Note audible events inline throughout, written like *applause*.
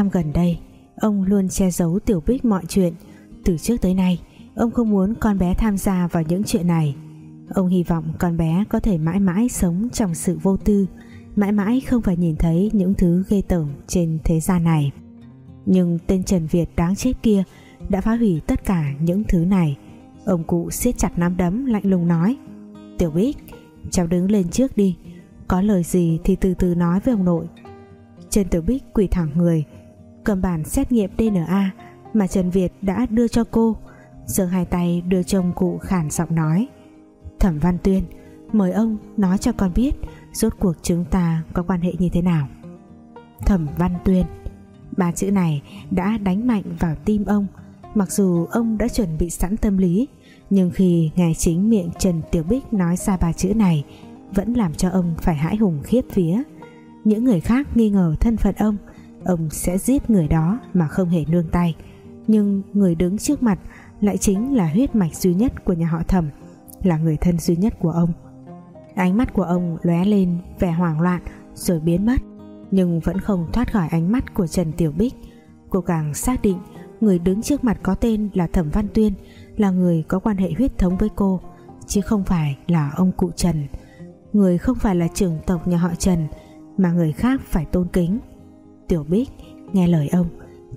năm gần đây, Ông luôn che giấu Tiểu Bích mọi chuyện. Từ trước tới nay, Ông không muốn con bé tham gia vào những chuyện này. Ông hy vọng con bé có thể mãi mãi sống trong sự vô tư, Mãi mãi không phải nhìn thấy những thứ ghê tởm trên thế gian này. Nhưng tên Trần Việt đáng chết kia Đã phá hủy tất cả những thứ này. Ông cụ siết chặt nắm đấm, lạnh lùng nói, Tiểu Bích, Cháu đứng lên trước đi, Có lời gì thì từ từ nói với ông nội. Trần Tiểu Bích quỳ thẳng người Cầm bản xét nghiệm DNA Mà Trần Việt đã đưa cho cô. Giơ hai tay đưa chồng cụ khản giọng nói. Thẩm Văn Tuyên, Mời ông nói cho con biết Rốt cuộc chúng ta có quan hệ như thế nào. Thẩm Văn Tuyên, Ba chữ này đã đánh mạnh vào tim ông. Mặc dù ông đã chuẩn bị sẵn tâm lý, Nhưng khi ngài chính miệng Trần Tiểu Bích nói ra ba chữ này, Vẫn làm cho ông phải hãi hùng khiếp vía. Những người khác nghi ngờ thân phận ông Ông sẽ giết người đó mà không hề nương tay. Nhưng người đứng trước mặt lại chính là huyết mạch duy nhất của nhà họ thẩm, là người thân duy nhất của ông. Ánh mắt của ông lóe lên vẻ hoảng loạn rồi biến mất, nhưng vẫn không thoát khỏi ánh mắt của Trần Tiểu Bích. Cô càng xác định người đứng trước mặt có tên là Thẩm Văn Tuyên là người có quan hệ huyết thống với cô, chứ không phải là ông cụ Trần. Người không phải là trưởng tộc nhà họ Trần, mà người khác phải tôn kính. Tiểu Bích, nghe lời ông,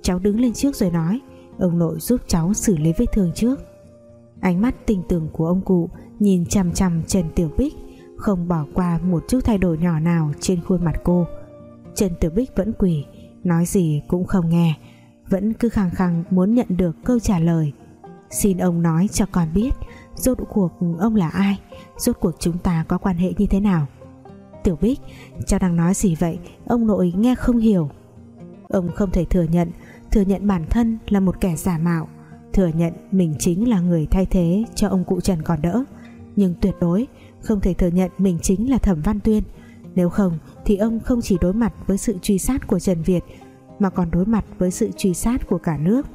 cháu đứng lên trước rồi nói, ông nội giúp cháu xử lý vết thương trước. Ánh mắt tinh tường của ông cụ nhìn chằm chằm Trần Tiểu Bích, không bỏ qua một chút thay đổi nhỏ nào trên khuôn mặt cô. Trần Tiểu Bích vẫn quỳ, nói gì cũng không nghe, vẫn cứ khăng khăng muốn nhận được câu trả lời. Xin ông nói cho con biết, rốt cuộc ông là ai, rốt cuộc chúng ta có quan hệ như thế nào? Tiểu Bích, cháu đang nói gì vậy? Ông nội nghe không hiểu ông không thể thừa nhận. Thừa nhận bản thân là một kẻ giả mạo. Thừa nhận mình chính là người thay thế cho ông cụ Trần còn đỡ. Nhưng tuyệt đối không thể thừa nhận mình chính là Thẩm Văn Tuyên. Nếu không, thì ông không chỉ đối mặt với sự truy sát của Trần Việt, mà còn đối mặt với sự truy sát của cả nước.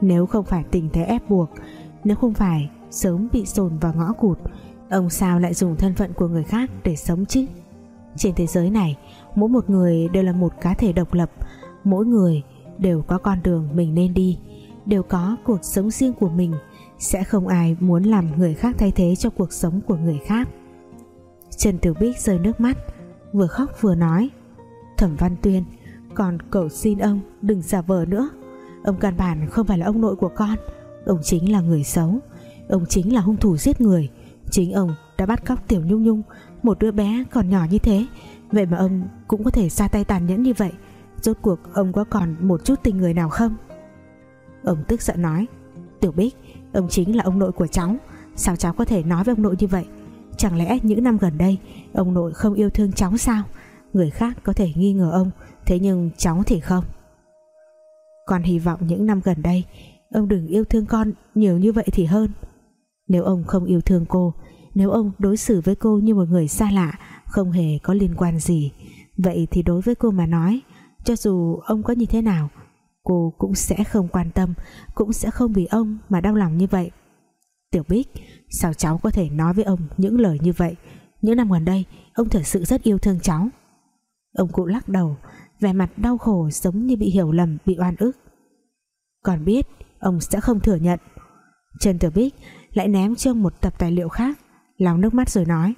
Nếu không phải tình thế ép buộc, nếu không phải sớm bị dồn vào ngõ cụt, ông sao lại dùng thân phận của người khác để sống chứ? Trên thế giới này, mỗi một người đều là một cá thể độc lập mỗi người đều có con đường mình nên đi, đều có cuộc sống riêng của mình, sẽ không ai muốn làm người khác thay thế cho cuộc sống của người khác. Trần Tiểu Bích rơi nước mắt, vừa khóc vừa nói, Thẩm Văn Tuyên, còn cầu xin ông đừng giả vờ nữa. Ông căn bản không phải là ông nội của con, ông chính là người xấu, ông chính là hung thủ giết người. Chính ông đã bắt cóc Tiểu Nhung Nhung, một đứa bé còn nhỏ như thế, vậy mà ông cũng có thể ra tay tàn nhẫn như vậy. Rốt cuộc ông có còn một chút tình người nào không? Ông tức giận nói, Tiểu Bích, Ông chính là ông nội của cháu. Sao cháu có thể nói với ông nội như vậy? Chẳng lẽ những năm gần đây, Ông nội không yêu thương cháu sao? Người khác có thể nghi ngờ ông, Thế nhưng cháu thì không. Con hy vọng những năm gần đây, Ông đừng yêu thương con nhiều như vậy thì hơn. Nếu ông không yêu thương cô, Nếu ông đối xử với cô như một người xa lạ, Không hề có liên quan gì. Vậy thì đối với cô mà nói cho dù ông có như thế nào, Cô cũng sẽ không quan tâm, Cũng sẽ không vì ông mà đau lòng như vậy. Tiểu Bích, Sao cháu có thể nói với ông những lời như vậy? Những năm gần đây, Ông thật sự rất yêu thương cháu. Ông cụ lắc đầu, Vẻ mặt đau khổ giống như bị hiểu lầm, Bị oan ức. Còn biết, ông sẽ không thừa nhận. Trần Tiểu Bích lại ném cho một tập tài liệu khác Lòng nước mắt rồi nói,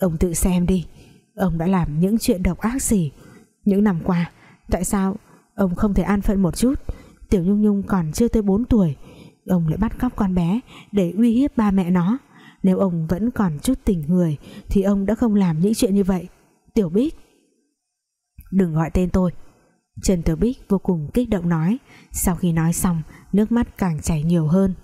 Ông tự xem đi, Ông đã làm những chuyện độc ác gì? Những năm qua Tại sao? Ông không thể an phận một chút. Tiểu Nhung Nhung còn chưa tới 4 tuổi, Ông lại bắt cóc con bé Để uy hiếp ba mẹ nó. Nếu ông vẫn còn chút tình người, Thì ông đã không làm những chuyện như vậy. Tiểu Bích. Đừng gọi tên tôi. Trần Tiểu Bích vô cùng kích động nói. Sau khi nói xong, Nước mắt càng chảy nhiều hơn.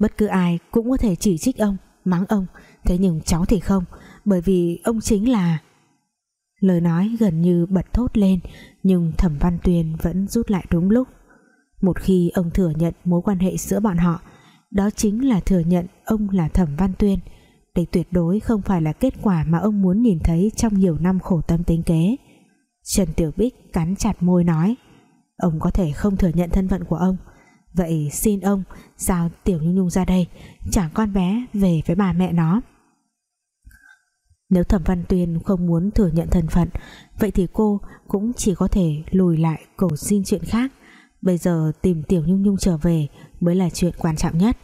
Bất cứ ai cũng có thể chỉ trích ông, Mắng ông. Thế nhưng cháu thì không, Bởi vì ông chính là Lời nói gần như bật thốt lên, Nhưng Thẩm Văn Tuyền vẫn rút lại đúng lúc. Một khi ông thừa nhận mối quan hệ giữa bọn họ, Đó chính là thừa nhận ông là Thẩm Văn Tuyên Đây tuyệt đối không phải là kết quả mà ông muốn nhìn thấy trong nhiều năm khổ tâm tính kế. Trần Tiểu Bích cắn chặt môi nói, Ông có thể không thừa nhận thân phận của ông. Vậy xin ông Giao Tiểu Nhung Nhung ra đây, Trả con bé về với bà mẹ nó nếu Thẩm Văn Tuyên không muốn thừa nhận thân phận, vậy thì cô cũng chỉ có thể lùi lại cầu xin chuyện khác. Bây giờ tìm Tiểu Nhung Nhung trở về mới là chuyện quan trọng nhất.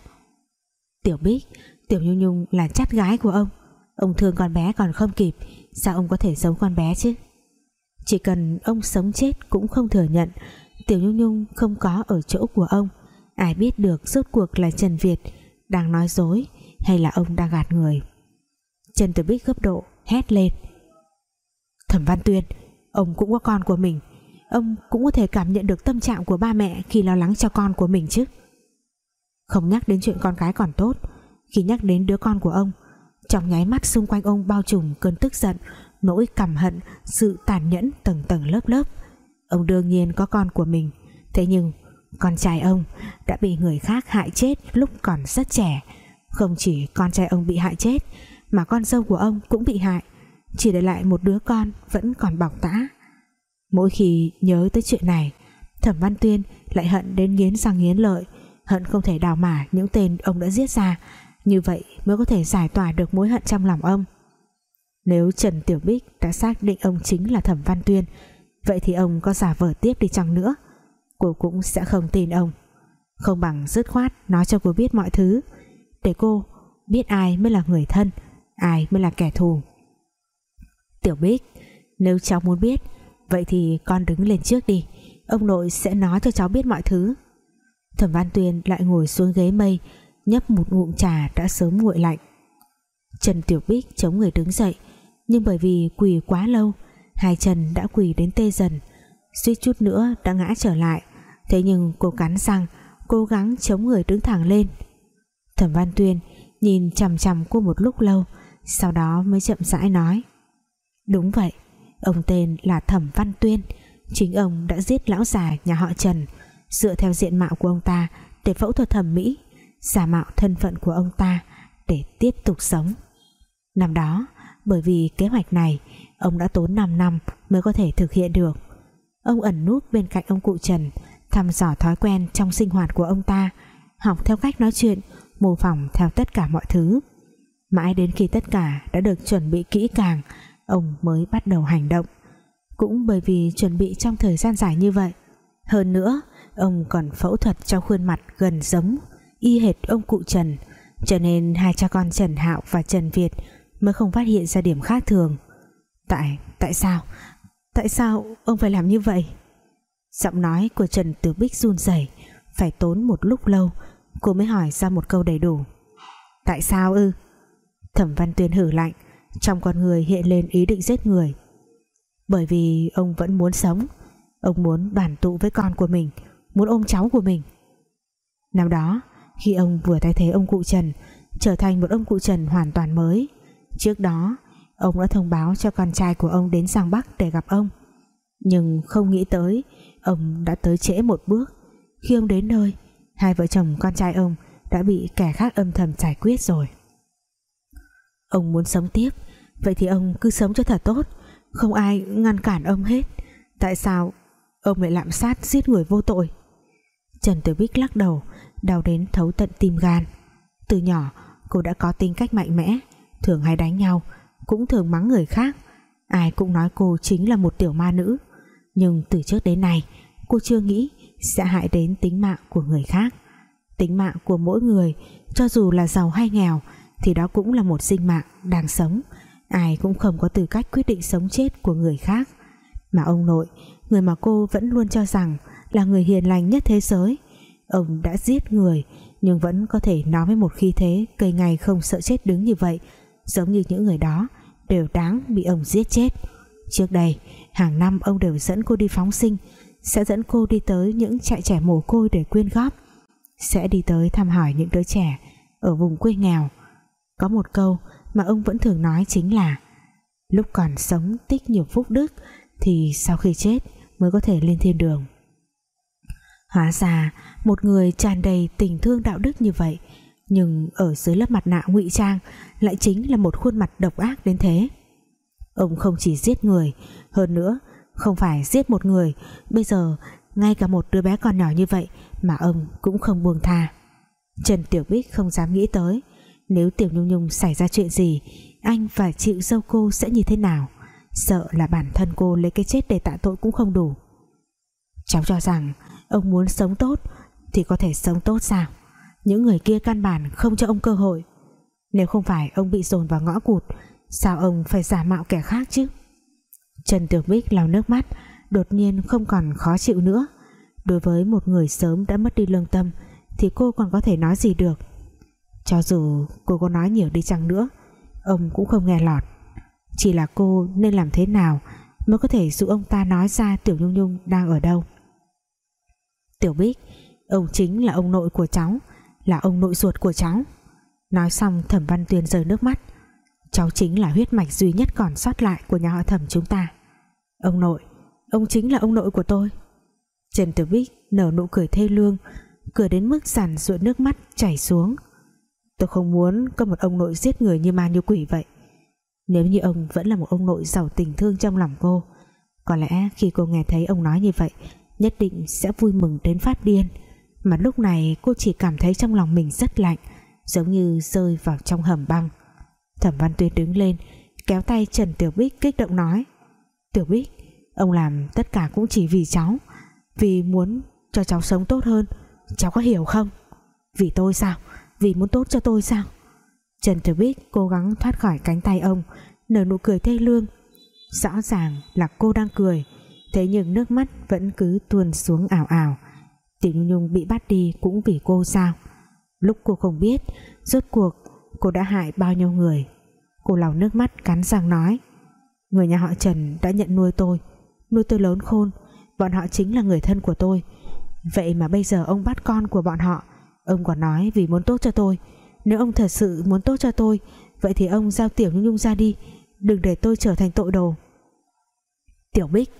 Tiểu Bích, Tiểu Nhung Nhung là chắt gái của ông. Ông thương con bé còn không kịp, Sao ông có thể giấu con bé chứ? Chỉ cần ông sống chết cũng không thừa nhận, Tiểu Nhung Nhung không có ở chỗ của ông. Ai biết được rốt cuộc là Trần Việt Đang nói dối Hay là ông đang gạt người. Trần Tử Bích gấp độ, hét lên. Thẩm Văn Tuyên, Ông cũng có con của mình. Ông cũng có thể cảm nhận được tâm trạng của ba mẹ Khi lo lắng cho con của mình chứ. Không nhắc đến chuyện con cái còn tốt, Khi nhắc đến đứa con của ông, trong nháy mắt xung quanh ông bao trùm cơn tức giận, nỗi căm hận, sự tàn nhẫn tầng tầng lớp lớp. Ông đương nhiên có con của mình, thế nhưng con trai ông đã bị người khác hại chết lúc còn rất trẻ. Không chỉ con trai ông bị hại chết mà con dâu của ông cũng bị hại, chỉ để lại một đứa con vẫn còn bọc tã. Mỗi khi nhớ tới chuyện này, thẩm văn tuyên lại hận đến nghiến răng nghiến lợi, hận không thể đào mả những tên ông đã giết ra, như vậy mới có thể giải tỏa được mối hận trong lòng ông. Nếu Trần Tiểu Bích đã xác định ông chính là Thẩm Văn Tuyên, Vậy thì ông có giả vờ tiếp đi chăng nữa? Cô cũng sẽ không tin ông. Không bằng dứt khoát nói cho cô biết mọi thứ, Để cô biết ai mới là người thân. Ai mới là kẻ thù? Tiểu Bích, Nếu cháu muốn biết, Vậy thì con đứng lên trước đi. Ông nội sẽ nói cho cháu biết mọi thứ. Thẩm Văn Tuyên lại ngồi xuống ghế mây, nhấp một ngụm trà đã sớm nguội lạnh. Trần Tiểu Bích chống người đứng dậy, nhưng bởi vì quỳ quá lâu, hai chân đã quỳ đến tê dần, suýt chút nữa đã ngã trở lại. Thế nhưng cô cắn răng, cố gắng chống người đứng thẳng lên. Thẩm Văn Tuyên nhìn chằm chằm cô một lúc lâu sau đó mới chậm rãi nói. Đúng vậy, ông tên là Thẩm Văn Tuyên. Chính ông đã giết lão già nhà họ Trần, dựa theo diện mạo của ông ta để phẫu thuật thẩm mỹ, giả mạo thân phận của ông ta để tiếp tục sống. Năm đó, bởi vì kế hoạch này, ông đã tốn 5 năm mới có thể thực hiện được. Ông ẩn núp bên cạnh ông cụ Trần, thăm dò thói quen trong sinh hoạt của ông ta, học theo cách nói chuyện, mô phỏng theo tất cả mọi thứ mãi đến khi tất cả đã được chuẩn bị kỹ càng, ông mới bắt đầu hành động. Cũng bởi vì chuẩn bị trong thời gian dài như vậy, hơn nữa, ông còn phẫu thuật cho khuôn mặt gần giống y hệt ông cụ Trần, cho nên hai cha con Trần Hạo và Trần Việt mới không phát hiện ra điểm khác thường. Tại tại sao? Tại sao ông phải làm như vậy? Giọng nói của Trần Tử Bích run rẩy, phải tốn một lúc lâu, cô mới hỏi ra một câu đầy đủ. Tại sao ư? Thẩm văn tuyên hử lạnh, trong con người hiện lên ý định giết người. Bởi vì ông vẫn muốn sống, ông muốn đoàn tụ với con của mình, muốn ôm cháu của mình. Năm đó, khi ông vừa thay thế ông cụ Trần, trở thành một ông cụ Trần hoàn toàn mới, trước đó, ông đã thông báo cho con trai của ông đến Giang Bắc để gặp ông. Nhưng không nghĩ tới, ông đã tới trễ một bước. Khi ông đến nơi, hai vợ chồng con trai ông đã bị kẻ khác âm thầm giải quyết rồi ông muốn sống tiếp. Vậy thì ông cứ sống cho thật tốt. Không ai ngăn cản ông hết. Tại sao ông lại lạm sát giết người vô tội? Trần Tử Bích lắc đầu, đau đến thấu tận tim gan. Từ nhỏ, cô đã có tính cách mạnh mẽ, thường hay đánh nhau, cũng thường mắng người khác. Ai cũng nói cô chính là một tiểu ma nữ. Nhưng từ trước đến nay, cô chưa nghĩ sẽ hại đến tính mạng của người khác. Tính mạng của mỗi người, cho dù là giàu hay nghèo thì đó cũng là một sinh mạng đang sống. Ai cũng không có tư cách quyết định sống chết của người khác. Mà ông nội, người mà cô vẫn luôn cho rằng là người hiền lành nhất thế giới, ông đã giết người, nhưng vẫn có thể nói với một khí thế cây ngày không sợ chết đứng như vậy, giống như những người đó đều đáng bị ông giết chết. Trước đây, hàng năm ông đều dẫn cô đi phóng sinh, sẽ dẫn cô đi tới những trại trẻ mồ côi để quyên góp, sẽ đi tới thăm hỏi những đứa trẻ ở vùng quê nghèo có một câu mà ông vẫn thường nói chính là, lúc còn sống tích nhiều phúc đức thì sau khi chết mới có thể lên thiên đường. Hóa ra, một người tràn đầy tình thương đạo đức như vậy, nhưng ở dưới lớp mặt nạ ngụy trang lại chính là một khuôn mặt độc ác đến thế. Ông không chỉ giết người, hơn nữa không phải giết một người, bây giờ ngay cả một đứa bé còn nhỏ như vậy mà ông cũng không buông tha. Trần Tiểu Bích không dám nghĩ tới nếu Tiểu Nhung Nhung xảy ra chuyện gì, anh và chị dâu cô sẽ như thế nào? Sợ là bản thân cô lấy cái chết để tạ tội cũng không đủ. Cháu cho rằng ông muốn sống tốt thì có thể sống tốt sao? Những người kia căn bản không cho ông cơ hội. Nếu không phải ông bị dồn vào ngõ cụt, sao ông phải giả mạo kẻ khác chứ? Trần Tiểu Bích lau nước mắt, đột nhiên không còn khó chịu nữa. Đối với một người sớm đã mất đi lương tâm, thì cô còn có thể nói gì được? Cho dù cô có nói nhiều đi chăng nữa, ông cũng không nghe lọt. Chỉ là cô nên làm thế nào mới có thể dụ ông ta nói ra Tiểu Nhung Nhung đang ở đâu. Tiểu Bích, ông chính là ông nội của cháu, là ông nội ruột của cháu. Nói xong, thẩm văn tuyên rơi nước mắt. Cháu chính là huyết mạch duy nhất còn sót lại của nhà họ thẩm chúng ta. Ông nội, ông chính là ông nội của tôi. Trần Tiểu Bích nở nụ cười thê lương, cười đến mức giàn ruột nước mắt chảy xuống tôi không muốn có một ông nội giết người như ma như quỷ vậy. Nếu như ông vẫn là một ông nội giàu tình thương trong lòng cô, có lẽ khi cô nghe thấy ông nói như vậy, nhất định sẽ vui mừng đến phát điên. Mà lúc này cô chỉ cảm thấy trong lòng mình rất lạnh, giống như rơi vào trong hầm băng. Thẩm văn tuyên đứng lên, kéo tay trần tiểu bích kích động nói, tiểu bích, ông làm tất cả cũng chỉ vì cháu, vì muốn cho cháu sống tốt hơn. Cháu có hiểu không? Vì tôi sao? Vì muốn tốt cho tôi sao? Trần Thừa Bích cố gắng thoát khỏi cánh tay ông, nở nụ cười thê lương. Rõ ràng là cô đang cười, thế nhưng nước mắt vẫn cứ tuôn xuống ảo ảo. Tiểu Nhung bị bắt đi cũng vì cô sao? Lúc cô không biết, rốt cuộc cô đã hại bao nhiêu người? Cô lau nước mắt cắn răng nói, người nhà họ Trần đã nhận nuôi tôi nuôi tôi lớn khôn, bọn họ chính là người thân của tôi. Vậy mà bây giờ ông bắt con của bọn họ ông còn nói vì muốn tốt cho tôi. Nếu ông thật sự muốn tốt cho tôi, vậy thì ông giao Tiểu Nhung Nhung ra đi. Đừng để tôi trở thành tội đồ. Tiểu Bích.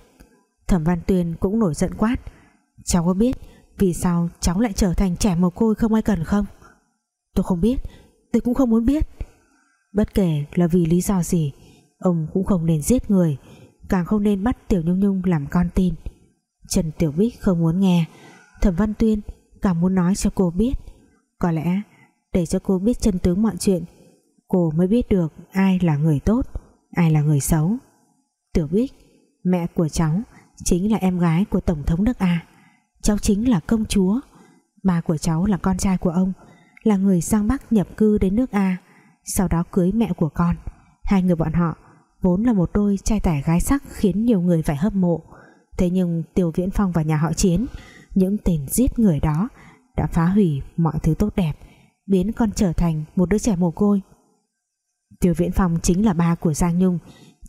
Thẩm Văn Tuyên cũng nổi giận quát. Cháu có biết vì sao cháu lại trở thành trẻ mồ côi không ai cần không? Tôi không biết. Tôi cũng không muốn biết. Bất kể là vì lý do gì, ông cũng không nên giết người, càng không nên bắt Tiểu Nhung Nhung làm con tin. Trần Tiểu Bích không muốn nghe. Thẩm Văn Tuyên càng muốn nói cho cô biết. Có lẽ để cho cô biết chân tướng mọi chuyện, cô mới biết được ai là người tốt, ai là người xấu. Tiểu Bích, mẹ của cháu chính là em gái của Tổng thống nước A. Cháu chính là công chúa. Ba của cháu là con trai của ông, là người sang Bắc nhập cư đến nước A, sau đó cưới mẹ của con. Hai người bọn họ vốn là một đôi trai tải gái sắc khiến nhiều người phải hâm mộ. Thế nhưng Tiêu Viễn Phong và nhà họ Chiến những tên giết người đó đã phá hủy mọi thứ tốt đẹp, biến con trở thành một đứa trẻ mồ côi. Tiêu Viễn Phong chính là ba của Giang Nhung.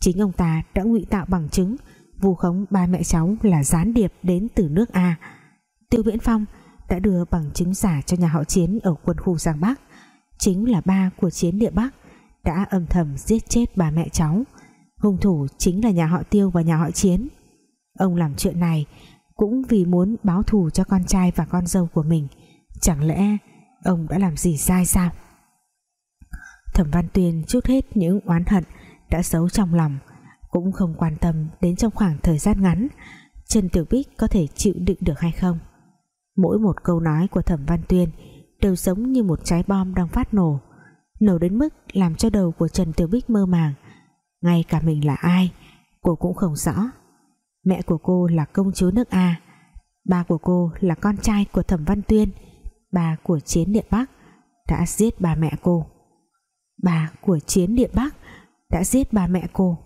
Chính ông ta đã ngụy tạo bằng chứng vu khống ba mẹ cháu là gián điệp đến từ nước A. Tiêu Viễn Phong đã đưa bằng chứng giả cho nhà họ Chiến ở quân khu Giang Bắc. Chính là ba của Chiến địa Bắc đã âm thầm giết chết bà mẹ cháu. Hung thủ chính là nhà họ Tiêu và nhà họ Chiến. Ông làm chuyện này cũng vì muốn báo thù cho con trai và con dâu của mình. Chẳng lẽ ông đã làm gì sai sao? Thẩm Văn Tuyên chút hết những oán hận đã giấu trong lòng, cũng không quan tâm đến trong khoảng thời gian ngắn, Trần Tiểu Bích có thể chịu đựng được hay không. Mỗi một câu nói của Thẩm Văn Tuyên đều giống như một trái bom đang phát nổ nổ đến mức làm cho đầu của Trần Tiểu Bích mơ màng. Ngay cả mình là ai, cô cũng không rõ mẹ của cô là công chúa nước A. Ba của cô là con trai của Thẩm Văn Tuyên. Bà của Chiến địa Bắc đã giết bà mẹ cô. Bà của Chiến địa Bắc đã giết bà mẹ cô.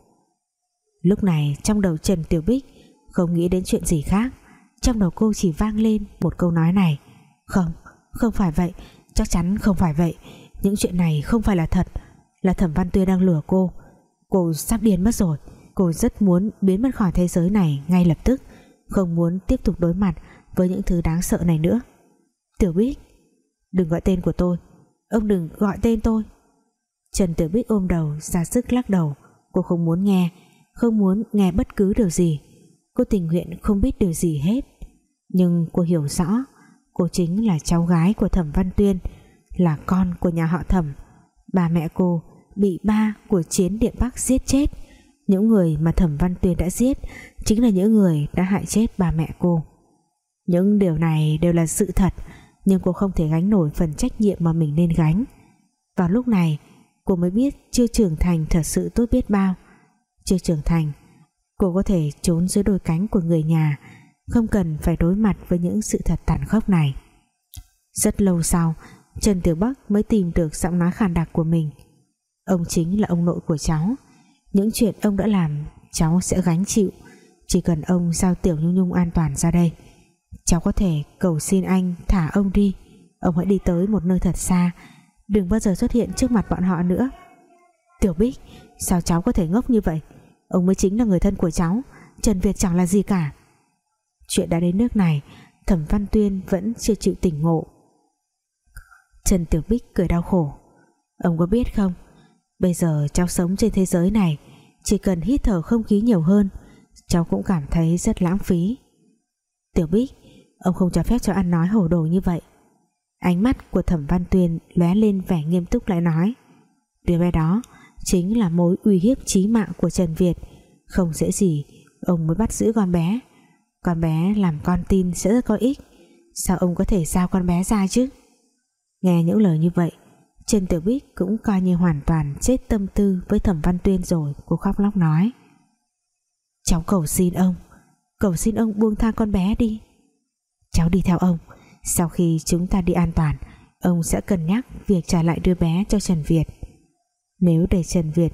Lúc này trong đầu Trần Tiểu Bích không nghĩ đến chuyện gì khác. Trong đầu cô chỉ vang lên một câu nói này không, không phải vậy chắc chắn không phải vậy. Những chuyện này không phải là thật là Thẩm Văn Tuyên đang lừa cô. Cô sắp điên mất rồi cô rất muốn biến mất khỏi thế giới này ngay lập tức, không muốn tiếp tục đối mặt với những thứ đáng sợ này nữa. Tiểu Bích, đừng gọi tên của tôi. Ông đừng gọi tên tôi. Trần Tiểu Bích ôm đầu, ra sức lắc đầu. Cô không muốn nghe, không muốn nghe bất cứ điều gì. Cô tình nguyện không biết điều gì hết. Nhưng cô hiểu rõ, cô chính là cháu gái của Thẩm Văn Tuyên, là con của nhà họ Thẩm. Bà mẹ cô bị ba của chiến điện Bắc giết chết những người mà Thẩm Văn Tuyên đã giết chính là những người đã hại chết bà mẹ cô. Những điều này đều là sự thật, nhưng cô không thể gánh nổi phần trách nhiệm mà mình nên gánh. Vào lúc này, cô mới biết chưa trưởng thành thật sự tốt biết bao. Chưa trưởng thành, cô có thể trốn dưới đôi cánh của người nhà, không cần phải đối mặt với những sự thật tàn khốc này. Rất lâu sau, Trần Tiểu Bắc mới tìm được giọng nói khàn đặc của mình. Ông chính là ông nội của cháu những chuyện ông đã làm, cháu sẽ gánh chịu. Chỉ cần ông giao Tiểu Nhung Nhung an toàn ra đây, cháu có thể cầu xin anh thả ông đi. Ông hãy đi tới một nơi thật xa, đừng bao giờ xuất hiện trước mặt bọn họ nữa. Tiểu Bích, sao cháu có thể ngốc như vậy? Ông mới chính là người thân của cháu, Trần Việt chẳng là gì cả. Chuyện đã đến nước này, Thẩm Văn Tuyên vẫn chưa chịu tỉnh ngộ. Trần Tiểu Bích cười đau khổ. Ông có biết không Bây giờ cháu sống trên thế giới này, Chỉ cần hít thở không khí nhiều hơn, Cháu cũng cảm thấy rất lãng phí. Tiểu Bích, Ông không cho phép cháu ăn nói hổ đồ như vậy. Ánh mắt của Thẩm Văn Tuyên lóe lên vẻ nghiêm túc lại nói, Đứa bé đó Chính là mối uy hiếp chí mạng của Trần Việt. Không dễ gì Ông mới bắt giữ con bé. Con bé làm con tin sẽ rất có ích. Sao ông có thể giao con bé ra chứ? Nghe những lời như vậy Trần Tiểu Bích cũng coi như hoàn toàn chết tâm tư với Thẩm Văn Tuyên rồi, cô khóc lóc nói. Cháu cầu xin ông, Cầu xin ông buông tha con bé đi. Cháu đi theo ông, Sau khi chúng ta đi an toàn, Ông sẽ cân nhắc việc trả lại đứa bé cho Trần Việt. Nếu để Trần Việt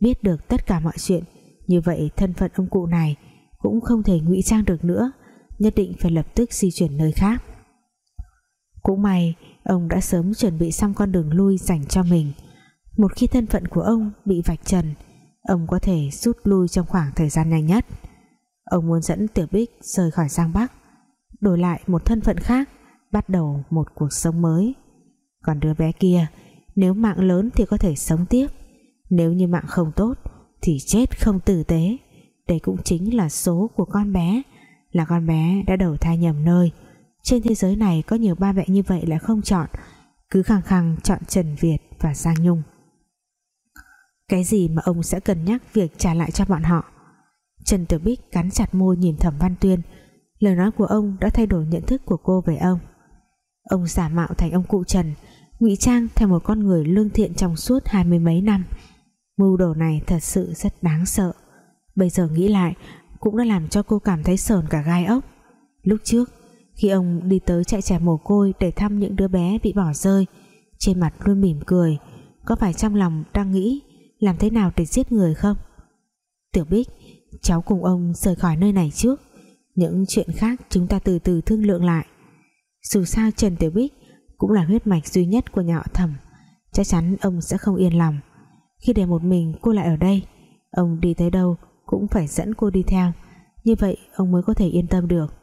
Biết được tất cả mọi chuyện, Như vậy thân phận ông cụ này Cũng không thể ngụy trang được nữa, Nhất định phải lập tức di chuyển nơi khác. Cũng may Ông đã sớm chuẩn bị xong con đường lui dành cho mình. Một khi thân phận của ông bị vạch trần, Ông có thể rút lui trong khoảng thời gian nhanh nhất. Ông muốn dẫn Tiểu Bích rời khỏi Giang Bắc, Đổi lại một thân phận khác, Bắt đầu một cuộc sống mới. Còn đứa bé kia, Nếu mạng lớn thì có thể sống tiếp. Nếu như mạng không tốt, Thì chết không tử tế. Đây cũng chính là số của con bé, Là con bé đã đầu thai nhầm nơi trên thế giới này có nhiều ba mẹ như vậy lại không chọn. Cứ khăng khăng chọn Trần Việt và Giang Nhung. Cái gì mà ông sẽ cân nhắc việc trả lại cho bọn họ? Trần Tử Bích cắn chặt môi nhìn Thẩm Văn Tuyên. Lời nói của ông đã thay đổi nhận thức của cô về ông. Ông giả mạo thành ông cụ Trần, ngụy trang thành một con người lương thiện trong suốt hai mươi mấy năm. Mưu đồ này thật sự rất đáng sợ. Bây giờ nghĩ lại, cũng đã làm cho cô cảm thấy sờn cả gai ốc. Lúc trước khi ông đi tới trại trẻ mồ côi để thăm những đứa bé bị bỏ rơi, trên mặt luôn mỉm cười, có phải trong lòng đang nghĩ làm thế nào để giết người không? Tiểu Bích, cháu cùng ông rời khỏi nơi này trước, những chuyện khác chúng ta từ từ thương lượng lại. Dù sao Trần Tiểu Bích cũng là huyết mạch duy nhất của nhà họ thẩm, chắc chắn ông sẽ không yên lòng. Khi để một mình cô lại ở đây, ông đi tới đâu cũng phải dẫn cô đi theo, như vậy ông mới có thể yên tâm được.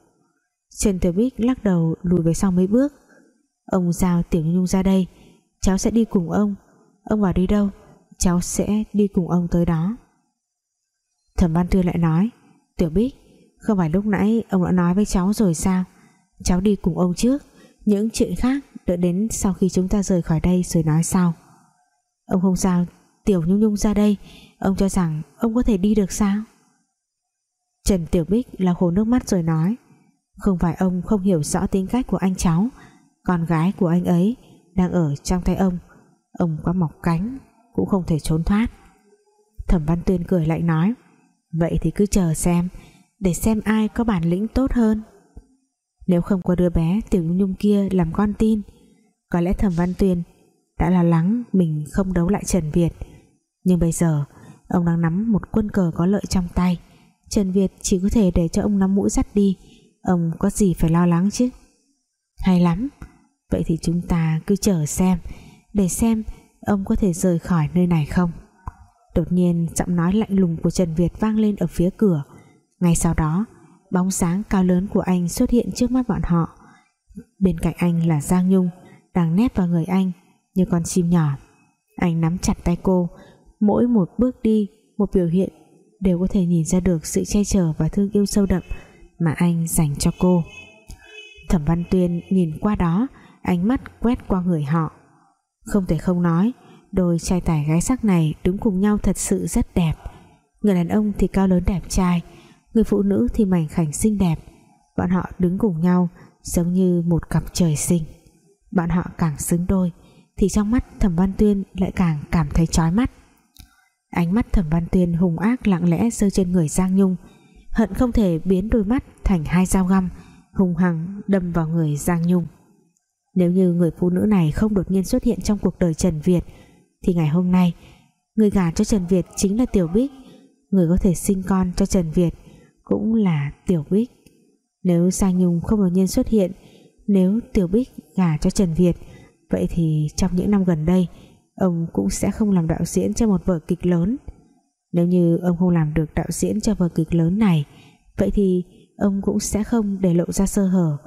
Trần Tiểu Bích lắc đầu lùi về sau mấy bước. Ông giao Tiểu Nhung ra đây. Cháu sẽ đi cùng ông. Ông bảo đi đâu? Cháu sẽ đi cùng ông tới đó. Thẩm Văn Tư lại nói, Tiểu Bích, Không phải lúc nãy ông đã nói với cháu rồi sao? Cháu đi cùng ông trước. Những chuyện khác đợi đến sau khi chúng ta rời khỏi đây rồi nói sau. Ông không sao Tiểu Nhung Nhung ra đây. Ông cho rằng ông có thể đi được sao? Trần Tiểu Bích là khổ nước mắt rồi nói không phải ông không hiểu rõ tính cách của anh cháu, Con gái của anh ấy Đang ở trong tay ông. Ông có mọc cánh, Cũng không thể trốn thoát. Thẩm Văn Tuyên cười lại nói, Vậy thì cứ chờ xem, Để xem ai có bản lĩnh tốt hơn. Nếu không có đứa bé Tiểu Nhung kia làm con tin, Có lẽ Thẩm Văn Tuyên Đã lo lắng mình không đấu lại Trần Việt. Nhưng bây giờ, Ông đang nắm một quân cờ có lợi trong tay. Trần Việt chỉ có thể để cho ông nắm mũi dắt đi Ông có gì phải lo lắng chứ? Hay lắm. Vậy thì chúng ta cứ chờ xem, Để xem ông có thể rời khỏi nơi này không. Đột nhiên, giọng nói lạnh lùng của Trần Việt vang lên ở phía cửa. Ngay sau đó, Bóng sáng cao lớn của anh xuất hiện trước mắt bọn họ. Bên cạnh anh là Giang Nhung, Đang nép vào người anh Như con chim nhỏ. Anh nắm chặt tay cô, Mỗi một bước đi, Một biểu hiện Đều có thể nhìn ra được sự che chở và thương yêu sâu đậm mà anh dành cho cô. Thẩm Văn Tuyên nhìn qua đó, ánh mắt quét qua người họ. Không thể không nói, đôi trai tài gái sắc này đứng cùng nhau thật sự rất đẹp. Người đàn ông thì cao lớn đẹp trai, người phụ nữ thì mảnh khảnh xinh đẹp. Bọn họ đứng cùng nhau, giống như một cặp trời sinh. Bọn họ càng xứng đôi, thì trong mắt thẩm văn tuyên lại càng cảm thấy chói mắt. Ánh mắt thẩm văn tuyên hùng ác lặng lẽ rơi trên người Giang Nhung hận không thể biến đôi mắt thành hai dao găm, hung hăng đâm vào người Giang Nhung. Nếu như người phụ nữ này không đột nhiên xuất hiện trong cuộc đời Trần Việt, thì ngày hôm nay, người gả cho Trần Việt chính là Tiểu Bích. Người có thể sinh con cho Trần Việt cũng là Tiểu Bích. Nếu Giang Nhung không đột nhiên xuất hiện, nếu Tiểu Bích gả cho Trần Việt, vậy thì trong những năm gần đây, ông cũng sẽ không làm đạo diễn cho một vở kịch lớn nếu như ông không làm được đạo diễn cho vở kịch lớn này, vậy thì ông cũng sẽ không để lộ ra sơ hở,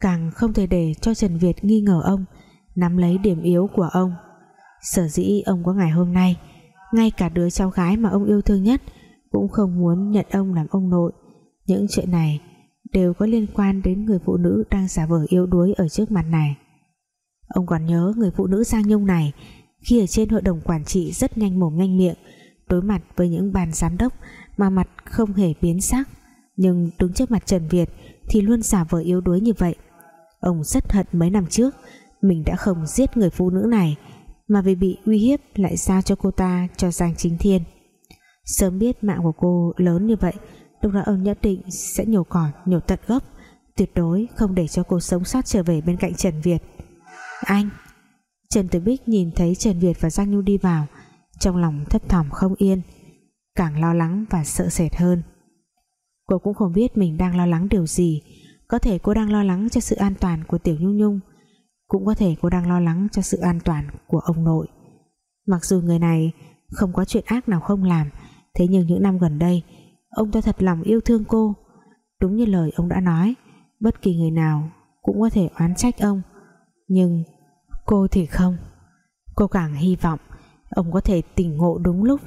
càng không thể để cho Trần Việt nghi ngờ ông, nắm lấy điểm yếu của ông. Sở dĩ ông có ngày hôm nay, ngay cả đứa cháu gái mà ông yêu thương nhất cũng không muốn nhận ông làm ông nội. Những chuyện này đều có liên quan đến người phụ nữ đang giả vờ yếu đuối ở trước mặt này. Ông còn nhớ người phụ nữ Giang Nhung này khi ở trên hội đồng quản trị rất nhanh mồm nhanh miệng đối mặt với những bàn giám đốc mà mặt không hề biến sắc. Nhưng đứng trước mặt Trần Việt thì luôn giả vờ yếu đuối như vậy. Ông rất hận mấy năm trước, mình đã không giết người phụ nữ này, mà vì bị uy hiếp lại giao cho cô ta cho Giang Chính Thiên. Sớm biết mạng của cô lớn như vậy, lúc đó ông nhất định sẽ nhổ cỏ, nhổ tận gốc, tuyệt đối không để cho cô sống sót trở về bên cạnh Trần Việt. Anh! Trần Tử Bích nhìn thấy Trần Việt và Giang Nhu đi vào trong lòng thấp thỏm không yên, càng lo lắng và sợ sệt hơn. Cô cũng không biết mình đang lo lắng điều gì. Có thể cô đang lo lắng cho sự an toàn của Tiểu Nhung Nhung, cũng có thể cô đang lo lắng cho sự an toàn của ông nội. Mặc dù người này không có chuyện ác nào không làm, thế nhưng những năm gần đây, ông ta thật lòng yêu thương cô. Đúng như lời ông đã nói, bất kỳ người nào cũng có thể oán trách ông, nhưng cô thì không. Cô càng hy vọng ông có thể tỉnh ngộ đúng lúc.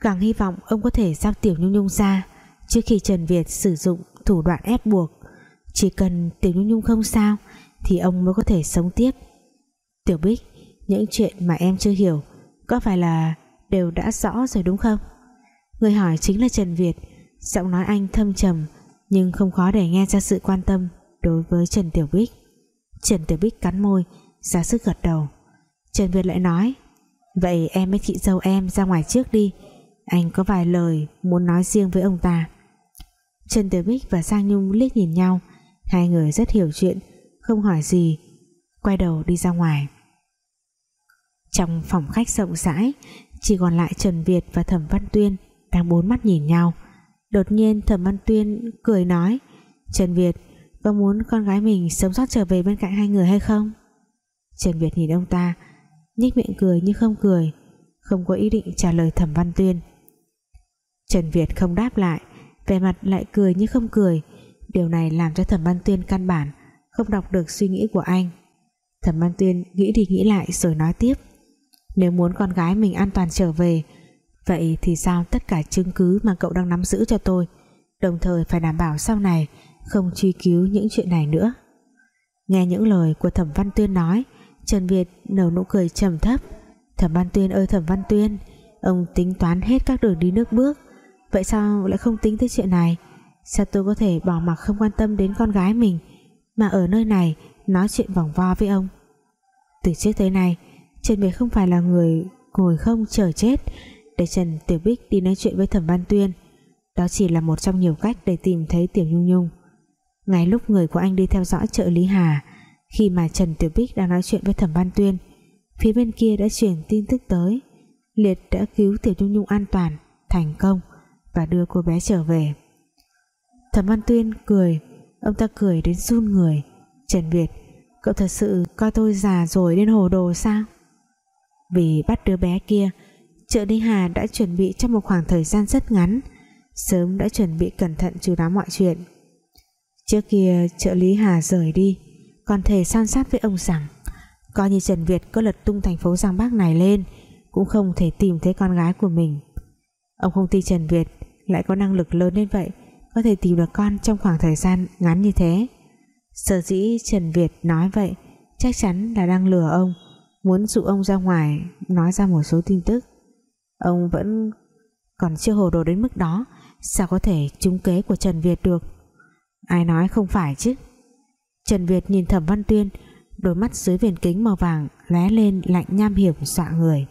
Càng hy vọng ông có thể giao Tiểu Nhung Nhung ra trước khi Trần Việt sử dụng thủ đoạn ép buộc. Chỉ cần Tiểu Nhung Nhung không sao thì ông mới có thể sống tiếp. Tiểu Bích, những chuyện mà em chưa hiểu có phải là đều đã rõ rồi đúng không? Người hỏi chính là Trần Việt. Giọng nói anh thâm trầm nhưng không khó để nghe ra sự quan tâm đối với Trần Tiểu Bích. Trần Tiểu Bích cắn môi, ra sức gật đầu. Trần Việt lại nói vậy em với chị dâu em ra ngoài trước đi. Anh có vài lời muốn nói riêng với ông ta. Trần Tiểu Bích và Giang Nhung liếc nhìn nhau. Hai người rất hiểu chuyện, không hỏi gì, quay đầu đi ra ngoài. Trong phòng khách rộng rãi, chỉ còn lại Trần Việt và Thẩm Văn Tuyên đang bốn mắt nhìn nhau. Đột nhiên Thẩm Văn Tuyên cười nói, Trần Việt, có muốn con gái mình sống sót trở về bên cạnh hai người hay không? Trần Việt nhìn ông ta nhếch miệng cười như không cười, không có ý định trả lời Thẩm Văn Tuyên. Trần Việt không đáp lại, vẻ mặt lại cười như không cười. Điều này làm cho Thẩm Văn Tuyên căn bản không đọc được suy nghĩ của anh. Thẩm Văn Tuyên nghĩ đi nghĩ lại rồi nói tiếp, nếu muốn con gái mình an toàn trở về, vậy thì sao tất cả chứng cứ mà cậu đang nắm giữ cho tôi? Đồng thời phải đảm bảo sau này không truy cứu những chuyện này nữa. Nghe những lời của Thẩm Văn Tuyên nói Trần Việt nở nụ cười trầm thấp. Thẩm Văn Tuyên ơi, Thẩm Văn Tuyên, ông tính toán hết các đường đi nước bước. Vậy sao lại không tính tới chuyện này? Sao tôi có thể bỏ mặc không quan tâm đến con gái mình mà ở nơi này nói chuyện vòng vo với ông? Từ trước tới nay, Trần Việt không phải là người ngồi không chờ chết để Trần Tiểu Bích đi nói chuyện với Thẩm Văn Tuyên. Đó chỉ là một trong nhiều cách để tìm thấy Tiểu Nhung Nhung. Ngay lúc người của anh đi theo dõi chợ Lý Hà khi mà Trần Tiểu Bích đang nói chuyện với Thẩm Văn Tuyên, phía bên kia đã chuyển tin tức tới. Liệt đã cứu Tiểu Nhung Nhung an toàn, thành công và đưa cô bé trở về. Thẩm Văn Tuyên cười, ông ta cười đến run người. Trần Việt, cậu thật sự coi tôi già rồi đến hồ đồ sao? Vì bắt đứa bé kia trợ Lý Hà đã chuẩn bị trong một khoảng thời gian rất ngắn, sớm đã chuẩn bị cẩn thận chú đáo mọi chuyện. Trước kia trợ lý Hà rời đi còn thề san sát với ông rằng, coi như Trần Việt có lật tung thành phố Giang Bắc này lên, cũng không thể tìm thấy con gái của mình. Ông không tin Trần Việt lại có năng lực lớn đến vậy, có thể tìm được con trong khoảng thời gian ngắn như thế. Sở dĩ Trần Việt nói vậy, chắc chắn là đang lừa ông, muốn dụ ông ra ngoài nói ra một số tin tức. Ông vẫn còn chưa hồ đồ đến mức đó, sao có thể trúng kế của Trần Việt được? Ai nói không phải chứ? Trần Việt nhìn Thẩm Văn Tuyên, đôi mắt dưới viền kính màu vàng lóe lên lạnh nham hiểm dọa người.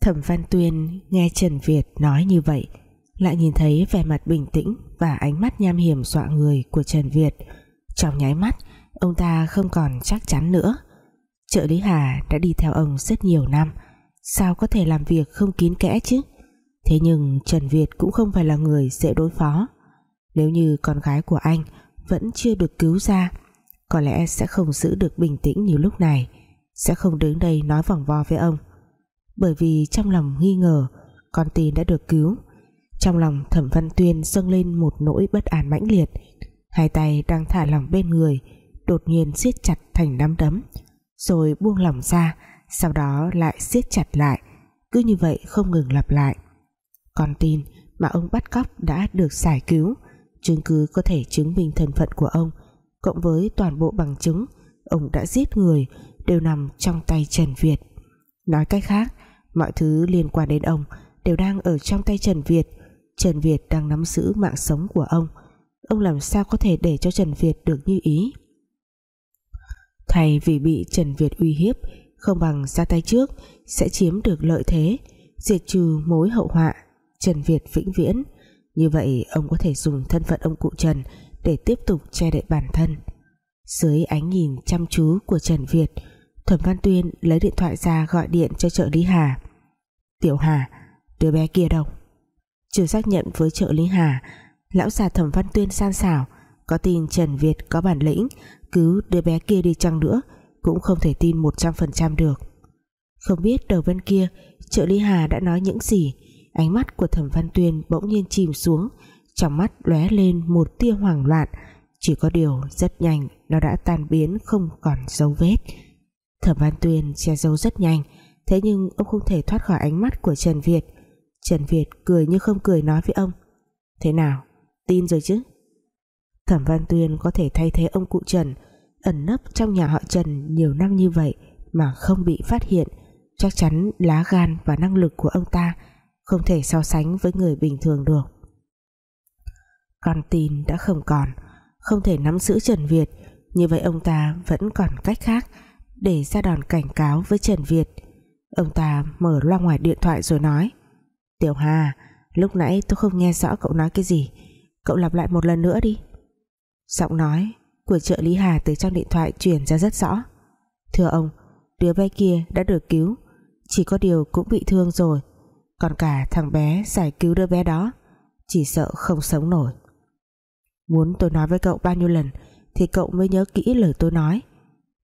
Thẩm Văn Tuyên nghe Trần Việt nói như vậy, lại nhìn thấy vẻ mặt bình tĩnh và ánh mắt nham hiểm dọa người của Trần Việt. Trong nháy mắt, ông ta không còn chắc chắn nữa. Trợ lý Hà đã đi theo ông rất nhiều năm, sao có thể làm việc không kín kẽ chứ? Thế nhưng Trần Việt cũng không phải là người dễ đối phó. Nếu như con gái của anh vẫn chưa được cứu ra, có lẽ sẽ không giữ được bình tĩnh như lúc này, sẽ không đứng đây nói vòng vo với ông. Bởi vì trong lòng nghi ngờ, con tin đã được cứu. Trong lòng thẩm văn tuyên dâng lên một nỗi bất an mãnh liệt. Hai tay đang thả lỏng bên người, đột nhiên siết chặt thành nắm đấm, rồi buông lỏng ra, sau đó lại siết chặt lại. Cứ như vậy không ngừng lặp lại. Con tin mà ông bắt cóc đã được giải cứu chứng cứ có thể chứng minh thân phận của ông, cộng với toàn bộ bằng chứng, ông đã giết người, đều nằm trong tay Trần Việt. Nói cách khác, mọi thứ liên quan đến ông đều đang ở trong tay Trần Việt. Trần Việt đang nắm giữ mạng sống của ông. Ông làm sao có thể để cho Trần Việt được như ý? Thay vì bị Trần Việt uy hiếp, không bằng ra tay trước, sẽ chiếm được lợi thế, diệt trừ mối hậu họa. Trần Việt vĩnh viễn như vậy, ông có thể dùng thân phận ông cụ Trần để tiếp tục che đậy bản thân. Dưới ánh nhìn chăm chú của Trần Việt Thẩm Văn Tuyên lấy điện thoại ra gọi điện cho trợ lý Hà. Tiểu Hà, đứa bé kia đâu? Chưa xác nhận với trợ lý Hà, lão già Thẩm Văn Tuyên san xảo có tin Trần Việt có bản lĩnh cứu đứa bé kia đi chăng nữa cũng không thể tin 100% được. Không biết đầu bên kia, trợ lý Hà đã nói những gì ánh mắt của Thẩm Văn Tuyên bỗng nhiên chìm xuống, trong mắt lóe lên một tia hoảng loạn. Chỉ có điều rất nhanh, nó đã tan biến, không còn dấu vết. Thẩm Văn Tuyên che giấu rất nhanh, thế nhưng ông không thể thoát khỏi ánh mắt của Trần Việt. Trần Việt cười như không cười nói với ông, thế nào? Tin rồi chứ? Thẩm Văn Tuyên có thể thay thế ông cụ Trần, ẩn nấp trong nhà họ Trần nhiều năm như vậy mà không bị phát hiện. Chắc chắn lá gan và năng lực của ông ta không thể so sánh với người bình thường được. Con tin đã không còn, không thể nắm giữ Trần Việt. Như vậy ông ta vẫn còn cách khác để ra đòn cảnh cáo với Trần Việt. Ông ta mở loa ngoài điện thoại rồi nói, Tiểu Hà, lúc nãy tôi không nghe rõ cậu nói cái gì. Cậu lặp lại một lần nữa đi. Giọng nói của trợ lý Hà từ trong điện thoại truyền ra rất rõ. Thưa ông, đứa bé kia đã được cứu. Chỉ có điều cũng bị thương rồi còn cả thằng bé giải cứu đứa bé đó, chỉ sợ không sống nổi. Muốn tôi nói với cậu bao nhiêu lần thì cậu mới nhớ kỹ lời tôi nói.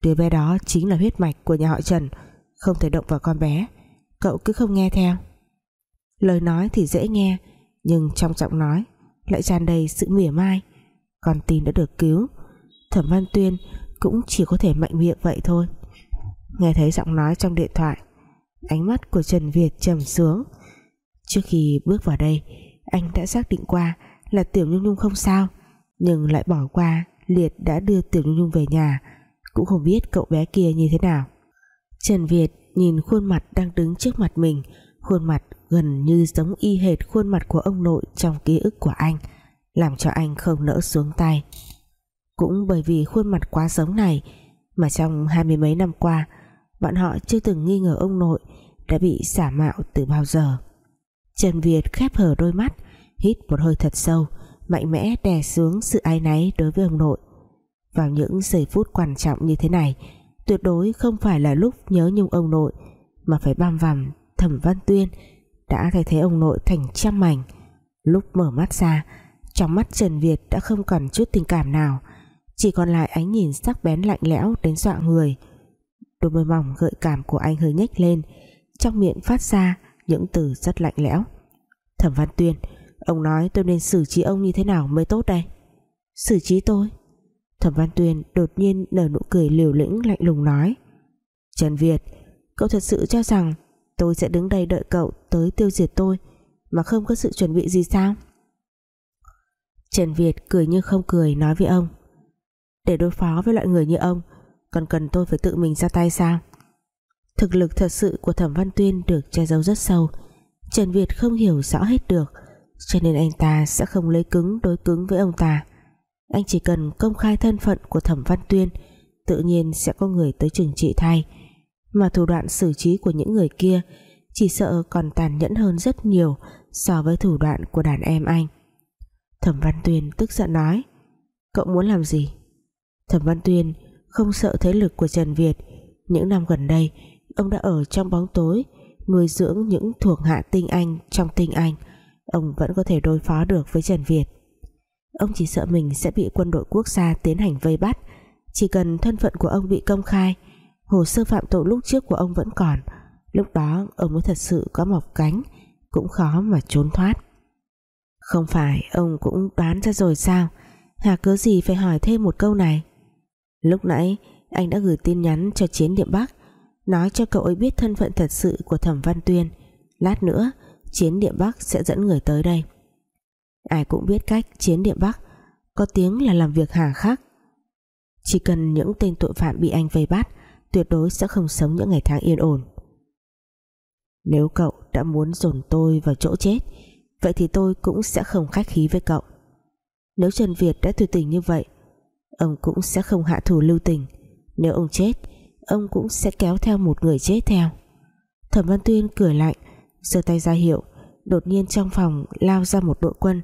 Đứa bé đó chính là huyết mạch của nhà họ Trần, không thể động vào con bé. Cậu cứ không nghe theo. Lời nói thì dễ nghe, nhưng trong giọng nói lại tràn đầy sự mỉa mai. Con tin đã được cứu. Thẩm văn tuyên cũng chỉ có thể mạnh miệng vậy thôi. Nghe thấy giọng nói trong điện thoại ánh mắt của Trần Việt trầm xuống. Trước khi bước vào đây, anh đã xác định qua là Tiểu Nhung Nhung không sao, nhưng lại bỏ qua Liệt đã đưa Tiểu Nhung Nhung về nhà. Cũng không biết cậu bé kia như thế nào. Trần Việt nhìn khuôn mặt đang đứng trước mặt mình, khuôn mặt gần như giống y hệt khuôn mặt của ông nội trong ký ức của anh, làm cho anh không nỡ xuống tay. Cũng bởi vì khuôn mặt quá giống này mà trong hai mươi mấy năm qua, bọn họ chưa từng nghi ngờ ông nội đã bị giả mạo từ bao giờ. Trần Việt khép hờ đôi mắt, hít một hơi thật sâu, mạnh mẽ đè xuống sự ái náy đối với ông nội. Vào những giây phút quan trọng như thế này, tuyệt đối không phải là lúc nhớ nhung ông nội, mà phải băm vằm thẩm văn tuyên đã thay thế ông nội thành trăm mảnh. Lúc mở mắt ra, trong mắt Trần Việt đã không còn chút tình cảm nào, chỉ còn lại ánh nhìn sắc bén lạnh lẽo đến dọa người. Đôi môi mỏng gợi cảm của anh hơi nhếch lên trong miệng phát ra những từ rất lạnh lẽo. Thẩm văn tuyên, ông nói tôi nên xử trí ông như thế nào mới tốt đây? Xử trí tôi? Thẩm văn tuyên đột nhiên nở nụ cười liều lĩnh lạnh lùng nói. Trần việt, cậu thật sự cho rằng tôi sẽ đứng đây đợi cậu tới tiêu diệt tôi mà không có sự chuẩn bị gì sao? Trần Việt cười như không cười nói với ông. Để đối phó với loại người như ông, Còn cần tôi phải tự mình ra tay sao? Thực lực thật sự của Thẩm Văn Tuyên Được che giấu rất sâu. Trần Việt không hiểu rõ hết được, Cho nên anh ta sẽ không lấy cứng đối cứng với ông ta. Anh chỉ cần công khai thân phận của Thẩm Văn Tuyên, tự nhiên sẽ có người tới trừng trị thay. Mà thủ đoạn xử trí của những người kia chỉ sợ còn tàn nhẫn hơn rất nhiều so với thủ đoạn của đàn em anh. Thẩm Văn Tuyên tức giận nói, cậu muốn làm gì? Thẩm Văn Tuyên không sợ thế lực của Trần Việt. Những năm gần đây ông đã ở trong bóng tối, nuôi dưỡng những thuộc hạ tinh anh trong tinh anh. Ông vẫn có thể đối phó được với Trần Việt. Ông chỉ sợ mình sẽ bị quân đội quốc gia tiến hành vây bắt. Chỉ cần thân phận của ông bị công khai, hồ sơ phạm tội lúc trước của ông vẫn còn, lúc đó ông mới thật sự có mọc cánh, cũng khó mà trốn thoát. Không phải ông cũng đoán ra rồi sao? Hà cớ gì phải hỏi thêm một câu này? Lúc nãy anh đã gửi tin nhắn cho Chiến Điện Bắc. Nói cho cậu ấy biết thân phận thật sự của Thẩm Văn Tuyên. Lát nữa, Chiến Điện Bắc sẽ dẫn người tới đây. Ai cũng biết cách Chiến Điện Bắc. Có tiếng là làm việc hà khắc. Chỉ cần những tên tội phạm bị anh vây bắt, Tuyệt đối sẽ không sống những ngày tháng yên ổn. Nếu cậu đã muốn dồn tôi vào chỗ chết, Vậy thì tôi cũng sẽ không khách khí với cậu. Nếu Trần Việt đã tuyệt tình như vậy, Ông cũng sẽ không hạ thủ lưu tình. Nếu ông chết Ông cũng sẽ kéo theo một người chết theo. Thẩm Văn Tuyên cười lạnh, giơ tay ra hiệu, Đột nhiên trong phòng lao ra một đội quân.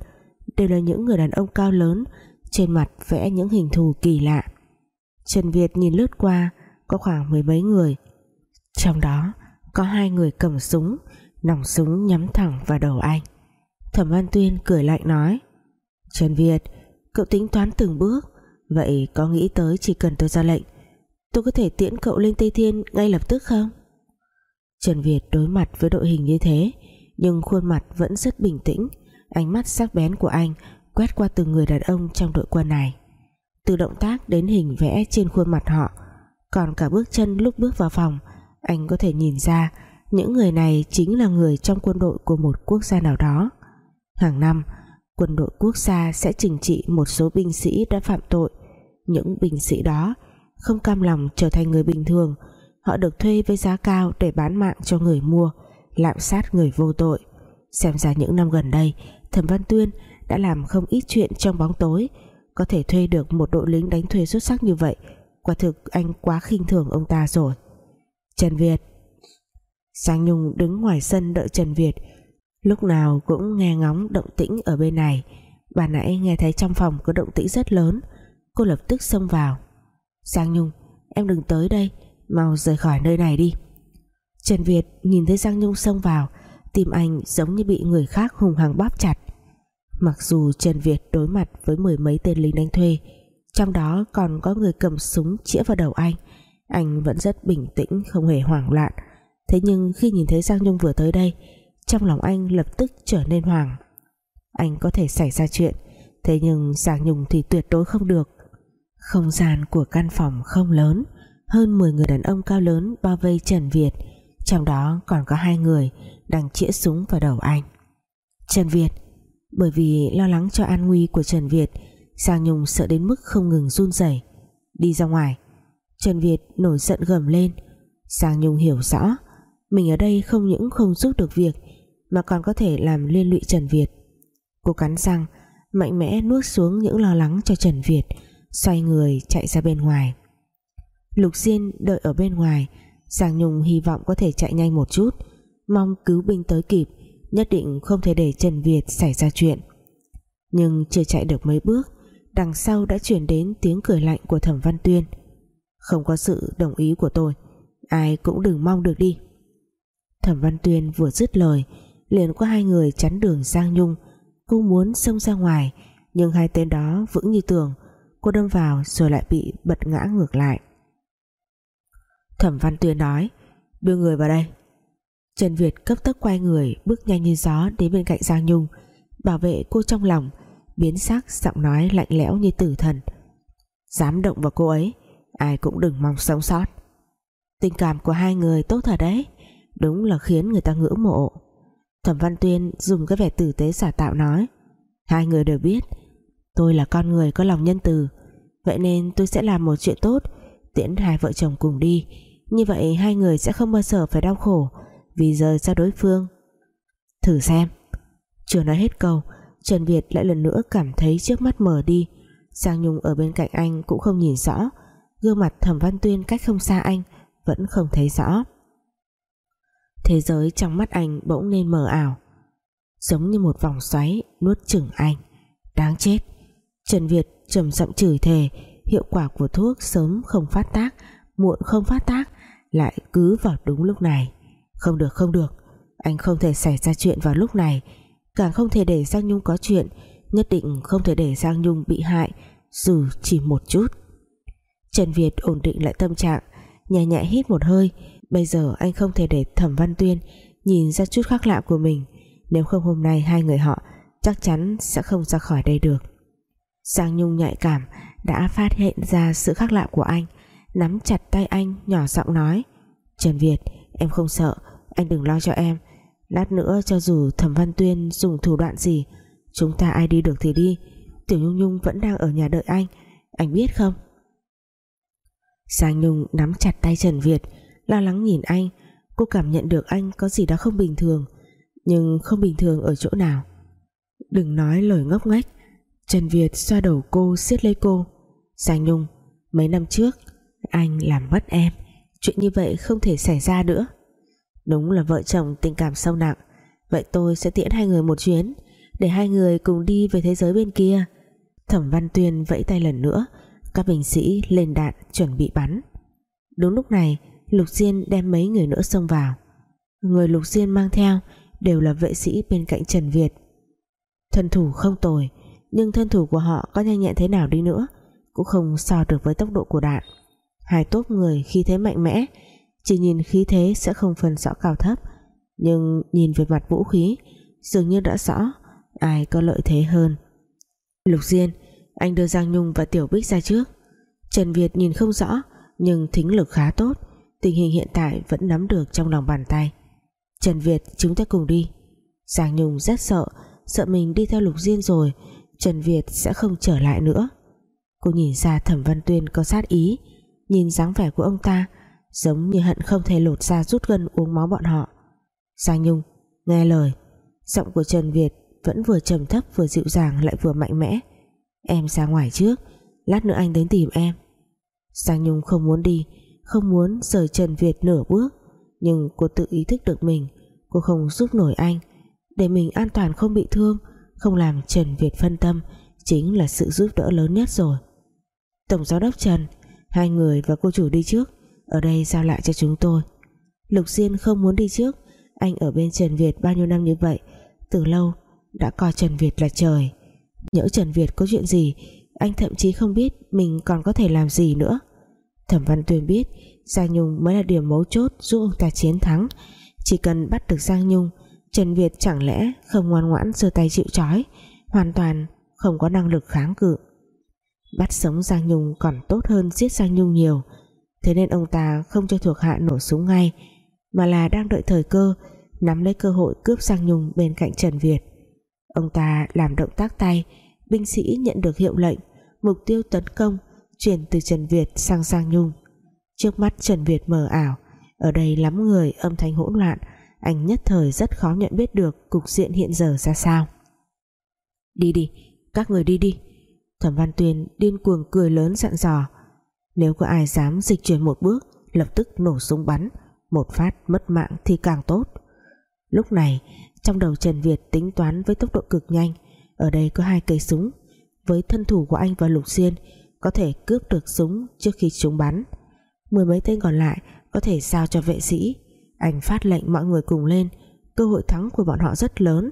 Đều là những người đàn ông cao lớn, Trên mặt vẽ những hình thù kỳ lạ. Trần Việt nhìn lướt qua, Có khoảng mười mấy người. Trong đó, có hai người cầm súng, Nòng súng nhắm thẳng vào đầu anh. Thẩm Văn Tuyên cười lạnh nói, Trần Việt, Cậu tính toán từng bước, Vậy có nghĩ tới chỉ cần tôi ra lệnh Tôi có thể tiễn cậu lên Tây Thiên ngay lập tức không? Trần Việt đối mặt với đội hình như thế, Nhưng khuôn mặt vẫn rất bình tĩnh. Ánh mắt sắc bén của anh Quét qua từng người đàn ông trong đội quân này. Từ động tác đến hình vẽ trên khuôn mặt họ, Còn cả bước chân lúc bước vào phòng, Anh có thể nhìn ra Những người này chính là người trong quân đội của một quốc gia nào đó. Hàng năm, Quân đội quốc gia sẽ trừng trị một số binh sĩ đã phạm tội. Những binh sĩ đó không cam lòng trở thành người bình thường. Họ được thuê với giá cao để bán mạng cho người mua, Lạm sát người vô tội. Xem ra những năm gần đây, Thẩm Văn Tuyên đã làm không ít chuyện trong bóng tối. Có thể thuê được một đội lính đánh thuê xuất sắc như vậy, Quả thực anh quá khinh thường ông ta rồi. Trần Việt. Giang Nhung đứng ngoài sân đợi Trần Việt. Lúc nào cũng nghe ngóng động tĩnh ở bên này. Bà nãy nghe thấy trong phòng có động tĩnh rất lớn. Cô lập tức xông vào. Giang Nhung, Em đừng tới đây, Mau rời khỏi nơi này đi. Trần Việt nhìn thấy Giang Nhung xông vào, Tim anh giống như bị người khác hùng hằng bóp chặt. Mặc dù Trần Việt đối mặt với mười mấy tên lính đánh thuê, Trong đó còn có người cầm súng chĩa vào đầu anh Anh vẫn rất bình tĩnh, Không hề hoảng loạn. Thế nhưng khi nhìn thấy Giang Nhung vừa tới đây, trong lòng anh lập tức trở nên hoảng. Anh có thể xảy ra chuyện, thế nhưng Giang Nhung thì tuyệt đối không được không gian của căn phòng không lớn, hơn 10 người đàn ông cao lớn bao vây Trần Việt. Trong đó còn có hai người đang chĩa súng vào đầu anh. Trần Việt, bởi vì lo lắng cho an nguy của Trần Việt, Giang Nhung sợ đến mức không ngừng run rẩy. Đi ra ngoài, Trần Việt nổi giận gầm lên. Giang Nhung hiểu rõ, mình ở đây không những không giúp được việc, mà còn có thể làm liên lụy Trần Việt. Cô cắn răng, mạnh mẽ nuốt xuống những lo lắng cho Trần Việt xoay người chạy ra bên ngoài. Lục Diên đợi ở bên ngoài, Giang Nhung hy vọng có thể chạy nhanh một chút, mong cứu binh tới kịp, nhất định không thể để Trần Việt xảy ra chuyện. Nhưng chưa chạy được mấy bước, đằng sau đã chuyển đến tiếng cười lạnh của Thẩm Văn Tuyên. Không có sự đồng ý của tôi, ai cũng đừng mong được đi. Thẩm Văn Tuyên vừa dứt lời, liền có hai người chắn đường Giang Nhung cô muốn xông ra ngoài, nhưng hai tên đó vững như tường cô đâm vào rồi lại bị bật ngã ngược lại. Thẩm Văn Tuyên nói, đưa người vào đây. Trần Việt cấp tốc quay người, bước nhanh như gió đến bên cạnh Giang Nhung, bảo vệ cô trong lòng, biến sắc, giọng nói lạnh lẽo như tử thần. Dám động vào cô ấy, ai cũng đừng mong sống sót. Tình cảm của hai người tốt thật đấy, đúng là khiến người ta ngưỡng mộ. Thẩm Văn Tuyên dùng cái vẻ tử tế giả tạo nói, Hai người đều biết Tôi là con người có lòng nhân từ. Vậy nên tôi sẽ làm một chuyện tốt, Tiễn hai vợ chồng cùng đi. Như vậy hai người sẽ không bao giờ phải đau khổ, Vì rời xa đối phương. Thử xem. Chưa nói hết câu, Trần Việt lại lần nữa cảm thấy trước mắt mờ đi. Giang Nhung ở bên cạnh anh cũng không nhìn rõ. Gương mặt thẩm văn tuyên cách không xa anh, vẫn không thấy rõ. Thế giới trong mắt anh bỗng nên mờ ảo. Giống như một vòng xoáy nuốt chửng anh. Đáng chết. Trần Việt trầm giọng chửi thề, hiệu quả của thuốc sớm không phát tác, muộn không phát tác, lại cứ vào đúng lúc này. Không được không được, anh không thể xảy ra chuyện vào lúc này, càng không thể để Giang Nhung có chuyện, nhất định không thể để Giang Nhung bị hại, dù chỉ một chút. Trần Việt ổn định lại tâm trạng, nhẹ nhẹ hít một hơi, bây giờ anh không thể để Thẩm Văn Tuyên nhìn ra chút khác lạ của mình, nếu không hôm nay hai người họ chắc chắn sẽ không ra khỏi đây được. Giang Nhung nhạy cảm, đã phát hiện ra sự khác lạ của anh, nắm chặt tay anh, nhỏ giọng nói, Trần Việt, em không sợ, anh đừng lo cho em. Lát nữa cho dù Thẩm Văn Tuyên dùng thủ đoạn gì, chúng ta ai đi được thì đi. Tiểu Nhung Nhung vẫn đang ở nhà đợi anh anh biết không? Giang Nhung nắm chặt tay Trần Việt, lo lắng nhìn anh. Cô cảm nhận được anh có gì đó không bình thường, nhưng không bình thường ở chỗ nào. Đừng nói lời ngốc nghếch Trần Việt xoa đầu cô, siết lấy cô. Giang Nhung, mấy năm trước, anh làm mất em. Chuyện như vậy không thể xảy ra nữa. Đúng là vợ chồng tình cảm sâu nặng. Vậy tôi sẽ tiễn hai người một chuyến, để hai người cùng đi về thế giới bên kia. Thẩm văn tuyên vẫy tay lần nữa. Các binh sĩ lên đạn chuẩn bị bắn. Đúng lúc này, lục diên đem mấy người nữa xông vào. Người lục diên mang theo đều là vệ sĩ bên cạnh trần việt. Thân thủ không tồi nhưng thân thủ của họ có nhanh nhẹn thế nào đi nữa, cũng không so được với tốc độ của đạn. Hai tốp người khi thế mạnh mẽ, chỉ nhìn khí thế sẽ không phân rõ cao thấp. Nhưng nhìn về mặt vũ khí, dường như đã rõ ai có lợi thế hơn. Lục Diên, anh đưa Giang Nhung và Tiểu Bích ra trước. Trần Việt nhìn không rõ, nhưng thính lực khá tốt, tình hình hiện tại vẫn nắm được trong lòng bàn tay. Trần Việt, chúng ta cùng đi. Giang Nhung rất sợ sợ mình đi theo Lục Diên rồi Trần Việt sẽ không trở lại nữa. Cô nhìn ra Thẩm Văn Tuyên có sát ý, nhìn dáng vẻ của ông ta giống như hận không thể lột ra rút gân uống máu bọn họ. Giang Nhung, nghe lời. Giọng của Trần Việt vẫn vừa trầm thấp vừa dịu dàng lại vừa mạnh mẽ. Em ra ngoài trước, lát nữa anh đến tìm em. Giang Nhung không muốn đi, không muốn rời Trần Việt nửa bước, nhưng cô tự ý thức được mình. Cô không giúp nổi anh, để mình an toàn không bị thương không làm Trần Việt phân tâm, chính là sự giúp đỡ lớn nhất rồi. Tổng giám đốc Trần, hai người và cô chủ đi trước, ở đây giao lại cho chúng tôi. Lục Diên không muốn đi trước, anh ở bên Trần Việt bao nhiêu năm như vậy, từ lâu đã coi Trần Việt là trời. Nhỡ Trần Việt có chuyện gì, anh thậm chí không biết mình còn có thể làm gì nữa. Thẩm Văn Tuyên biết Giang Nhung mới là điểm mấu chốt giúp ông ta chiến thắng, chỉ cần bắt được Giang Nhung Trần Việt chẳng lẽ không ngoan ngoãn giơ tay chịu trói, hoàn toàn không có năng lực kháng cự. Bắt sống Giang Nhung còn tốt hơn giết Giang Nhung nhiều. Thế nên ông ta không cho thuộc hạ nổ súng ngay, mà là đang đợi thời cơ, nắm lấy cơ hội cướp Giang Nhung bên cạnh Trần Việt. Ông ta làm động tác tay, binh sĩ nhận được hiệu lệnh, mục tiêu tấn công chuyển từ Trần Việt sang Giang Nhung. Trước mắt Trần Việt mờ ảo, ở đây lắm người âm thanh hỗn loạn anh nhất thời rất khó nhận biết được cục diện hiện giờ ra sao. Đi đi, các người đi đi. Thẩm văn tuyên điên cuồng cười lớn dặn dò. Nếu có ai dám dịch chuyển một bước, lập tức nổ súng bắn. Một phát mất mạng thì càng tốt. Lúc này, trong đầu Trần Việt tính toán với tốc độ cực nhanh. Ở đây có hai cây súng. Với thân thủ của anh và Lục Diên có thể cướp được súng trước khi chúng bắn. Mười mấy tên còn lại có thể giao cho vệ sĩ anh phát lệnh mọi người cùng lên. Cơ hội thắng của bọn họ rất lớn.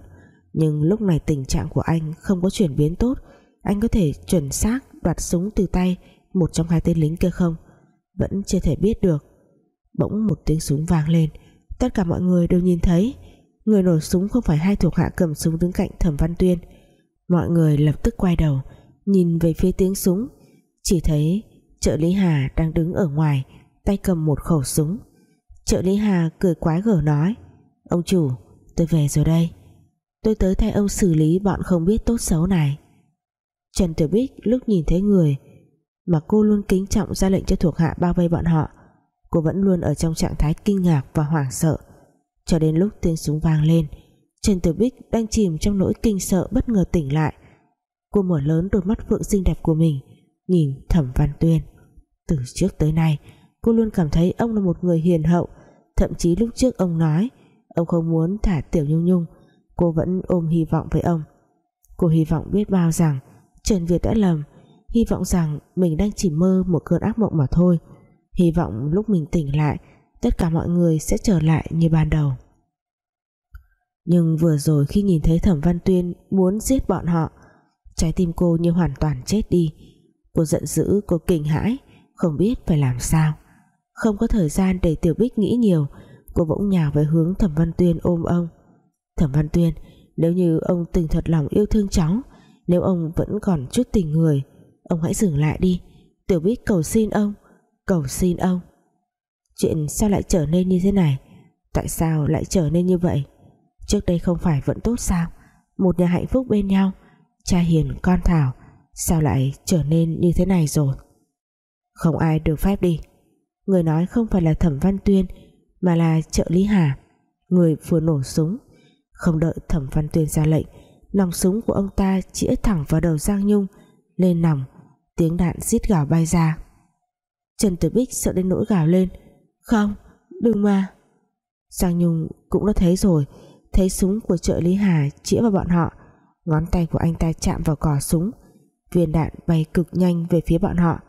Nhưng lúc này tình trạng của anh không có chuyển biến tốt. Anh có thể chuẩn xác đoạt súng từ tay một trong hai tên lính kia không? Vẫn chưa thể biết được. Bỗng một tiếng súng vang lên. Tất cả mọi người đều nhìn thấy. Người nổ súng không phải hai thuộc hạ cầm súng đứng cạnh thẩm văn tuyên. Mọi người lập tức quay đầu, nhìn về phía tiếng súng. Chỉ thấy trợ lý hà đang đứng ở ngoài, tay cầm một khẩu súng trợ lý hà cười quái gở nói, ông chủ, tôi về rồi đây. Tôi tới thay ông xử lý bọn không biết tốt xấu này. Trần Tiểu Bích lúc nhìn thấy người mà cô luôn kính trọng ra lệnh cho thuộc hạ bao vây bọn họ, cô vẫn luôn ở trong trạng thái kinh ngạc và hoảng sợ. Cho đến lúc tiếng súng vang lên, Trần Tử Bích đang chìm trong nỗi kinh sợ bất ngờ tỉnh lại. Cô mở lớn đôi mắt vượng xinh đẹp của mình, nhìn Thẩm Văn Tuyên. Từ trước tới nay, cô luôn cảm thấy ông là một người hiền hậu thậm chí lúc trước ông nói, ông không muốn thả Tiểu Nhung Nhung. Cô vẫn ôm hy vọng với ông. Cô hy vọng biết bao rằng Trần Việt đã lầm. Hy vọng rằng mình đang chỉ mơ một cơn ác mộng mà thôi. Hy vọng lúc mình tỉnh lại, tất cả mọi người sẽ trở lại như ban đầu. Nhưng vừa rồi khi nhìn thấy Thẩm Văn Tuyên muốn giết bọn họ, trái tim cô như hoàn toàn chết đi. Cô giận dữ, cô kinh hãi, không biết phải làm sao không có thời gian để Tiểu Bích nghĩ nhiều. Cô bỗng nhào về hướng Thẩm Văn Tuyên ôm ông. Thẩm Văn Tuyên, nếu như ông từng thật lòng yêu thương cháu, nếu ông vẫn còn chút tình người, ông hãy dừng lại đi. Tiểu Bích cầu xin ông, cầu xin ông. Chuyện sao lại trở nên như thế này? Tại sao lại trở nên như vậy? Trước đây không phải vẫn tốt sao? Một nhà hạnh phúc bên nhau. Cha hiền, con thảo, sao lại trở nên như thế này rồi? Không ai được phép đi người nói không phải là thẩm văn tuyên, mà là trợ lý hà. Người vừa nổ súng. Không đợi thẩm văn tuyên ra lệnh, nòng súng của ông ta chĩa thẳng vào đầu giang nhung, lên nòng, tiếng đạn rít gào bay ra. Trần tử bích sợ đến nỗi gào lên, không, đừng mà. Giang nhung cũng đã thấy rồi, thấy súng của trợ lý hà chĩa vào bọn họ, ngón tay của anh ta chạm vào cò súng, viên đạn bay cực nhanh về phía bọn họ.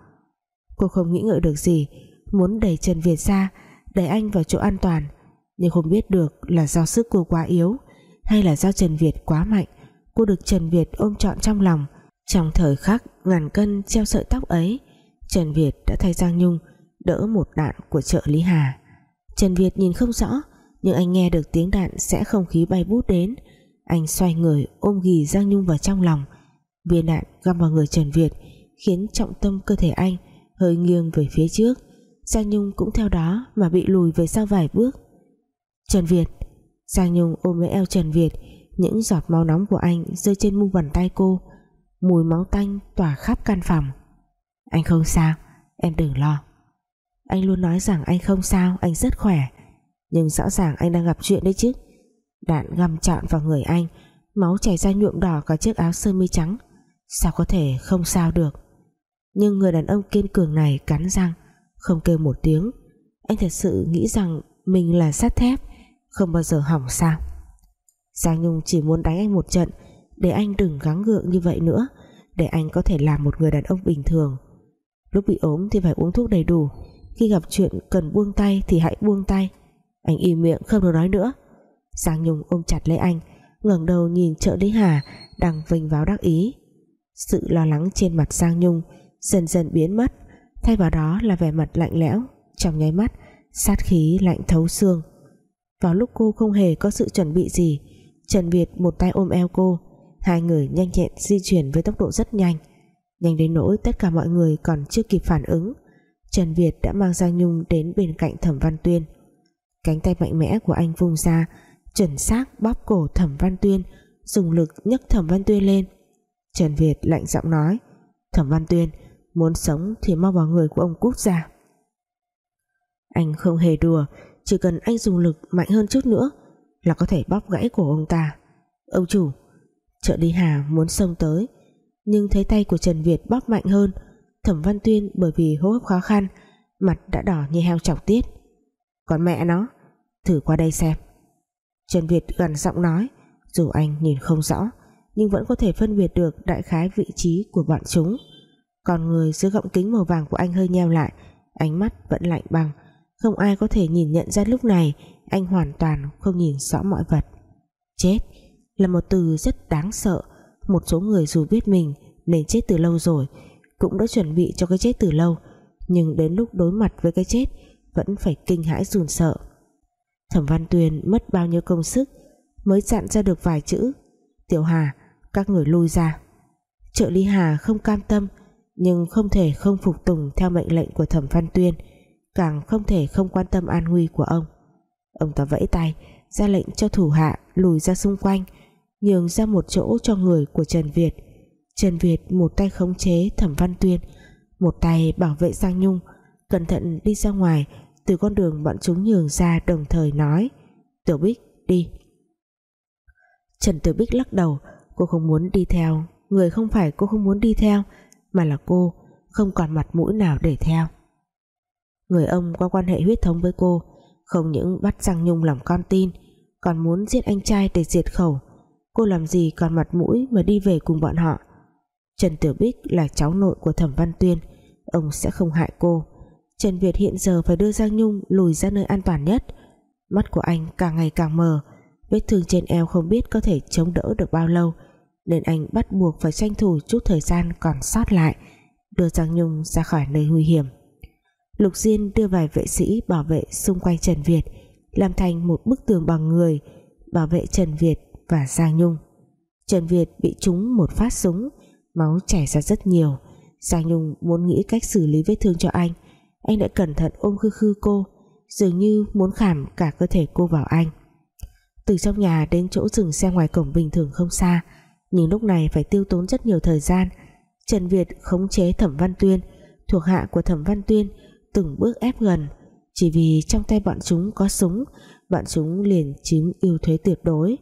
Cô không nghĩ ngợi được gì muốn đẩy Trần Việt ra, đẩy anh vào chỗ an toàn, nhưng không biết được là do sức cô quá yếu hay là do Trần Việt quá mạnh. Cô được Trần Việt ôm trọn trong lòng. Trong thời khắc ngàn cân treo sợi tóc ấy, Trần Việt đã thay Giang Nhung đỡ một đạn của trợ Lý Hà. Trần Việt nhìn không rõ, nhưng anh nghe được tiếng đạn sẽ không khí bay bút đến. Anh xoay người ôm ghì Giang Nhung vào trong lòng. Viên đạn găm vào người Trần Việt khiến trọng tâm cơ thể anh hơi nghiêng về phía trước. Giang Nhung cũng theo đó mà bị lùi về sau vài bước. Trần Việt, Giang Nhung ôm lấy eo Trần Việt, những giọt máu nóng của anh rơi trên mu bàn tay cô, mùi máu tanh tỏa khắp căn phòng. Anh không sao, em đừng lo. Anh luôn nói rằng anh không sao, anh rất khỏe. Nhưng rõ ràng anh đang gặp chuyện đấy chứ. Đạn găm trọn vào người anh, máu chảy ra nhuộm đỏ cả chiếc áo sơ mi trắng. Sao có thể không sao được? Nhưng người đàn ông kiên cường này cắn răng không kêu một tiếng. Anh thật sự nghĩ rằng mình là sắt thép, không bao giờ hỏng sao. Giang Nhung chỉ muốn đánh anh một trận, để anh đừng gắng gượng như vậy nữa, để anh có thể làm một người đàn ông bình thường. Lúc bị ốm thì phải uống thuốc đầy đủ, khi gặp chuyện cần buông tay thì hãy buông tay. Anh im miệng không được nói nữa. Giang Nhung ôm chặt lấy anh, ngẩng đầu nhìn trợ lý Hà đang vinh váo đắc ý. Sự lo lắng trên mặt Giang Nhung dần dần biến mất thay vào đó là vẻ mặt lạnh lẽo, trong nháy mắt, sát khí lạnh thấu xương. Vào lúc cô không hề có sự chuẩn bị gì, Trần Việt một tay ôm eo cô, hai người nhanh nhẹn di chuyển với tốc độ rất nhanh. Nhanh đến nỗi tất cả mọi người còn chưa kịp phản ứng, Trần Việt đã mang Giang Nhung đến bên cạnh Thẩm Văn Tuyên. Cánh tay mạnh mẽ của anh vung ra, chuẩn xác bóp cổ Thẩm Văn Tuyên, dùng lực nhấc Thẩm Văn Tuyên lên. Trần Việt lạnh giọng nói, Thẩm Văn Tuyên muốn sống thì mau vào người của ông cút ra anh không hề đùa, chỉ cần anh dùng lực mạnh hơn chút nữa là có thể bóp gãy cổ ông ta. Ông chủ, trợ lý Hà muốn xông tới, nhưng thấy tay của Trần Việt bóp mạnh hơn, Thẩm Văn Tuyên bởi vì hô hấp khó khăn, mặt đã đỏ như heo chọc tiết. Còn mẹ nó, thử qua đây xem. Trần Việt gần giọng nói, dù anh nhìn không rõ, nhưng vẫn có thể phân biệt được đại khái vị trí của bọn chúng còn người dưới gọng kính màu vàng của anh hơi nheo lại, ánh mắt vẫn lạnh băng. Không ai có thể nhìn nhận ra lúc này, anh hoàn toàn không nhìn rõ mọi vật. Chết, là một từ rất đáng sợ. Một số người dù biết mình nên chết từ lâu rồi, cũng đã chuẩn bị cho cái chết từ lâu. Nhưng đến lúc đối mặt với cái chết, vẫn phải kinh hãi run sợ. Thẩm văn tuyền mất bao nhiêu công sức mới dặn ra được vài chữ? Tiểu hà, các người lui ra. Trợ lý hà không cam tâm nhưng không thể không phục tùng theo mệnh lệnh của thẩm văn tuyên, càng không thể không quan tâm an nguy của ông. Ông ta vẫy tay, ra lệnh cho thủ hạ lùi ra xung quanh, nhường ra một chỗ cho người của Trần Việt. Trần Việt một tay khống chế thẩm văn tuyên, một tay bảo vệ Giang Nhung, cẩn thận đi ra ngoài, từ con đường bọn chúng nhường ra đồng thời nói, Tiểu Bích, đi. Trần Tiểu Bích lắc đầu, cô không muốn đi theo. Người không phải cô không muốn đi theo mà là cô, không còn mặt mũi nào để theo. Người ông có quan hệ huyết thống với cô, không những bắt Giang Nhung làm con tin, còn muốn giết anh trai để diệt khẩu. Cô làm gì còn mặt mũi mà đi về cùng bọn họ? Trần Tiểu Bích là cháu nội của Thẩm Văn Tuyên, ông sẽ không hại cô. Trần Việt hiện giờ phải đưa Giang Nhung lùi ra nơi an toàn nhất. Mắt của anh càng ngày càng mờ, vết thương trên eo không biết có thể chống đỡ được bao lâu nên anh bắt buộc phải tranh thủ chút thời gian còn sót lại, đưa Giang Nhung ra khỏi nơi nguy hiểm. Lục Diên đưa vài vệ sĩ bảo vệ xung quanh Trần Việt, làm thành một bức tường bằng người, bảo vệ Trần Việt và Giang Nhung. Trần Việt bị trúng một phát súng, máu chảy ra rất nhiều. Giang Nhung muốn nghĩ cách xử lý vết thương cho anh. Anh đã cẩn thận ôm khư khư cô, dường như muốn khảm cả cơ thể cô vào anh. Từ trong nhà đến chỗ dừng xe ngoài cổng bình thường không xa nhưng lúc này phải tiêu tốn rất nhiều thời gian. Trần Việt khống chế Thẩm Văn Tuyên, thuộc hạ của Thẩm Văn Tuyên, từng bước ép gần. Chỉ vì trong tay bọn chúng có súng, bọn chúng liền chiếm ưu thế tuyệt đối.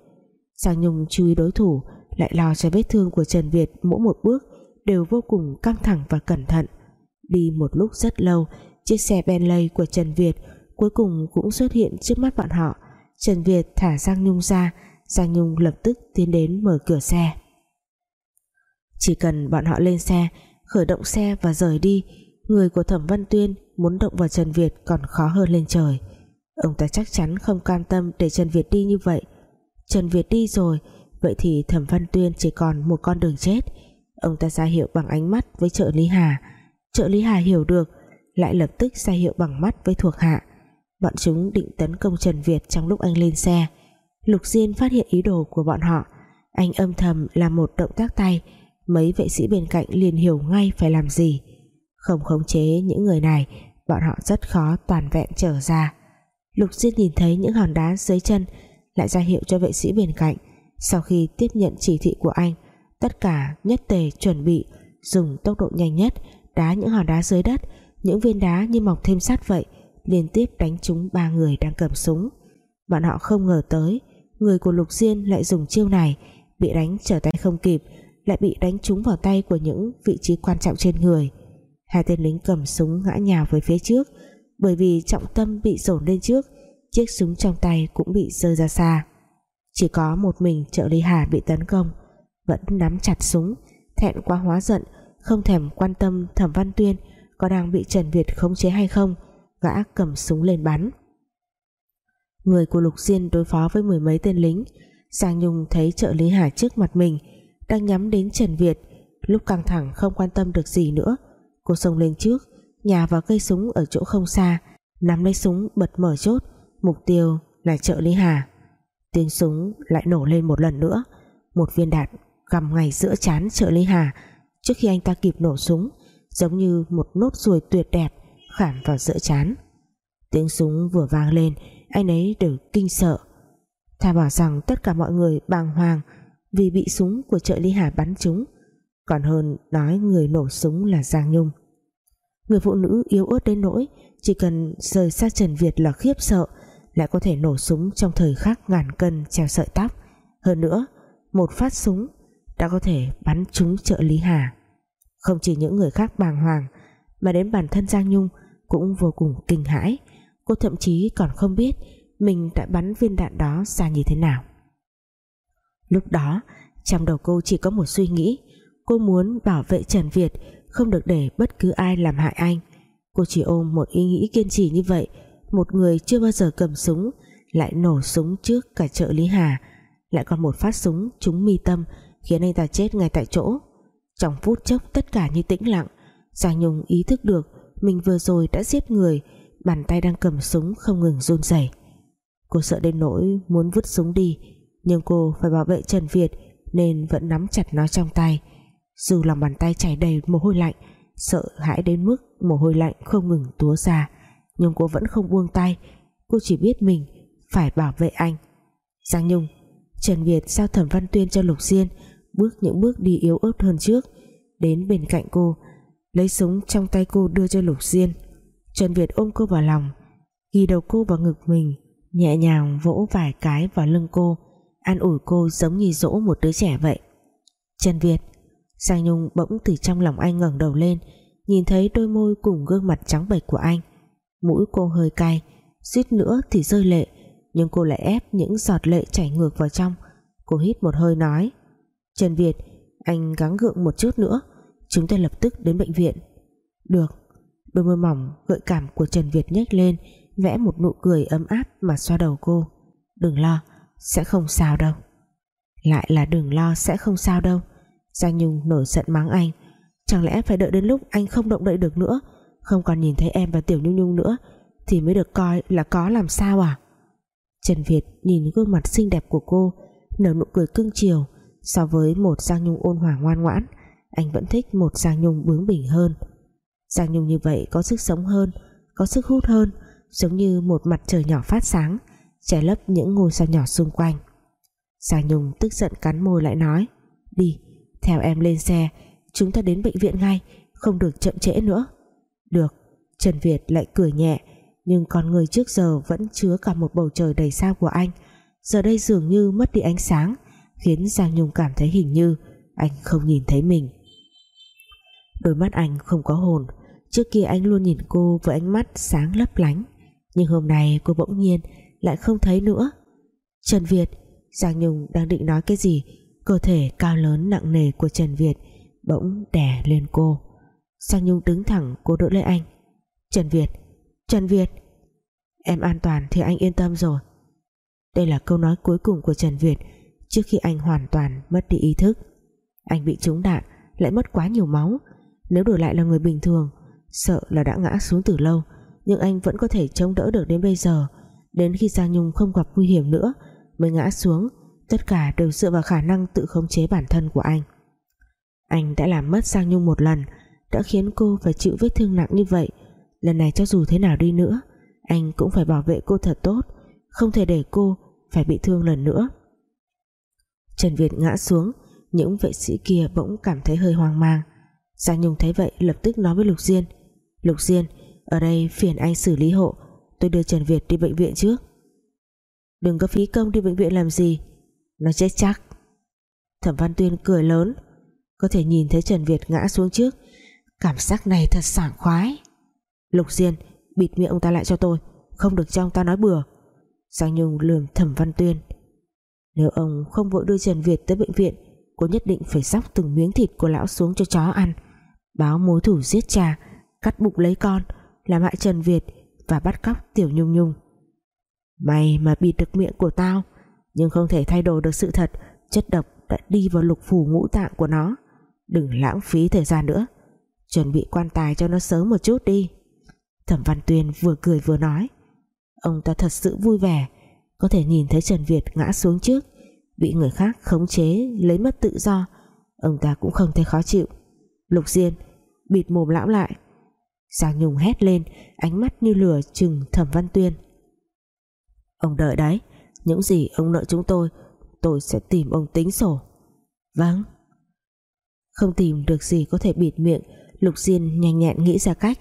Giang Nhung chú ý đối thủ, lại lo cho vết thương của Trần Việt mỗi một bước đều vô cùng căng thẳng và cẩn thận. Đi một lúc rất lâu, chiếc xe Bentley của Trần Việt cuối cùng cũng xuất hiện trước mắt bọn họ. Trần Việt thả Giang Nhung ra Giang Nhung lập tức tiến đến mở cửa xe. Chỉ cần bọn họ lên xe, khởi động xe và rời đi, người của Thẩm Văn Tuyên muốn động vào Trần Việt còn khó hơn lên trời. Ông ta chắc chắn không cam tâm để Trần Việt đi như vậy. Trần Việt đi rồi, vậy thì Thẩm Văn Tuyên chỉ còn một con đường chết. Ông ta ra hiệu bằng ánh mắt với trợ lý Hà. Trợ lý Hà hiểu được, lại lập tức ra hiệu bằng mắt với thuộc hạ. Bọn chúng định tấn công Trần Việt trong lúc anh lên xe. Lục Diên phát hiện ý đồ của bọn họ. Anh âm thầm làm một động tác tay. Mấy vệ sĩ bên cạnh liền hiểu ngay phải làm gì. Không khống chế những người này, bọn họ rất khó toàn vẹn trở ra. Lục Diên nhìn thấy những hòn đá dưới chân, lại ra hiệu cho vệ sĩ bên cạnh. Sau khi tiếp nhận chỉ thị của anh, tất cả nhất tề chuẩn bị, dùng tốc độ nhanh nhất, đá những hòn đá dưới đất. Những viên đá như mọc thêm sắt vậy, liên tiếp đánh trúng ba người đang cầm súng. Bọn họ không ngờ tới người của Lục Diên lại dùng chiêu này, bị đánh trở tay không kịp, lại bị đánh trúng vào tay của những vị trí quan trọng trên người. Hai tên lính cầm súng ngã nhào về phía trước, bởi vì trọng tâm bị dồn lên trước, chiếc súng trong tay cũng bị rơi ra xa. Chỉ có một mình trợ lý Hà bị tấn công, vẫn nắm chặt súng, thẹn quá hóa giận, không thèm quan tâm thẩm văn tuyên có đang bị Trần Việt khống chế hay không, gã cầm súng lên bắn người của Lục Diên đối phó với mười mấy tên lính. Giang Nhung thấy trợ lý Hà trước mặt mình, đang nhắm đến Trần Việt. Lúc căng thẳng không quan tâm được gì nữa, cô xông lên trước nhà vào cây súng ở chỗ không xa, nắm lấy súng bật mở chốt. Mục tiêu là trợ lý Hà. Tiếng súng lại nổ lên một lần nữa. Một viên đạn gầm ngay giữa chán trợ lý Hà, trước khi anh ta kịp nổ súng, giống như một nốt ruồi tuyệt đẹp khảm vào giữa chán tiếng súng vừa vang lên anh ấy đều kinh sợ. Thà bảo rằng tất cả mọi người bàng hoàng vì bị súng của trợ lý Hà bắn trúng. Còn hơn nói người nổ súng là Giang Nhung. Người phụ nữ yếu ớt đến nỗi chỉ cần rời xa Trần Việt là khiếp sợ, lại có thể nổ súng trong thời khắc ngàn cân treo sợi tóc. Hơn nữa, một phát súng đã có thể bắn trúng trợ lý Hà. Không chỉ những người khác bàng hoàng, mà đến bản thân Giang Nhung cũng vô cùng kinh hãi cô thậm chí còn không biết mình đã bắn viên đạn đó ra như thế nào. Lúc đó, trong đầu cô chỉ có một suy nghĩ. Cô muốn bảo vệ Trần Việt, không được để bất cứ ai làm hại anh. Cô chỉ ôm một ý nghĩ kiên trì như vậy. Một người chưa bao giờ cầm súng, lại nổ súng trước cả chợ Lý Hà. Lại còn một phát súng trúng mi tâm, khiến anh ta chết ngay tại chỗ. Trong phút chốc, tất cả như tĩnh lặng. Giang Nhung ý thức được mình vừa rồi đã giết người bàn tay đang cầm súng không ngừng run rẩy. Cô sợ đến nỗi muốn vứt súng đi, nhưng cô phải bảo vệ Trần Việt nên vẫn nắm chặt nó trong tay. Dù lòng bàn tay chảy đầy mồ hôi lạnh, sợ hãi đến mức mồ hôi lạnh không ngừng túa ra, nhưng cô vẫn không buông tay. Cô chỉ biết mình phải bảo vệ anh. Giang Nhung, Trần Việt giao thẩm văn tuyên cho Lục Diên, bước những bước đi yếu ớt hơn trước. Đến bên cạnh cô, lấy súng trong tay cô đưa cho Lục Diên. Trần Việt ôm cô vào lòng, ghi đầu cô vào ngực mình, nhẹ nhàng vỗ vài cái vào lưng cô, an ủi cô giống như dỗ một đứa trẻ vậy. Trần Việt. Giang Nhung bỗng từ trong lòng anh ngẩng đầu lên, nhìn thấy đôi môi cùng gương mặt trắng bệch của anh. Mũi cô hơi cay, suýt nữa thì rơi lệ, nhưng cô lại ép những giọt lệ chảy ngược vào trong. Cô hít một hơi nói, Trần Việt, anh gắng gượng một chút nữa, chúng ta lập tức đến bệnh viện. Được đôi môi mỏng, gợi cảm của Trần Việt nhếch lên, vẽ một nụ cười ấm áp mà xoa đầu cô. Đừng lo, sẽ không sao đâu. Lại là đừng lo, sẽ không sao đâu. Giang Nhung nổi giận mắng anh. Chẳng lẽ phải đợi đến lúc anh không động đậy được nữa? Không còn nhìn thấy em và Tiểu Nhung Nhung nữa, thì mới được coi là có làm sao à? Trần Việt nhìn gương mặt xinh đẹp của cô, nở nụ cười cưng chiều. So với một Giang Nhung ôn hòa ngoan ngoãn, anh vẫn thích một Giang Nhung bướng bỉnh hơn. Giang Nhung như vậy có sức sống hơn, có sức hút hơn, giống như một mặt trời nhỏ phát sáng, che lấp những ngôi sao nhỏ xung quanh. Giang Nhung tức giận cắn môi lại nói, đi, theo em lên xe, chúng ta đến bệnh viện ngay, không được chậm trễ nữa. Được. Trần Việt lại cười nhẹ, nhưng con người trước giờ vẫn chứa cả một bầu trời đầy sao của anh. Giờ đây dường như mất đi ánh sáng, khiến Giang Nhung cảm thấy hình như anh không nhìn thấy mình. Đôi mắt anh không có hồn trước kia anh luôn nhìn cô với ánh mắt sáng lấp lánh, nhưng hôm nay cô bỗng nhiên lại không thấy nữa. Trần Việt, Giang Nhung đang định nói cái gì, cơ thể cao lớn nặng nề của Trần Việt bỗng đè lên cô. Giang Nhung đứng thẳng cô đỡ lấy anh. Trần Việt Trần Việt. Em an toàn thì anh yên tâm rồi. Đây là câu nói cuối cùng của Trần Việt Trước khi anh hoàn toàn mất đi ý thức. Anh bị trúng đạn, Lại mất quá nhiều máu. Nếu đổi lại là người bình thường Sợ là đã ngã xuống từ lâu, Nhưng anh vẫn có thể chống đỡ được đến bây giờ. Đến khi Giang Nhung không gặp nguy hiểm nữa, Mới ngã xuống, Tất cả đều dựa vào khả năng tự khống chế bản thân của anh. Anh đã làm mất Giang Nhung một lần, Đã khiến cô phải chịu vết thương nặng như vậy. Lần này cho dù thế nào đi nữa, Anh cũng phải bảo vệ cô thật tốt, Không thể để cô phải bị thương lần nữa. Trần Việt ngã xuống, Những vệ sĩ kia bỗng cảm thấy hơi hoang mang. Giang Nhung thấy vậy, lập tức nói với Lục Diên. Lục Diên, Ở đây phiền anh xử lý hộ. Tôi đưa Trần Việt đi bệnh viện trước. Đừng có phí công đi bệnh viện làm gì. Nó chết chắc. Thẩm Văn Tuyên cười lớn. Có thể nhìn thấy Trần Việt ngã xuống trước. Cảm giác này thật sảng khoái. Lục Diên, bịt miệng ông ta lại cho tôi. Không được cho ông ta nói bừa. Giang Nhung lườm Thẩm Văn Tuyên. Nếu ông không vội đưa Trần Việt tới bệnh viện, Cô nhất định phải dóc từng miếng thịt của lão xuống cho chó ăn. Báo mối thủ giết cha. Cắt bụng lấy con, Làm hại Trần Việt Và bắt cóc Tiểu Nhung Nhung. Mày mà bịt được miệng của tao, Nhưng không thể thay đổi được sự thật, Chất độc đã đi vào lục phủ ngũ tạng của nó. Đừng lãng phí thời gian nữa, Chuẩn bị quan tài cho nó sớm một chút đi. Thẩm Văn Tuyên vừa cười vừa nói. Ông ta thật sự vui vẻ, Có thể nhìn thấy Trần Việt ngã xuống trước, Bị người khác khống chế, Lấy mất tự do, Ông ta cũng không thấy khó chịu. Lục Diên, bịt mồm lão lại Giang Nhung hét lên, Ánh mắt như lửa chừng Thẩm Văn Tuyên. Ông đợi đấy, Những gì ông nợ chúng tôi Tôi sẽ tìm ông tính sổ. Vâng. Không tìm được gì có thể bịt miệng, Lục Diên nhanh nhẹn nghĩ ra cách.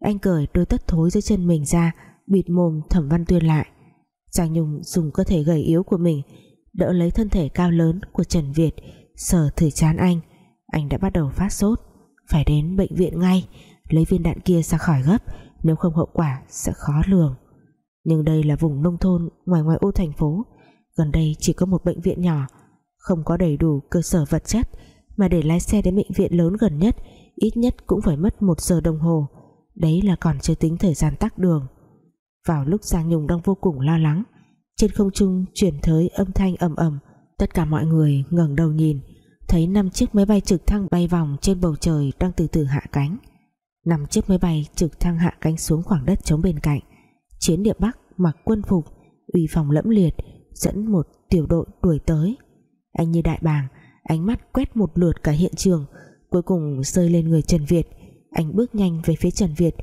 Anh cởi đôi tất thối dưới chân mình ra, Bịt mồm thẩm văn tuyên lại. Giang Nhung dùng cơ thể gầy yếu của mình, Đỡ lấy thân thể cao lớn của Trần Việt, Sờ thử chán anh. Anh đã bắt đầu phát sốt, Phải đến bệnh viện ngay. Lấy viên đạn kia ra khỏi gấp, Nếu không hậu quả sẽ khó lường. Nhưng đây là vùng nông thôn Ngoài ngoài ô thành phố. Gần đây chỉ có một bệnh viện nhỏ, Không có đầy đủ cơ sở vật chất, Mà để lái xe đến bệnh viện lớn gần nhất, ít nhất cũng phải mất một giờ đồng hồ. Đấy là còn chưa tính thời gian tắc đường. Vào lúc Giang Nhung đang vô cùng lo lắng, trên không trung chuyển tới âm thanh ầm ầm, tất cả mọi người ngẩng đầu nhìn, thấy năm chiếc máy bay trực thăng bay vòng trên bầu trời đang từ từ hạ cánh năm chiếc máy bay trực thăng hạ cánh xuống khoảng đất trống bên cạnh, chiến địa Bắc mặc quân phục, uy phòng lẫm liệt, dẫn một tiểu đội đuổi tới. Anh như đại bàng, ánh mắt quét một lượt cả hiện trường, cuối cùng rơi lên người Trần Việt. Anh bước nhanh về phía Trần Việt,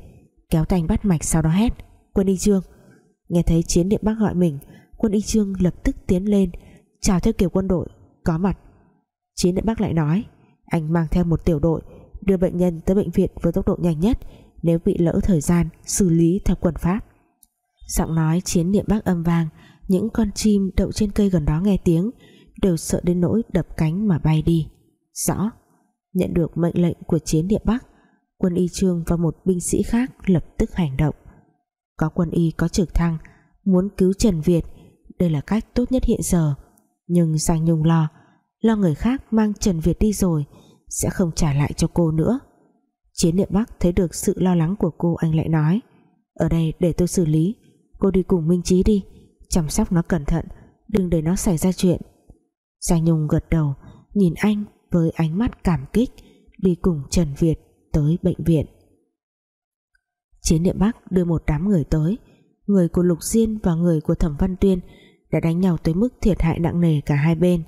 kéo tay bắt mạch sau đó hét, quân y trương! Nghe thấy chiến địa bắc gọi mình, quân y trương lập tức tiến lên, chào theo kiểu quân đội, có mặt. Chiến địa bắc lại nói, anh mang theo một tiểu đội đưa bệnh nhân tới bệnh viện với tốc độ nhanh nhất nếu bị lỡ thời gian xử lý theo quần pháp. Giọng nói chiến niệm bác âm vang, những con chim đậu trên cây gần đó nghe tiếng, đều sợ đến nỗi đập cánh mà bay đi. Rõ, nhận được mệnh lệnh của chiến địa Bắc quân y trương và một binh sĩ khác lập tức hành động. Có quân y, có trực thăng, muốn cứu Trần Việt, đây là cách tốt nhất hiện giờ. Nhưng Giang Nhung lo lo người khác mang Trần Việt đi rồi sẽ không trả lại cho cô nữa. Chiến niệm Bắc thấy được sự lo lắng của cô, anh lại nói, ở đây để tôi xử lý. Cô đi cùng Minh Trí đi. Chăm sóc nó cẩn thận, đừng để nó xảy ra chuyện. Giang Nhung gật đầu, nhìn anh với ánh mắt cảm kích, đi cùng Trần Việt tới bệnh viện. Chiến niệm Bắc đưa một đám người tới. Người của Lục Diên và người của Thẩm Văn Tuyên đã đánh nhau tới mức thiệt hại nặng nề cả hai bên.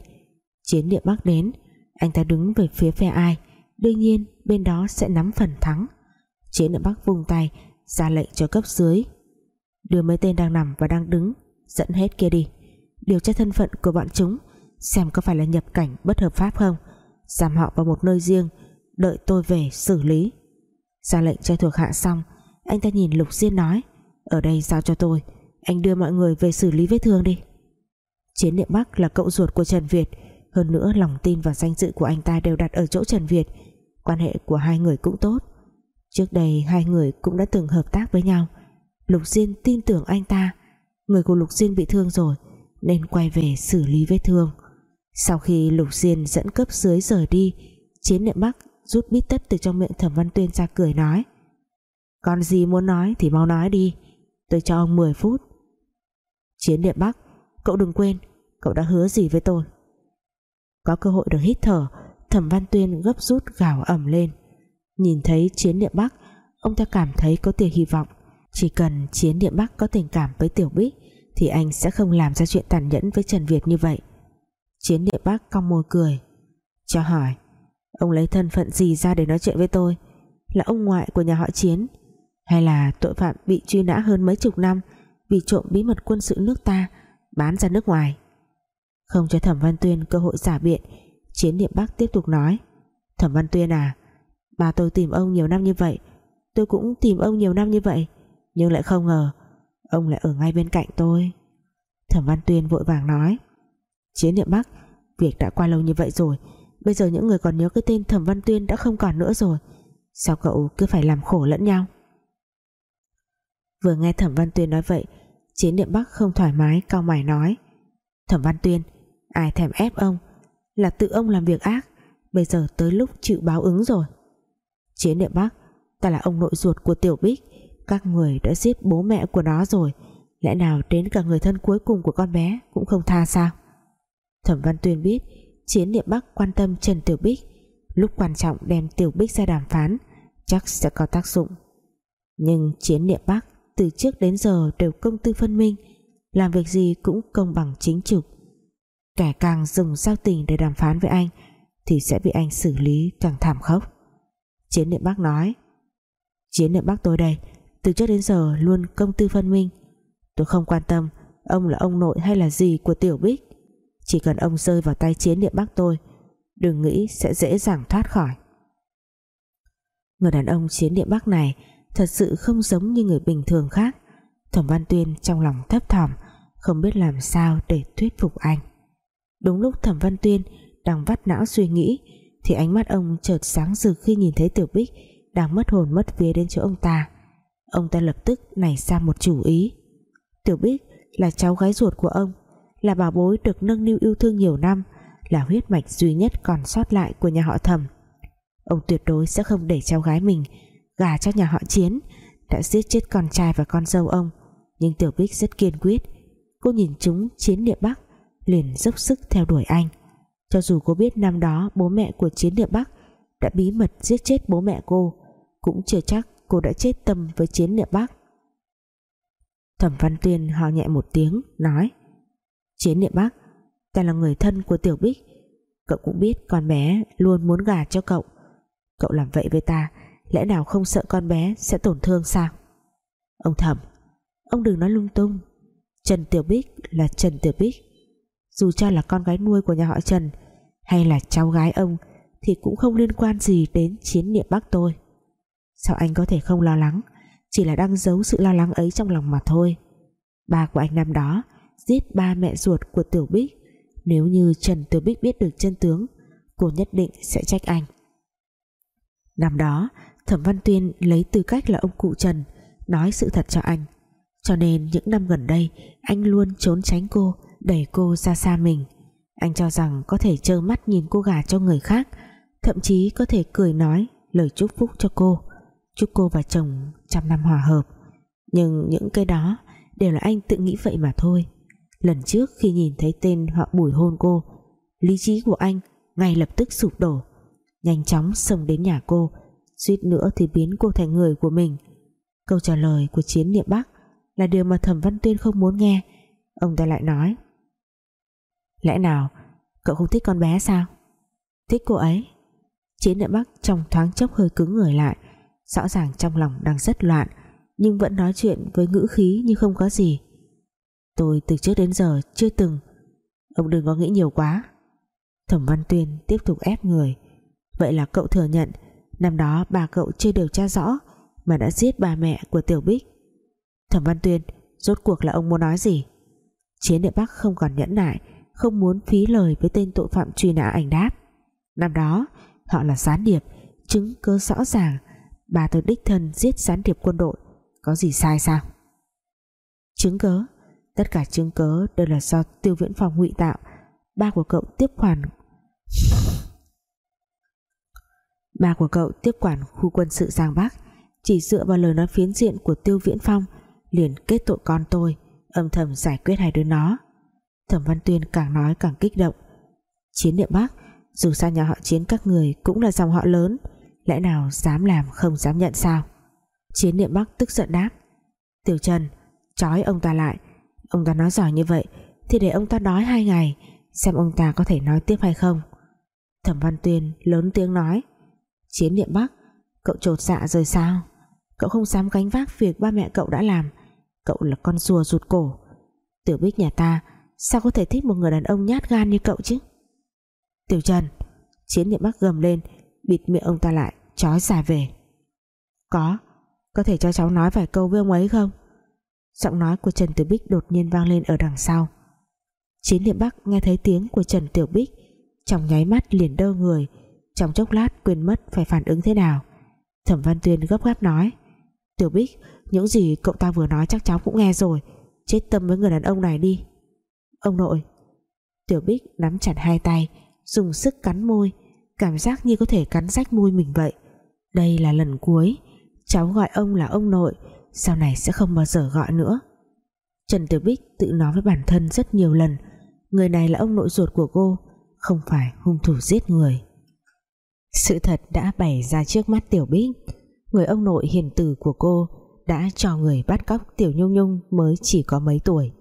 Chiến niệm Bắc đến anh ta đứng về phía phe ai, đương nhiên bên đó sẽ nắm phần thắng. Chiến niệm Bắc vung tay, ra lệnh cho cấp dưới. Đưa mấy tên đang nằm và đang đứng, dẫn hết kia đi. Điều tra thân phận của bọn chúng, xem có phải là nhập cảnh bất hợp pháp không. Giam họ vào một nơi riêng, đợi tôi về xử lý. Ra lệnh cho thuộc hạ xong, anh ta nhìn Lục Diên nói, ở đây giao cho tôi, anh đưa mọi người về xử lý vết thương đi. Chiến niệm Bắc là cậu ruột của Trần Việt hơn nữa, lòng tin và danh dự của anh ta đều đặt ở chỗ Trần Việt. Quan hệ của hai người cũng tốt. Trước đây, hai người cũng đã từng hợp tác với nhau. Lục Diên tin tưởng anh ta. Người của Lục Diên bị thương rồi, nên quay về xử lý vết thương. Sau khi Lục Diên dẫn cấp dưới rời đi, Chiến niệm Bắc rút bít tất từ trong miệng Thẩm Văn Tuyên ra cười nói, còn gì muốn nói thì mau nói đi, tôi cho ông 10 phút. Chiến niệm Bắc, cậu đừng quên, cậu đã hứa gì với tôi? Có cơ hội được hít thở, Thẩm Văn Tuyên gấp rút gào ẩm lên. Nhìn thấy Chiến địa Bắc, ông ta cảm thấy có tia hy vọng. Chỉ cần Chiến địa Bắc có tình cảm với Tiểu Bích, thì anh sẽ không làm ra chuyện tàn nhẫn với Trần Việt như vậy. Chiến địa Bắc cong môi cười. Cho hỏi, ông lấy thân phận gì ra để nói chuyện với tôi? Là ông ngoại của nhà họ Chiến? Hay là tội phạm bị truy nã hơn mấy chục năm vì trộm bí mật quân sự nước ta, bán ra nước ngoài? Không cho Thẩm Văn Tuyên cơ hội giả biện, Chiến niệm Bắc tiếp tục nói. Thẩm Văn Tuyên à Bà tôi tìm ông nhiều năm như vậy, Tôi cũng tìm ông nhiều năm như vậy, Nhưng lại không ngờ, Ông lại ở ngay bên cạnh tôi. Thẩm Văn Tuyên vội vàng nói, Chiến niệm Bắc, Việc đã qua lâu như vậy rồi, Bây giờ những người còn nhớ cái tên Thẩm Văn Tuyên đã không còn nữa rồi, Sao cậu cứ phải làm khổ lẫn nhau? Vừa nghe Thẩm Văn Tuyên nói vậy, Chiến niệm Bắc không thoải mái cao mày nói, Thẩm Văn Tuyên Ai thèm ép ông Là tự ông làm việc ác, Bây giờ tới lúc chịu báo ứng rồi. Chiến địa Bắc, Ta là ông nội ruột của Tiểu Bích, Các người đã giết bố mẹ của nó rồi, Lẽ nào đến cả người thân cuối cùng của con bé Cũng không tha sao? Thẩm Văn Tuyên biết Chiến địa Bắc quan tâm Trần Tiểu Bích, Lúc quan trọng đem Tiểu Bích ra đàm phán, Chắc sẽ có tác dụng. Nhưng chiến địa Bắc từ trước đến giờ đều công tư phân minh, làm việc gì cũng công bằng chính trực kẻ càng dùng giao tình để đàm phán với anh, thì sẽ bị anh xử lý càng thảm khốc. Chiến niệm bác nói, chiến niệm bác tôi đây, từ trước đến giờ luôn công tư phân minh. Tôi không quan tâm ông là ông nội hay là gì của tiểu bích. Chỉ cần ông rơi vào tay chiến niệm bác tôi, đừng nghĩ sẽ dễ dàng thoát khỏi. Người đàn ông chiến niệm bác này thật sự không giống như người bình thường khác. Thẩm văn tuyên trong lòng thấp thỏm, không biết làm sao để thuyết phục anh đúng lúc thẩm văn tuyên đang vắt não suy nghĩ, thì ánh mắt ông chợt sáng rực khi nhìn thấy tiểu bích đang mất hồn mất vía đến chỗ ông ta. Ông ta lập tức nảy ra một chủ ý. Tiểu bích là cháu gái ruột của ông, là bà bối được nâng niu yêu thương nhiều năm, là huyết mạch duy nhất còn sót lại của nhà họ thẩm. Ông tuyệt đối sẽ không để cháu gái mình gả cho nhà họ chiến, đã giết chết con trai và con dâu ông. Nhưng tiểu bích rất kiên quyết. Cô nhìn chúng chiến địa bắc liền dốc sức theo đuổi anh. Cho dù cô biết năm đó bố mẹ của chiến địa bắc đã bí mật giết chết bố mẹ cô, cũng chưa chắc cô đã chết tâm với chiến địa bắc. Thẩm văn tuyên hò nhẹ một tiếng, nói, chiến địa bắc, ta là người thân của tiểu bích. Cậu cũng biết con bé luôn muốn gả cho cậu. Cậu làm vậy với ta, lẽ nào không sợ con bé sẽ tổn thương sao? Ông thẩm, ông đừng nói lung tung. Trần Tiểu Bích là Trần Tiểu Bích dù cho là con gái nuôi của nhà họ Trần hay là cháu gái ông, thì cũng không liên quan gì đến chiến niệm Bắc tôi. Sao anh có thể không lo lắng, chỉ là đang giấu sự lo lắng ấy trong lòng mà thôi. Ba của anh năm đó giết ba mẹ ruột của Tiểu Bích. Nếu như Trần Tiểu Bích biết được chân tướng, cô nhất định sẽ trách anh. Năm đó, Thẩm Văn Tuyên lấy tư cách là ông cụ Trần, nói sự thật cho anh. Cho nên những năm gần đây, anh luôn trốn tránh cô đẩy cô ra xa mình. Anh cho rằng có thể trơ mắt nhìn cô gả cho người khác, thậm chí có thể cười nói lời chúc phúc cho cô, chúc cô và chồng trăm năm hòa hợp. Nhưng những cái đó đều là anh tự nghĩ vậy mà thôi. Lần trước khi nhìn thấy tên họ bùi hôn cô, lý trí của anh ngay lập tức sụp đổ. Nhanh chóng xông đến nhà cô, suýt nữa thì biến cô thành người của mình. Câu trả lời của chiến niệm bắc là điều mà thẩm văn tuyên không muốn nghe. Ông ta lại nói lẽ nào cậu không thích con bé sao? Thích cô ấy. Chiến niệm bắc trong thoáng chốc hơi cứng người lại, rõ ràng trong lòng đang rất loạn, nhưng vẫn nói chuyện với ngữ khí như không có gì. Tôi từ trước đến giờ chưa từng. Ông đừng có nghĩ nhiều quá. Thẩm văn tuyên tiếp tục ép người. Vậy là cậu thừa nhận, năm đó bà cậu chưa điều tra rõ mà đã giết bà mẹ của tiểu bích. Thẩm văn tuyên, rốt cuộc là ông muốn nói gì? Chiến địa bắc không còn nhẫn nại không muốn phí lời với tên tội phạm truy nã ảnh đáp. Năm đó, họ là gián điệp, chứng cứ rõ ràng. Bà tôi đích thân giết gián điệp quân đội, có gì sai sao? Chứng cớ tất cả chứng cớ đều là do tiêu viễn phòng ngụy tạo. Ba của cậu tiếp quản *laughs* ba của cậu tiếp quản khu quân sự Giang Bắc. Chỉ dựa vào lời nói phiến diện của tiêu viễn phong, liền kết tội con tôi, âm thầm giải quyết hai đứa nó thẩm văn tuyên càng nói càng kích động. Chiến địa bắc dù sao nhà họ chiến các người cũng là dòng họ lớn, lẽ nào dám làm không dám nhận sao? Chiến địa bắc tức giận đáp. Tiểu trần chói ông ta lại. Ông ta nói giỏi như vậy, thì để ông ta nói hai ngày, xem ông ta có thể nói tiếp hay không. Thẩm văn tuyên lớn tiếng nói. Chiến địa bắc cậu trột dạ rồi sao? Cậu không dám gánh vác việc ba mẹ cậu đã làm, cậu là con rùa rụt cổ. Tiểu bích nhà ta sao có thể thích một người đàn ông nhát gan như cậu chứ? Tiểu trần, chiến niệm bắc gầm lên, bịt miệng ông ta lại chói xài về. Có có thể cho cháu nói vài câu với ông ấy không? Giọng nói của Trần Tiểu Bích đột nhiên vang lên ở đằng sau. Chiến niệm Bắc nghe thấy tiếng của Trần Tiểu Bích, trong nháy mắt liền đơ người, trong chốc lát quên mất phải phản ứng thế nào. Thẩm Văn Tuyên gấp gáp nói, Tiểu Bích, những gì cậu ta vừa nói chắc cháu cũng nghe rồi, chết tâm với người đàn ông này đi ông nội. Tiểu Bích nắm chặt hai tay, dùng sức cắn môi, cảm giác như có thể cắn rách môi mình vậy. Đây là lần cuối, cháu gọi ông là ông nội, sau này sẽ không bao giờ gọi nữa. Trần Tiểu Bích tự nói với bản thân rất nhiều lần, người này là ông nội ruột của cô, không phải hung thủ giết người. Sự thật đã bày ra trước mắt Tiểu Bích. Người ông nội hiền từ của cô đã cho người bắt cóc Tiểu Nhung Nhung mới chỉ có mấy tuổi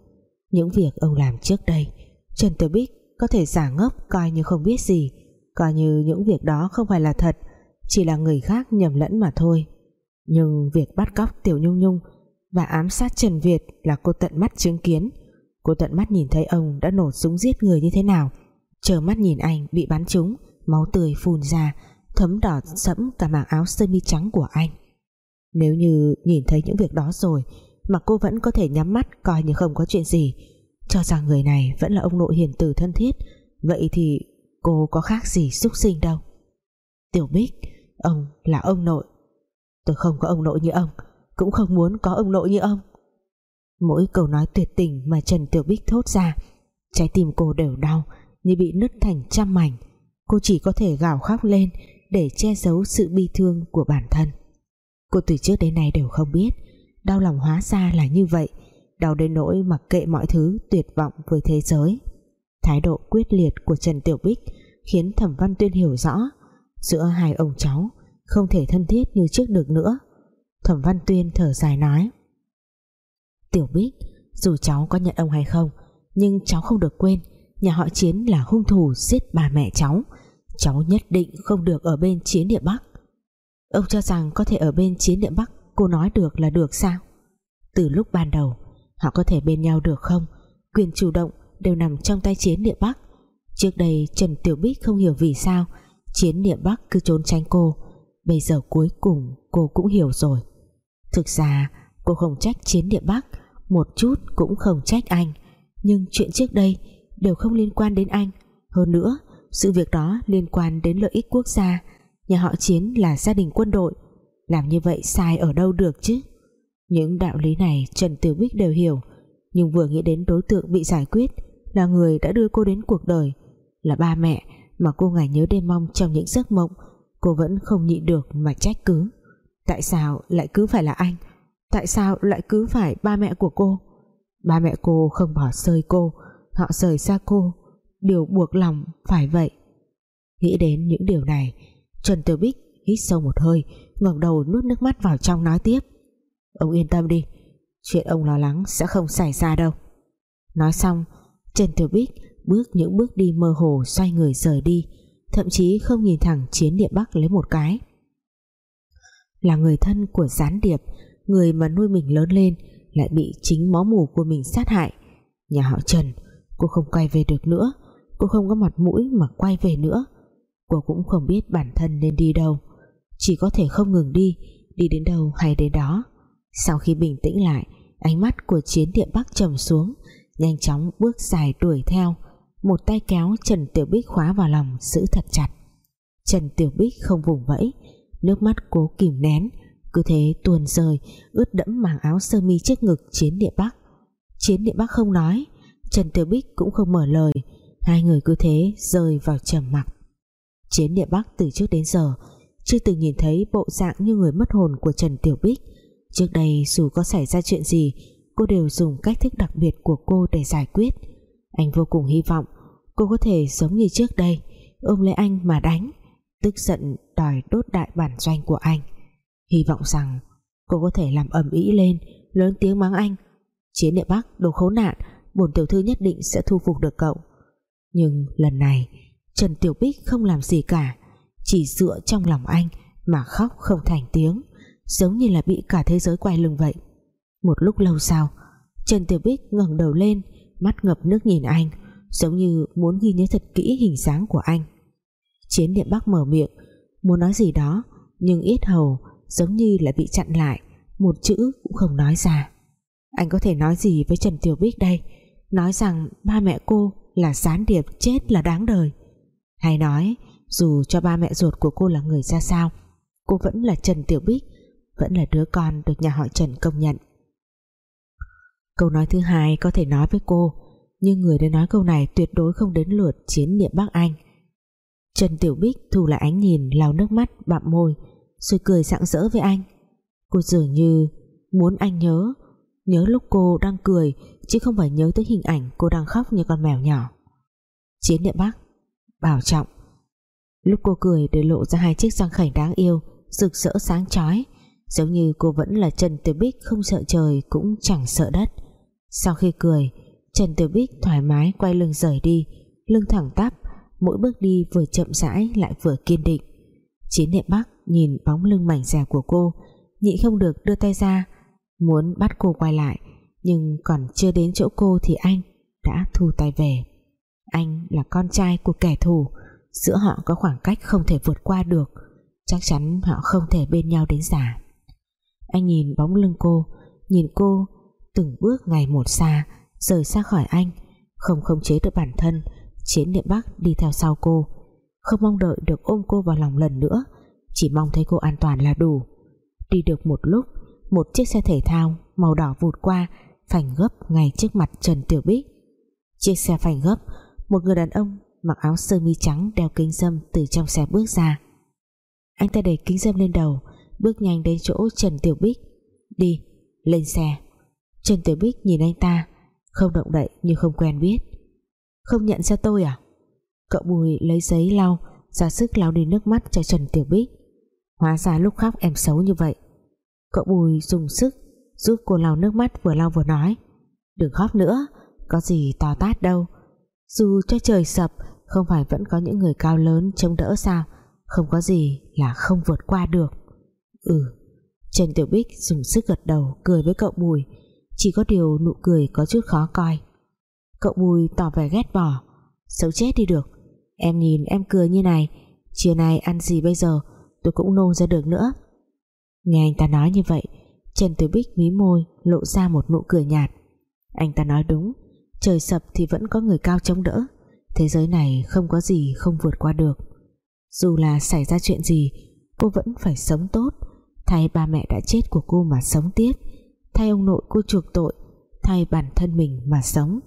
những việc ông làm trước đây, Trần Tiểu Bích có thể giả ngốc coi như không biết gì, coi như những việc đó không phải là thật, chỉ là người khác nhầm lẫn mà thôi. Nhưng việc bắt cóc Tiểu Nhung Nhung và ám sát Trần Việt là cô tận mắt chứng kiến. Cô tận mắt nhìn thấy ông đã nổ súng giết người như thế nào chờ mắt nhìn anh bị bắn trúng, máu tươi phun ra, thấm đỏ sẫm cả mảng áo sơ mi trắng của anh. Nếu như nhìn thấy những việc đó rồi mà cô vẫn có thể nhắm mắt coi như không có chuyện gì. Cho rằng người này vẫn là ông nội hiền từ thân thiết, vậy thì cô có khác gì xúc sinh đâu. Tiểu Bích, ông là ông nội. Tôi không có ông nội như ông, cũng không muốn có ông nội như ông. Mỗi câu nói tuyệt tình mà Trần Tiểu Bích thốt ra, trái tim cô đều đau như bị nứt thành trăm mảnh. Cô chỉ có thể gào khóc lên để che giấu sự bi thương của bản thân. Cô từ trước đến nay đều không biết đau lòng hóa ra là như vậy. Đau đến nỗi mặc kệ mọi thứ, tuyệt vọng với thế giới. Thái độ quyết liệt của Trần Tiểu Bích khiến Thẩm Văn Tuyên hiểu rõ, giữa hai ông cháu không thể thân thiết như trước được nữa. Thẩm Văn Tuyên thở dài nói, Tiểu Bích, dù cháu có nhận ông hay không, nhưng cháu không được quên, nhà họ Chiến là hung thủ giết bà mẹ cháu. Cháu nhất định không được ở bên Chiến địa Bắc. Ông cho rằng có thể ở bên Chiến địa Bắc cô nói được là được sao? Từ lúc ban đầu, họ có thể bên nhau được không? Quyền chủ động đều nằm trong tay Chiến địa Bắc. Trước đây, Trần Tiểu Bích không hiểu vì sao Chiến địa Bắc cứ trốn tránh cô. Bây giờ cuối cùng cô cũng hiểu rồi. Thực ra, cô không trách chiến địa Bắc, Một chút cũng không trách anh. Nhưng chuyện trước đây Đều không liên quan đến anh. Hơn nữa, sự việc đó liên quan đến lợi ích quốc gia. Nhà họ chiến là gia đình quân đội làm như vậy sai ở đâu được chứ? Những đạo lý này Trần Tiểu Bích đều hiểu, nhưng vừa nghĩ đến đối tượng bị giải quyết là người đã đưa cô đến cuộc đời, là ba mẹ mà cô ngày nhớ đêm mong trong những giấc mộng, cô vẫn không nhịn được mà trách cứ. Tại sao lại cứ phải là anh? Tại sao lại cứ phải ba mẹ của cô? Ba mẹ cô không bỏ rơi cô, họ rời xa cô. Điều buộc lòng phải vậy. Nghĩ đến những điều này, Trần Tiểu Bích hít sâu một hơi, ngẩng đầu nuốt nước mắt vào trong nói tiếp. Ông yên tâm đi, chuyện ông lo lắng sẽ không xảy ra đâu. Nói xong, Trần Tiểu Bích bước những bước đi mơ hồ xoay người rời đi, thậm chí không nhìn thẳng chiến địa Bắc lấy một cái. Là người thân của gián điệp, người mà nuôi mình lớn lên lại bị chính máu mủ của mình sát hại. Nhà họ Trần, cô không quay về được nữa, cô không có mặt mũi mà quay về nữa. Cô cũng không biết bản thân nên đi đâu chỉ có thể không ngừng đi đi đến đâu hay đến đó. Sau khi bình tĩnh lại, ánh mắt của chiến địa Bắc trầm xuống, nhanh chóng bước dài đuổi theo, một tay kéo Trần Tiểu Bích khóa vào lòng, giữ thật chặt. Trần Tiểu Bích không vùng vẫy, nước mắt cố kìm nén, cứ thế tuôn rơi, ướt đẫm màng áo sơ mi trước ngực chiến địa Bắc. Chiến địa Bắc không nói, Trần Tiểu Bích cũng không mở lời, hai người cứ thế rơi vào trầm mặc. Chiến địa Bắc từ trước đến giờ chưa từng nhìn thấy bộ dạng như người mất hồn của Trần Tiểu Bích. Trước đây dù có xảy ra chuyện gì, cô đều dùng cách thức đặc biệt của cô để giải quyết. Anh vô cùng hy vọng cô có thể giống như trước đây, ôm lấy anh mà đánh, tức giận đòi đốt đại bản doanh của anh. Hy vọng rằng cô có thể làm ầm ĩ lên, lớn tiếng mắng anh, chiến địa bắc, đồ khốn nạn, bổn tiểu thư nhất định sẽ thu phục được cậu. Nhưng lần này, Trần Tiểu Bích không làm gì cả chỉ dựa trong lòng anh mà khóc không thành tiếng, giống như là bị cả thế giới quay lưng vậy. Một lúc lâu sau, Trần Tiểu Bích ngẩng đầu lên, mắt ngập nước nhìn anh, giống như muốn ghi nhớ thật kỹ hình dáng của anh. Chiến Điện Bắc mở miệng, muốn nói gì đó, nhưng ít hầu, giống như là bị chặn lại, một chữ cũng không nói ra. Anh có thể nói gì với Trần Tiểu Bích đây? Nói rằng ba mẹ cô là gián điệp chết là đáng đời. Hay nói dù cho ba mẹ ruột của cô là người ra sao, cô vẫn là Trần Tiểu Bích, vẫn là đứa con được nhà họ Trần công nhận. Câu nói thứ hai có thể nói với cô, nhưng người đã nói câu này tuyệt đối không đến lượt chiến niệm Bắc Anh. Trần Tiểu Bích thu lại ánh nhìn, lau nước mắt, bặm môi, rồi cười rạng rỡ với anh. Cô dường như muốn anh nhớ nhớ lúc cô đang cười, chứ không phải nhớ tới hình ảnh cô đang khóc như con mèo nhỏ. Chiến niệm Bắc, bảo trọng lúc cô cười để lộ ra hai chiếc răng khảnh đáng yêu, rực rỡ sáng chói. Giống như cô vẫn là Trần Tiểu Bích không sợ trời cũng chẳng sợ đất. Sau khi cười, Trần Tiểu Bích thoải mái quay lưng rời đi, lưng thẳng tắp, mỗi bước đi vừa chậm rãi lại vừa kiên định. Chiến niệm Bắc nhìn bóng lưng mảnh dẻ của cô nhịn không được đưa tay ra, muốn bắt cô quay lại, nhưng còn chưa đến chỗ cô thì anh đã thu tay về. Anh là con trai của kẻ thù giữa họ có khoảng cách không thể vượt qua được, chắc chắn họ không thể bên nhau đến già. Anh nhìn bóng lưng cô, nhìn cô từng bước ngày một xa, rời xa khỏi anh, không khống chế được bản thân, chiến niệm bắc đi theo sau cô. Không mong đợi được ôm cô vào lòng lần nữa, chỉ mong thấy cô an toàn là đủ. Đi được một lúc, một chiếc xe thể thao màu đỏ vụt qua phanh gấp ngay trước mặt Trần Tiểu Bích. Chiếc xe phanh gấp, một người đàn ông mặc áo sơ mi trắng đeo kính dâm từ trong xe bước ra. Anh ta để kính dâm lên đầu, bước nhanh đến chỗ Trần Tiểu Bích. Đi, lên xe. Trần Tiểu Bích nhìn anh ta, không động đậy như không quen biết. Không nhận ra tôi à? Cậu Bùi lấy giấy lau, ra sức lau đi nước mắt cho Trần Tiểu Bích. Hóa ra lúc khóc em xấu như vậy. Cậu Bùi dùng sức giúp cô lau nước mắt vừa lau vừa nói. Đừng khóc nữa, có gì to tát đâu. Dù cho trời sập không phải vẫn có những người cao lớn chống đỡ sao? Không có gì là không vượt qua được. Ừ. Trần Tiểu Bích dùng sức gật đầu, cười với cậu Bùi. Chỉ có điều nụ cười có chút khó coi. Cậu Bùi tỏ vẻ ghét bỏ. Xấu chết đi được. Em nhìn em cười như này. Chiều nay ăn gì bây giờ? Tôi cũng nôn ra được nữa. Nghe anh ta nói như vậy, Trần Tiểu Bích mí môi, lộ ra một nụ cười nhạt. Anh ta nói đúng. Trời sập thì vẫn có người cao chống đỡ thế giới này không có gì không vượt qua được. Dù là xảy ra chuyện gì, cô vẫn phải sống tốt. Thay ba mẹ đã chết của cô mà sống tiếp. Thay ông nội cô chuộc tội, thay bản thân mình mà sống.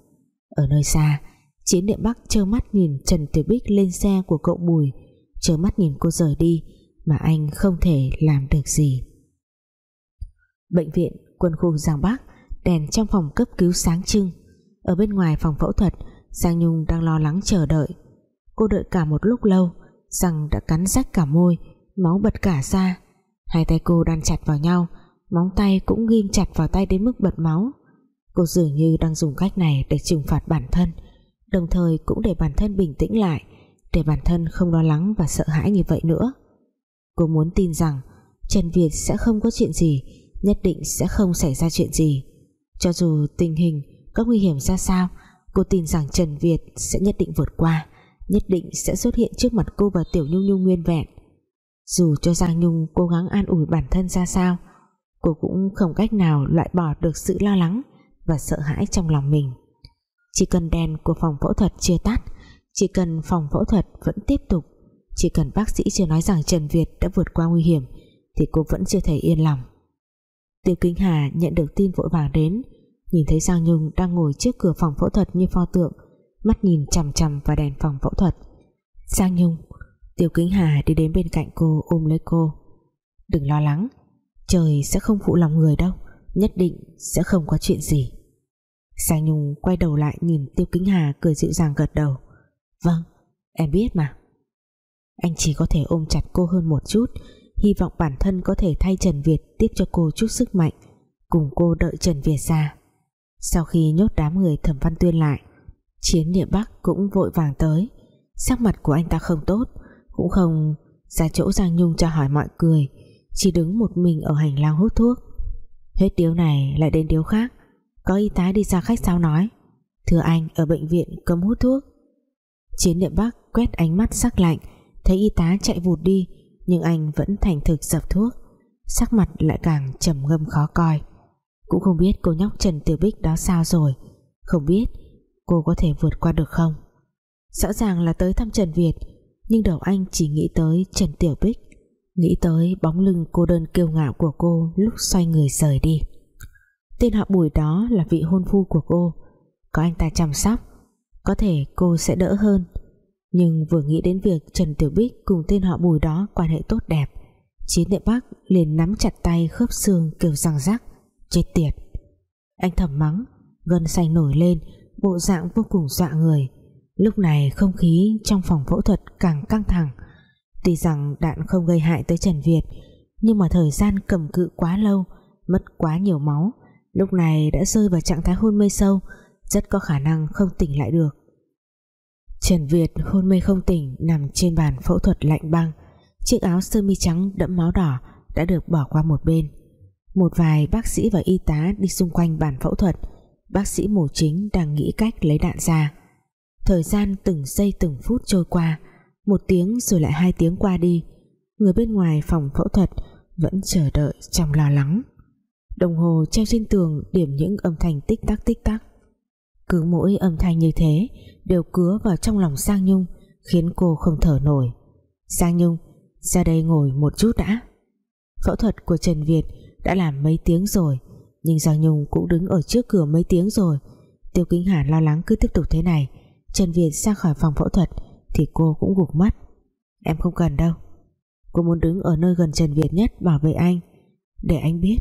Ở nơi xa, chiến địa bắc trơ mắt nhìn Trần Tiểu Bích lên xe của cậu Bùi, trơ mắt nhìn cô rời đi mà anh không thể làm được gì. Bệnh viện, quân khu Giang Bắc, đèn trong phòng cấp cứu sáng trưng. Ở bên ngoài phòng phẫu thuật Giang Nhung đang lo lắng chờ đợi. Cô đợi cả một lúc lâu răng đã cắn rách cả môi, máu bật cả ra hai tay cô đan chặt vào nhau, móng tay cũng ghim chặt vào tay đến mức bật máu. Cô dường như đang dùng cách này để trừng phạt bản thân, đồng thời cũng để bản thân bình tĩnh lại, để bản thân không lo lắng và sợ hãi như vậy nữa. Cô muốn tin rằng Trần Việt sẽ không có chuyện gì, nhất định sẽ không xảy ra chuyện gì. Cho dù tình hình có nguy hiểm ra sao cô tin rằng Trần Việt sẽ nhất định vượt qua, nhất định sẽ xuất hiện trước mặt cô và Tiểu Nhung Nhung nguyên vẹn. Dù cho Giang Nhung cố gắng an ủi bản thân ra sao, cô cũng không cách nào loại bỏ được sự lo lắng và sợ hãi trong lòng mình. Chỉ cần đèn của phòng phẫu thuật chưa tắt, chỉ cần phòng phẫu thuật vẫn tiếp tục, chỉ cần bác sĩ chưa nói rằng Trần Việt đã vượt qua nguy hiểm thì cô vẫn chưa thể yên lòng. Tiêu Kính Hà nhận được tin vội vàng đến nhìn thấy Giang Nhung đang ngồi trước cửa phòng phẫu thuật như pho tượng, mắt nhìn chằm chằm vào đèn phòng phẫu thuật. Giang Nhung Tiêu Kính Hà đi đến bên cạnh cô ôm lấy cô. Đừng lo lắng, trời sẽ không phụ lòng người đâu, nhất định sẽ không có chuyện gì. Giang Nhung quay đầu lại nhìn Tiêu Kính Hà cười dịu dàng gật đầu. Vâng em biết mà. Anh chỉ có thể ôm chặt cô hơn một chút, hy vọng bản thân có thể thay Trần Việt tiếp cho cô chút sức mạnh, cùng cô đợi Trần Việt ra sau khi nhốt đám người thẩm văn tuyên lại, chiến niệm bắc cũng vội vàng tới. Sắc mặt của anh ta không tốt, cũng không ra chỗ Giang Nhung cho hỏi mọi cười, chỉ đứng một mình ở hành lang hút thuốc. Hết điếu này lại đến điếu khác. Có y tá đi ra khách sao nói, thưa anh, ở bệnh viện cấm hút thuốc. Chiến niệm bắc quét ánh mắt sắc lạnh, thấy y tá chạy vụt đi, nhưng anh vẫn thành thực dập thuốc. Sắc mặt lại càng trầm ngâm khó coi cũng không biết cô nhóc Trần Tiểu Bích đó sao rồi. Không biết cô có thể vượt qua được không? Rõ ràng là tới thăm Trần Việt, nhưng đầu anh chỉ nghĩ tới Trần Tiểu Bích, nghĩ tới bóng lưng cô đơn kiêu ngạo của cô lúc xoay người rời đi. Tên họ Bùi đó là vị hôn phu của cô. Có anh ta chăm sóc, có thể cô sẽ đỡ hơn. Nhưng vừa nghĩ đến việc Trần Tiểu Bích cùng tên họ Bùi đó quan hệ tốt đẹp, Chiến địa Bắc liền nắm chặt tay khớp xương kêu răng rắc chết tiệt. Anh thầm mắng, gân xanh nổi lên, bộ dạng vô cùng dọa người. Lúc này không khí trong phòng phẫu thuật càng căng thẳng. Tuy rằng đạn không gây hại tới Trần Việt, nhưng mà thời gian cầm cự quá lâu, mất quá nhiều máu. Lúc này đã rơi vào trạng thái hôn mê sâu, rất có khả năng không tỉnh lại được. Trần Việt hôn mê không tỉnh, nằm trên bàn phẫu thuật lạnh băng. Chiếc áo sơ mi trắng đẫm máu đỏ đã được bỏ qua một bên một vài bác sĩ và y tá đi xung quanh bàn phẫu thuật. Bác sĩ mổ chính đang nghĩ cách lấy đạn ra. Thời gian từng giây từng phút trôi qua. Một tiếng rồi lại hai tiếng qua đi. Người bên ngoài phòng phẫu thuật vẫn chờ đợi trong lo lắng. Đồng hồ treo trên tường điểm những âm thanh tích tắc tích tắc. Cứ mỗi âm thanh như thế đều cứa vào trong lòng Sang Nhung, khiến cô không thở nổi. Sang Nhung, ra đây ngồi một chút đã. Phẫu thuật của Trần Việt đã làm mấy tiếng rồi. Nhưng Giang Nhung cũng đứng ở trước cửa mấy tiếng rồi. Tiêu Kính Hà lo lắng cứ tiếp tục thế này. Trần Việt ra khỏi phòng phẫu thuật thì cô cũng gục mắt. em không cần đâu. Cô muốn đứng ở nơi gần Trần Việt nhất bảo vệ anh. Để anh biết,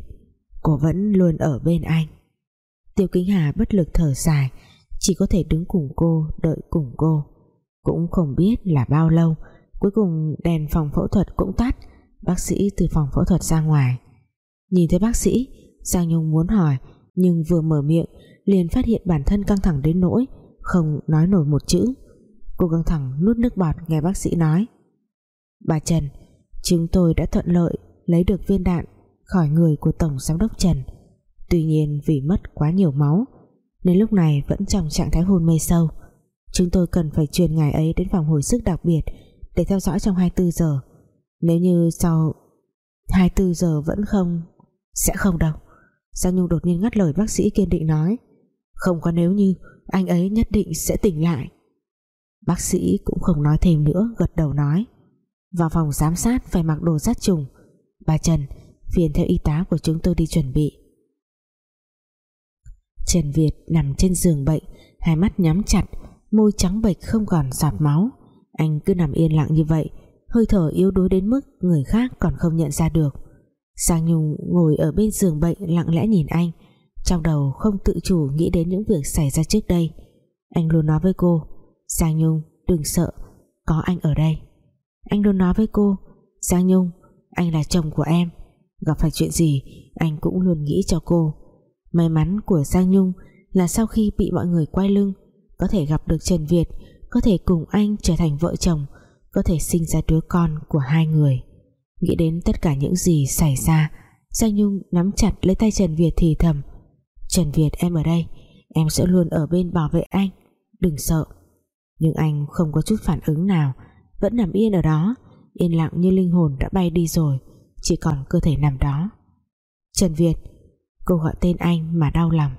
cô vẫn luôn ở bên anh. Tiêu Kính Hà bất lực thở dài, chỉ có thể đứng cùng cô, đợi cùng cô. Cũng không biết là bao lâu, cuối cùng đèn phòng phẫu thuật cũng tắt. Bác sĩ từ phòng phẫu thuật ra ngoài nhìn thấy bác sĩ, Giang Nhung muốn hỏi, nhưng vừa mở miệng, liền phát hiện bản thân căng thẳng đến nỗi không nói nổi một chữ. Cô căng thẳng nuốt nước bọt nghe bác sĩ nói. Bà Trần, chúng tôi đã thuận lợi lấy được viên đạn khỏi người của Tổng Giám đốc Trần. Tuy nhiên vì mất quá nhiều máu, nên lúc này vẫn trong trạng thái hôn mê sâu. Chúng tôi cần phải truyền ngài ấy đến phòng hồi sức đặc biệt để theo dõi trong 24 giờ. Nếu như sau 24 giờ vẫn không sẽ không đâu. Giang Nhung đột nhiên ngắt lời bác sĩ kiên định nói. Không có nếu như, Anh ấy nhất định sẽ tỉnh lại. Bác sĩ cũng không nói thêm nữa, Gật đầu nói. Vào phòng giám sát phải mặc đồ sát trùng. Bà Trần, Phiền theo y tá của chúng tôi đi chuẩn bị. Trần Việt nằm trên giường bệnh, hai mắt nhắm chặt, môi trắng bệch không còn giọt máu. Anh cứ nằm yên lặng như vậy, hơi thở yếu đuối đến mức người khác còn không nhận ra được. Giang Nhung ngồi ở bên giường bệnh lặng lẽ nhìn anh, trong đầu không tự chủ nghĩ đến những việc xảy ra trước đây. Anh luôn nói với cô, Giang Nhung đừng sợ, có anh ở đây. Anh luôn nói với cô, Giang Nhung anh là chồng của em, gặp phải chuyện gì anh cũng luôn nghĩ cho cô. May mắn của Giang Nhung là sau khi bị mọi người quay lưng, có thể gặp được Trần Việt, có thể cùng anh trở thành vợ chồng, có thể sinh ra đứa con của hai người nghĩ đến tất cả những gì xảy ra, Giang Nhung nắm chặt lấy tay Trần Việt thì thầm, Trần Việt, em ở đây, em sẽ luôn ở bên bảo vệ anh, đừng sợ. Nhưng anh không có chút phản ứng nào, vẫn nằm yên ở đó, yên lặng như linh hồn đã bay đi rồi, chỉ còn cơ thể nằm đó. Trần Việt, cô gọi tên anh mà đau lòng.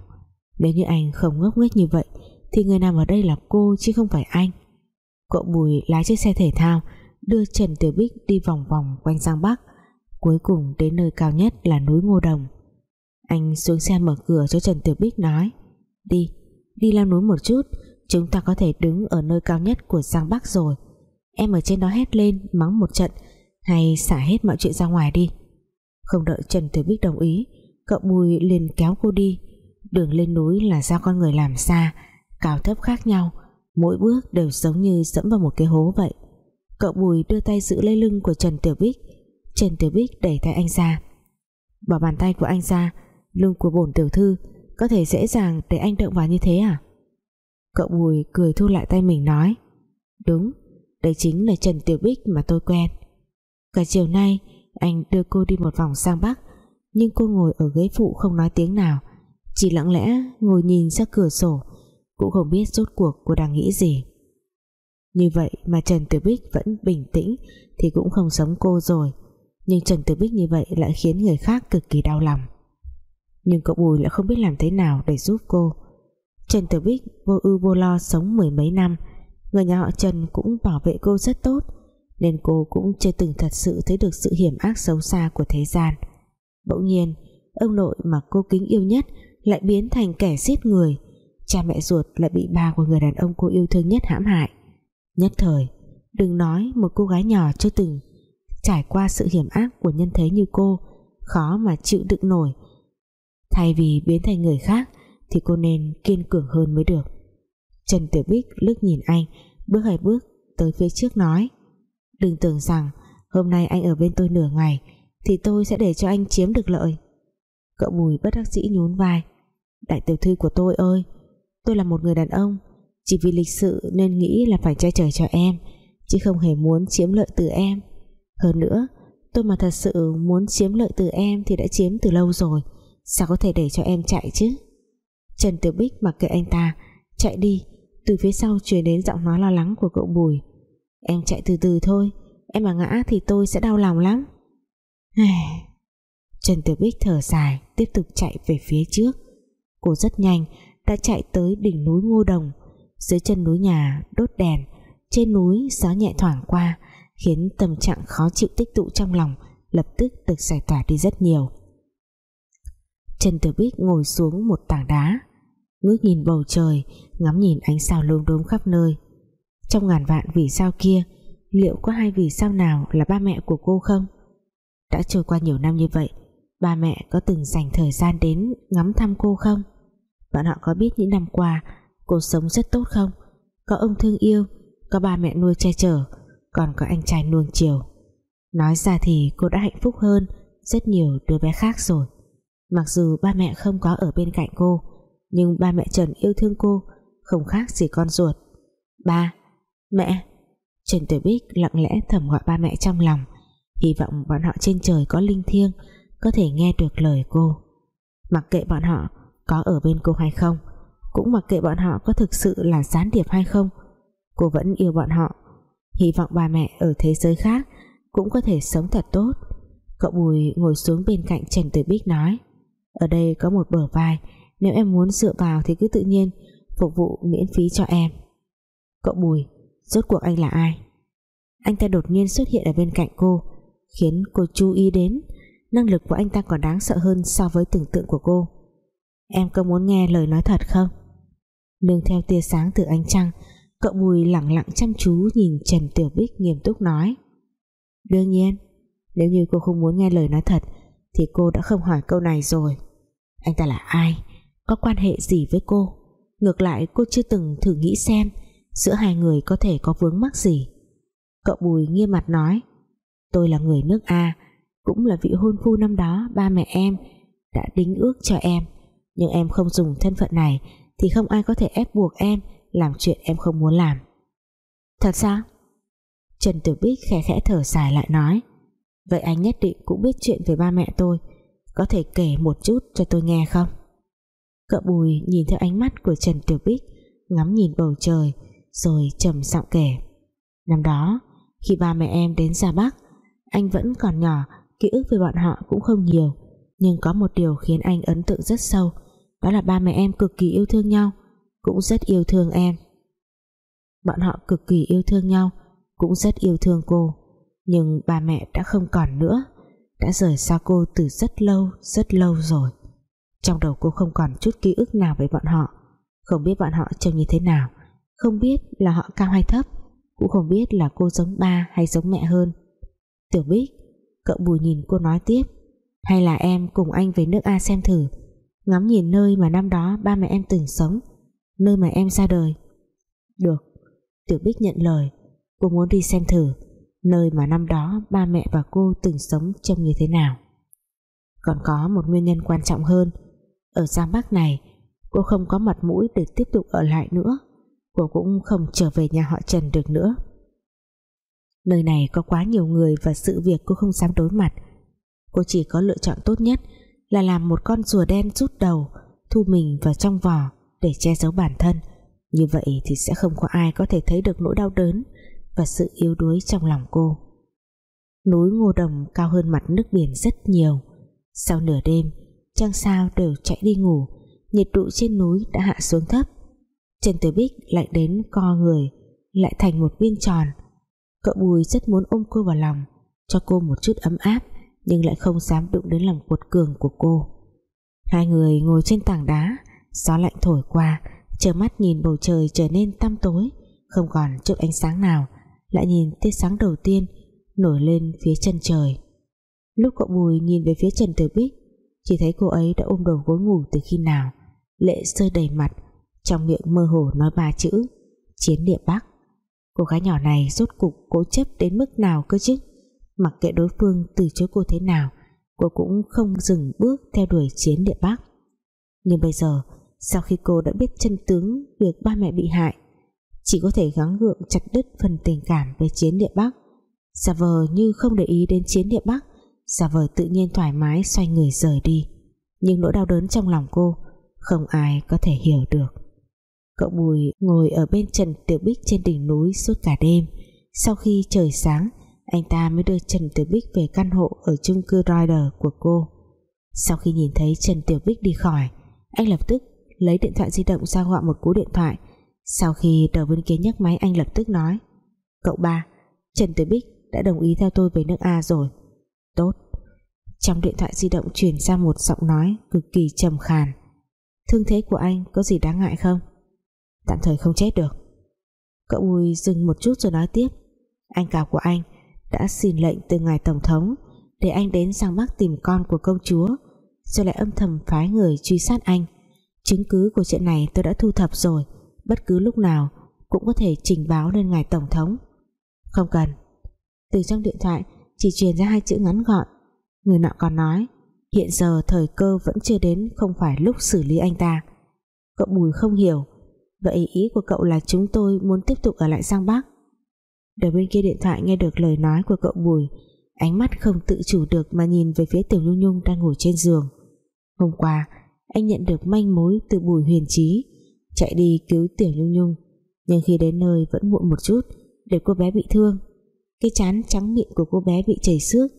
Nếu như anh không ngốc nghếch như vậy, thì người nằm ở đây là cô chứ không phải anh. Cậu Bùi lái chiếc xe thể thao đưa Trần Tiểu Bích đi vòng vòng quanh Giang Bắc cuối cùng đến nơi cao nhất là núi Ngô Đồng. Anh xuống xe mở cửa cho Trần Tiểu Bích nói đi, đi leo núi một chút chúng ta có thể đứng ở nơi cao nhất của Giang Bắc rồi. Em ở trên đó hét lên mắng một trận hay xả hết mọi chuyện ra ngoài đi. Không đợi Trần Tiểu Bích đồng ý cậu Bùi liền kéo cô đi. Đường lên núi là do con người làm xa cao thấp khác nhau mỗi bước đều giống như dẫm vào một cái hố vậy cậu Bùi đưa tay giữ lấy lưng của Trần Tiểu Bích. Trần Tiểu Bích đẩy tay anh ra. Bỏ bàn tay của anh ra, lưng của bổn tiểu thư có thể dễ dàng để anh động vào như thế à? Cậu Bùi cười thu lại tay mình nói, đúng, đây chính là Trần Tiểu Bích mà tôi quen. Cả chiều nay, anh đưa cô đi một vòng sang Bắc, nhưng cô ngồi ở ghế phụ không nói tiếng nào. Chỉ lặng lẽ ngồi nhìn ra cửa sổ, cũng không biết rốt cuộc cô đang nghĩ gì như vậy mà Trần Tử Bích vẫn bình tĩnh thì cũng không sống cô rồi. Nhưng Trần Tử Bích như vậy lại khiến người khác cực kỳ đau lòng. Nhưng cậu Bùi lại không biết làm thế nào để giúp cô. Trần Tử Bích vô ưu vô lo sống mười mấy năm. Người nhà họ Trần cũng bảo vệ cô rất tốt, nên cô cũng chưa từng thật sự thấy được sự hiểm ác xấu xa của thế gian. Bỗng nhiên, ông nội mà cô kính yêu nhất lại biến thành kẻ giết người. Cha mẹ ruột lại bị ba của người đàn ông cô yêu thương nhất hãm hại nhất thời, đừng nói một cô gái nhỏ chưa từng trải qua sự hiểm ác của nhân thế như cô, khó mà chịu đựng nổi. Thay vì biến thành người khác thì cô nên kiên cường hơn mới được. Trần Tiểu Bích lướt nhìn anh, bước hai bước tới phía trước nói, đừng tưởng rằng hôm nay anh ở bên tôi nửa ngày thì tôi sẽ để cho anh chiếm được lợi. Cậu Bùi bất đắc dĩ nhún vai, đại tiểu thư của tôi ơi, tôi là một người đàn ông chỉ vì lịch sự nên nghĩ là phải che chở cho em, chứ không hề muốn chiếm lợi từ em. Hơn nữa, tôi mà thật sự muốn chiếm lợi từ em thì đã chiếm từ lâu rồi, sao có thể để cho em chạy chứ? Trần Tiểu Bích mặc kệ anh ta, chạy đi, từ phía sau truyền đến giọng nói lo lắng của cậu Bùi. Em chạy từ từ thôi, em mà ngã thì tôi sẽ đau lòng lắm. *sighs* Trần Tiểu Bích thở dài, tiếp tục chạy về phía trước. Cô rất nhanh, đã chạy tới đỉnh núi Ngô Đồng dưới chân núi nhà đốt đèn, trên núi gió nhẹ thoảng qua, khiến tâm trạng khó chịu tích tụ trong lòng lập tức được giải tỏa đi rất nhiều. Trần Tử Bích ngồi xuống một tảng đá, ngước nhìn bầu trời, ngắm nhìn ánh sao lốm đốm khắp nơi. Trong ngàn vạn vì sao kia, liệu có hai vì sao nào là ba mẹ của cô không? Đã trôi qua nhiều năm như vậy, ba mẹ có từng dành thời gian đến ngắm thăm cô không? Bọn họ có biết những năm qua cô sống rất tốt không? Có ông thương yêu, có ba mẹ nuôi che chở, còn có anh trai nuông chiều. Nói ra thì cô đã hạnh phúc hơn rất nhiều đứa bé khác rồi. Mặc dù ba mẹ không có ở bên cạnh cô, nhưng ba mẹ Trần yêu thương cô, không khác gì con ruột. Ba, mẹ, Trần Tử Bích lặng lẽ thầm gọi ba mẹ trong lòng, hy vọng bọn họ trên trời có linh thiêng, có thể nghe được lời cô. Mặc kệ bọn họ có ở bên cô hay không cũng mặc kệ bọn họ có thực sự là gián điệp hay không. Cô vẫn yêu bọn họ. Hy vọng ba mẹ ở thế giới khác cũng có thể sống thật tốt. Cậu Bùi ngồi xuống bên cạnh Trần Tử Bích nói, ở đây có một bờ vai, nếu em muốn dựa vào thì cứ tự nhiên phục vụ miễn phí cho em. Cậu Bùi, rốt cuộc anh là ai? Anh ta đột nhiên xuất hiện ở bên cạnh cô, khiến cô chú ý đến năng lực của anh ta còn đáng sợ hơn so với tưởng tượng của cô. Em có muốn nghe lời nói thật không? Nương theo tia sáng từ ánh trăng, Cậu Bùi lặng lặng chăm chú Nhìn Trần Tiểu Bích nghiêm túc nói. Đương nhiên, Nếu như cô không muốn nghe lời nói thật, Thì cô đã không hỏi câu này rồi. Anh ta là ai? Có quan hệ gì với cô? Ngược lại, cô chưa từng thử nghĩ xem Giữa hai người có thể có vướng mắc gì. Cậu Bùi nghiêm mặt nói, Tôi là người nước A, Cũng là vị hôn phu năm đó, Ba mẹ em đã đính ước cho em. Nhưng em không dùng thân phận này thì không ai có thể ép buộc em Làm chuyện em không muốn làm. Thật sao? Trần Tử Bích khẽ khẽ thở dài lại nói, Vậy anh nhất định cũng biết chuyện về ba mẹ tôi, Có thể kể một chút cho tôi nghe không? Cậu Bùi nhìn theo ánh mắt của Trần Tử Bích, Ngắm nhìn bầu trời, Rồi trầm giọng kể, Năm đó, khi ba mẹ em đến ra Bắc, Anh vẫn còn nhỏ, Ký ức về bọn họ cũng không nhiều, Nhưng có một điều khiến anh ấn tượng rất sâu đó là ba mẹ em cực kỳ yêu thương nhau, Cũng rất yêu thương em. Bọn họ cực kỳ yêu thương nhau, Cũng rất yêu thương cô. Nhưng ba mẹ đã không còn nữa, Đã rời xa cô từ rất lâu Rất lâu rồi. Trong đầu cô không còn chút ký ức nào về bọn họ. Không biết bọn họ trông như thế nào, Không biết là họ cao hay thấp, cũng không biết là cô giống ba hay giống mẹ hơn. Tiểu Bích, Cậu Bùi nhìn cô nói tiếp, Hay là em cùng anh về nước A xem thử? Ngắm nhìn nơi mà năm đó Ba mẹ em từng sống, Nơi mà em ra đời. Được, Tiểu Bích nhận lời. Cô muốn đi xem thử Nơi mà năm đó ba mẹ và cô từng sống trông như thế nào. Còn có một nguyên nhân quan trọng hơn. Ở Giang Bắc này, Cô không có mặt mũi để tiếp tục ở lại nữa. Cô cũng không trở về nhà họ Trần được nữa. Nơi này có quá nhiều người và sự việc cô không dám đối mặt. Cô chỉ có lựa chọn tốt nhất là làm một con rùa đen rút đầu, thu mình vào trong vỏ để che giấu bản thân. Như vậy thì sẽ không có ai có thể thấy được nỗi đau đớn và sự yếu đuối trong lòng cô. Núi ngô đồng cao hơn mặt nước biển rất nhiều. Sau nửa đêm trăng sao đều chạy đi ngủ, nhiệt độ trên núi đã hạ xuống thấp. Trần Tử Bích lại đến co người, lại thành một viên tròn. Cậu Bùi rất muốn ôm cô vào lòng, cho cô một chút ấm áp nhưng lại không dám đụng đến lòng cuột cường của cô. Hai người ngồi trên tảng đá, gió lạnh thổi qua chờ mắt nhìn bầu trời trở nên tăm tối, không còn chút ánh sáng nào, lại nhìn tia sáng đầu tiên nổi lên phía chân trời. Lúc cậu Bùi nhìn về phía Trần Tử Bích, chỉ thấy cô ấy đã ôm đầu gối ngủ từ khi nào, lệ rơi đầy mặt, trong miệng mơ hồ nói ba chữ, chiến địa Bắc. Cô gái nhỏ này rốt cục cố chấp đến mức nào cơ chứ? Mặc kệ đối phương từ chối cô thế nào, cô cũng không dừng bước theo đuổi chiến địa Bắc nhưng bây giờ, sau khi cô đã biết chân tướng việc ba mẹ bị hại, chỉ có thể gắng gượng chặt đứt phần tình cảm về chiến địa Bắc giả vờ như không để ý đến chiến địa Bắc giả vờ tự nhiên thoải mái xoay người rời đi. Nhưng nỗi đau đớn trong lòng cô, không ai có thể hiểu được. Cậu Bùi ngồi ở bên Trần Tiểu Bích trên đỉnh núi suốt cả đêm. Sau khi trời sáng anh ta mới đưa Trần Tiểu Bích về căn hộ Ở chung cư Rider của cô. Sau khi nhìn thấy Trần Tiểu Bích đi khỏi, Anh lập tức lấy điện thoại di động ra gọi một cú điện thoại. Sau khi đầu bên kia nhấc máy, anh lập tức nói, Cậu ba, Trần Tiểu Bích đã đồng ý theo tôi về nước A rồi. Tốt. Trong điện thoại di động truyền ra một giọng nói Cực kỳ trầm khàn. Thương thế của anh có gì đáng ngại không? Tạm thời không chết được. Cậu Bùi dừng một chút rồi nói tiếp. Anh cả của anh đã xin lệnh từ ngài tổng thống để anh đến sang Bắc tìm con của công chúa. Rồi lại âm thầm phái người truy sát anh. Chứng cứ của chuyện này tôi đã thu thập rồi, bất cứ lúc nào cũng có thể trình báo lên ngài tổng thống. Không cần. Từ trong điện thoại chỉ truyền ra hai chữ ngắn gọn. Người nọ còn nói, hiện giờ thời cơ vẫn chưa đến, không phải lúc xử lý anh ta. Cậu Bùi không hiểu. Vậy ý của cậu là chúng tôi muốn tiếp tục ở lại Giang Bắc. Đầu bên kia điện thoại nghe được lời nói của cậu Bùi, Ánh mắt không tự chủ được mà nhìn về phía Tiểu Nhung Nhung đang ngồi trên giường. Hôm qua, anh nhận được manh mối từ Bùi Huyền Trí, Chạy đi cứu Tiểu Nhung Nhung, Nhưng khi đến nơi vẫn muộn một chút Để cô bé bị thương. Cái chán trắng miệng của cô bé bị chảy xước,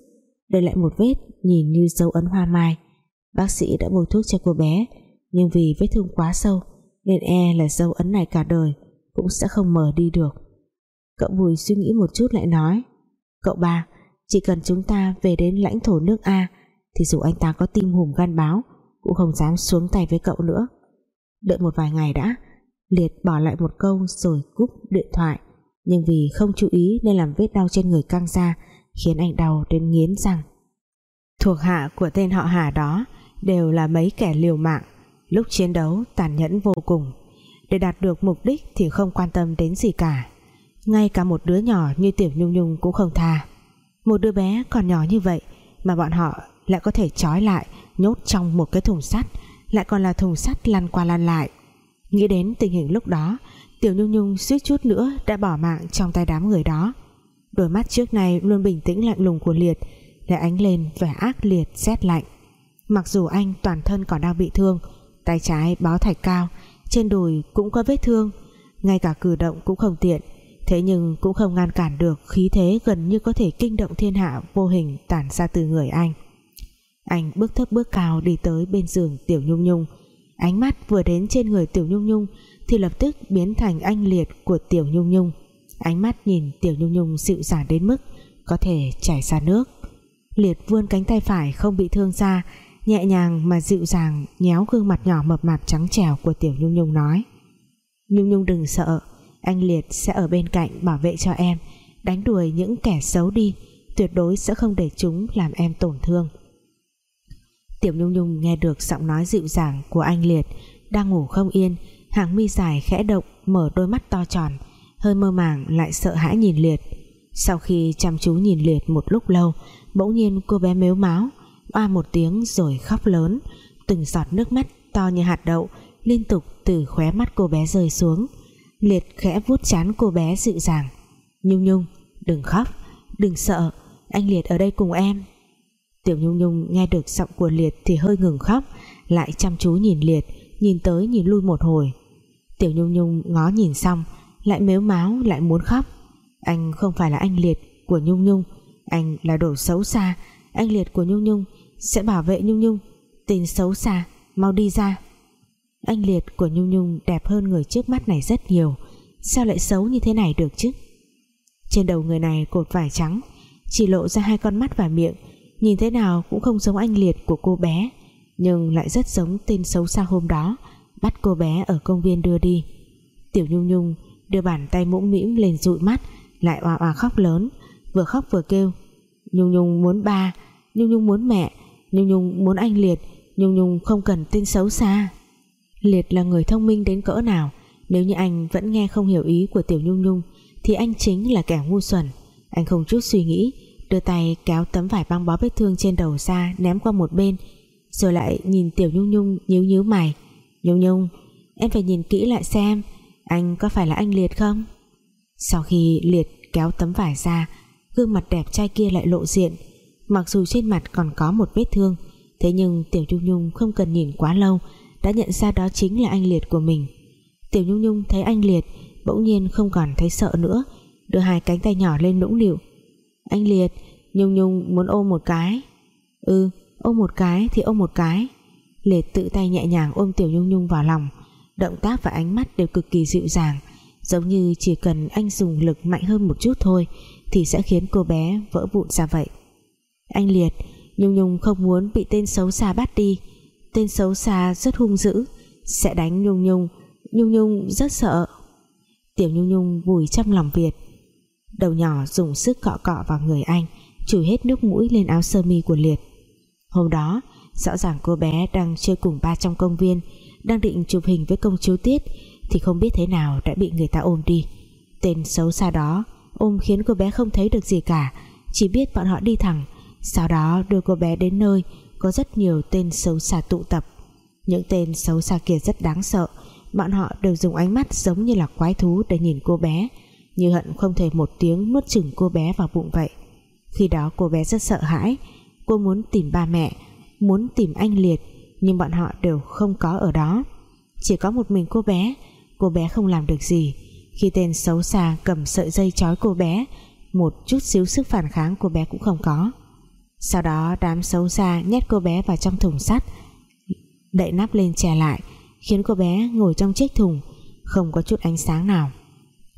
Để lại một vết nhìn như dấu ấn hoa mai. Bác sĩ đã bôi thuốc cho cô bé, Nhưng vì vết thương quá sâu nên e là dấu ấn này cả đời cũng sẽ không mở đi được cậu Bùi suy nghĩ một chút lại nói, cậu ba chỉ cần chúng ta về đến lãnh thổ nước A, thì dù anh ta có tim hùm gan báo, cũng không dám xuống tay với cậu nữa. Đợi một vài ngày đã, liệt bỏ lại một câu rồi cúp điện thoại. Nhưng vì không chú ý nên làm vết đau trên người căng ra khiến anh đau đến nghiến răng. Thuộc hạ của tên họ Hà đó đều là mấy kẻ liều mạng, lúc chiến đấu tàn nhẫn vô cùng. Để đạt được mục đích thì không quan tâm đến gì cả ngay cả một đứa nhỏ như Tiểu Nhung Nhung cũng không tha. Một đứa bé còn nhỏ như vậy mà bọn họ lại có thể trói lại, nhốt trong một cái thùng sắt, lại còn là thùng sắt lăn qua lăn lại. Nghĩ đến tình hình lúc đó, Tiểu Nhung Nhung suýt chút nữa đã bỏ mạng trong tay đám người đó. Đôi mắt trước này luôn bình tĩnh lạnh lùng của Liệt, lại ánh lên vẻ ác liệt rét lạnh. Mặc dù anh toàn thân còn đang bị thương, tay trái báo thạch cao, trên đùi cũng có vết thương, ngay cả cử động cũng không tiện thế nhưng cũng không ngăn cản được, khí thế gần như có thể kinh động thiên hạ, vô hình tản ra từ người anh. Anh bước thấp bước cao đi tới bên giường Tiểu Nhung Nhung. Ánh mắt vừa đến trên người Tiểu Nhung Nhung thì lập tức biến thành anh liệt của Tiểu Nhung Nhung. Ánh mắt nhìn Tiểu Nhung Nhung dịu dàng đến mức có thể chảy ra nước. Liệt vươn cánh tay phải không bị thương ra, nhẹ nhàng mà dịu dàng nhéo gương mặt nhỏ mập mạp trắng trẻo của Tiểu Nhung Nhung nói. Nhung Nhung đừng sợ anh Liệt sẽ ở bên cạnh bảo vệ cho em. Đánh đuổi những kẻ xấu đi, tuyệt đối sẽ không để chúng làm em tổn thương. Tiểu Nhung Nhung nghe được giọng nói dịu dàng của anh Liệt, đang ngủ không yên, hàng mi dài khẽ động, mở đôi mắt to tròn, hơi mơ màng lại sợ hãi nhìn Liệt. Sau khi chăm chú nhìn Liệt một lúc lâu, bỗng nhiên cô bé mếu máo, oa một tiếng rồi khóc lớn, từng giọt nước mắt to như hạt đậu liên tục từ khóe mắt cô bé rơi xuống. Liệt khẽ vuốt chán cô bé dịu dàng. Nhung Nhung, đừng khóc, Đừng sợ, anh Liệt ở đây cùng em. Tiểu Nhung Nhung nghe được giọng của Liệt thì hơi ngừng khóc, lại chăm chú nhìn Liệt, nhìn tới nhìn lui một hồi. Tiểu Nhung Nhung ngó nhìn xong, lại mếu máo, lại muốn khóc. Anh không phải là anh Liệt của Nhung Nhung, anh là đồ xấu xa. Anh Liệt của Nhung Nhung sẽ bảo vệ Nhung Nhung. Tên xấu xa, mau đi ra anh Liệt của Nhung Nhung đẹp hơn người trước mắt này rất nhiều. Sao lại xấu như thế này được chứ? Trên đầu người này cột vải trắng, chỉ lộ ra hai con mắt và miệng. Nhìn thế nào cũng không giống anh Liệt của cô bé, nhưng lại rất giống tên xấu xa hôm đó, bắt cô bé ở công viên đưa đi. Tiểu Nhung Nhung đưa bàn tay mũm mĩm lên dụi mắt, lại oà oà khóc lớn, vừa khóc vừa kêu. Nhung Nhung muốn ba, Nhung Nhung muốn mẹ, Nhung Nhung muốn anh Liệt, Nhung Nhung không cần tên xấu xa. Liệt là người thông minh đến cỡ nào. Nếu như anh vẫn nghe không hiểu ý của Tiểu Nhung Nhung, Thì anh chính là kẻ ngu xuẩn. Anh không chút suy nghĩ, Đưa tay kéo tấm vải băng bó vết thương trên đầu ra, Ném qua một bên, Rồi lại nhìn Tiểu Nhung Nhung nhíu nhíu mày. Nhung Nhung, Em phải nhìn kỹ lại xem, Anh có phải là anh Liệt không? Sau khi Liệt kéo tấm vải ra, Gương mặt đẹp trai kia lại lộ diện. Mặc dù trên mặt còn có một vết thương, Thế nhưng Tiểu Nhung Nhung không cần nhìn quá lâu đã nhận ra đó chính là anh Liệt của mình. Tiểu Nhung Nhung thấy anh Liệt bỗng nhiên không còn thấy sợ nữa, đưa hai cánh tay nhỏ lên nũng nịu. Anh Liệt, Nhung Nhung muốn ôm một cái. Ừ ôm một cái thì ôm một cái. Liệt tự tay nhẹ nhàng ôm Tiểu Nhung Nhung vào lòng, động tác và ánh mắt đều cực kỳ dịu dàng, giống như chỉ cần anh dùng lực mạnh hơn một chút thôi thì sẽ khiến cô bé vỡ vụn ra vậy. Anh Liệt, Nhung Nhung không muốn bị tên xấu xa bắt đi tên xấu xa rất hung dữ, sẽ đánh Nhung Nhung. Nhung Nhung rất sợ. Tiểu Nhung Nhung vùi trong lòng Việt. Đầu nhỏ dùng sức cọ cọ vào người anh chùi hết nước mũi lên áo sơ mi của Liệt. Hôm đó, rõ ràng cô bé đang chơi cùng ba trong công viên, đang định chụp hình với công chúa Tiết, thì không biết thế nào đã bị người ta ôm đi. Tên xấu xa đó ôm khiến cô bé không thấy được gì cả, chỉ biết bọn họ đi thẳng, sau đó đưa cô bé đến nơi có rất nhiều tên xấu xa tụ tập. Những tên xấu xa kia rất đáng sợ. Bọn họ đều dùng ánh mắt giống như là quái thú để nhìn cô bé, như hận không thể một tiếng nuốt chửng cô bé vào bụng vậy. Khi đó cô bé rất sợ hãi. Cô muốn tìm ba mẹ, muốn tìm anh Liệt, nhưng bọn họ đều không có ở đó. Chỉ có một mình cô bé cô bé không làm được gì. Khi tên xấu xa cầm sợi dây trói cô bé, một chút xíu sức phản kháng cô bé cũng không có sau đó, đám xấu xa nhét cô bé vào trong thùng sắt, đậy nắp lên che lại, khiến cô bé ngồi trong chiếc thùng, không có chút ánh sáng nào.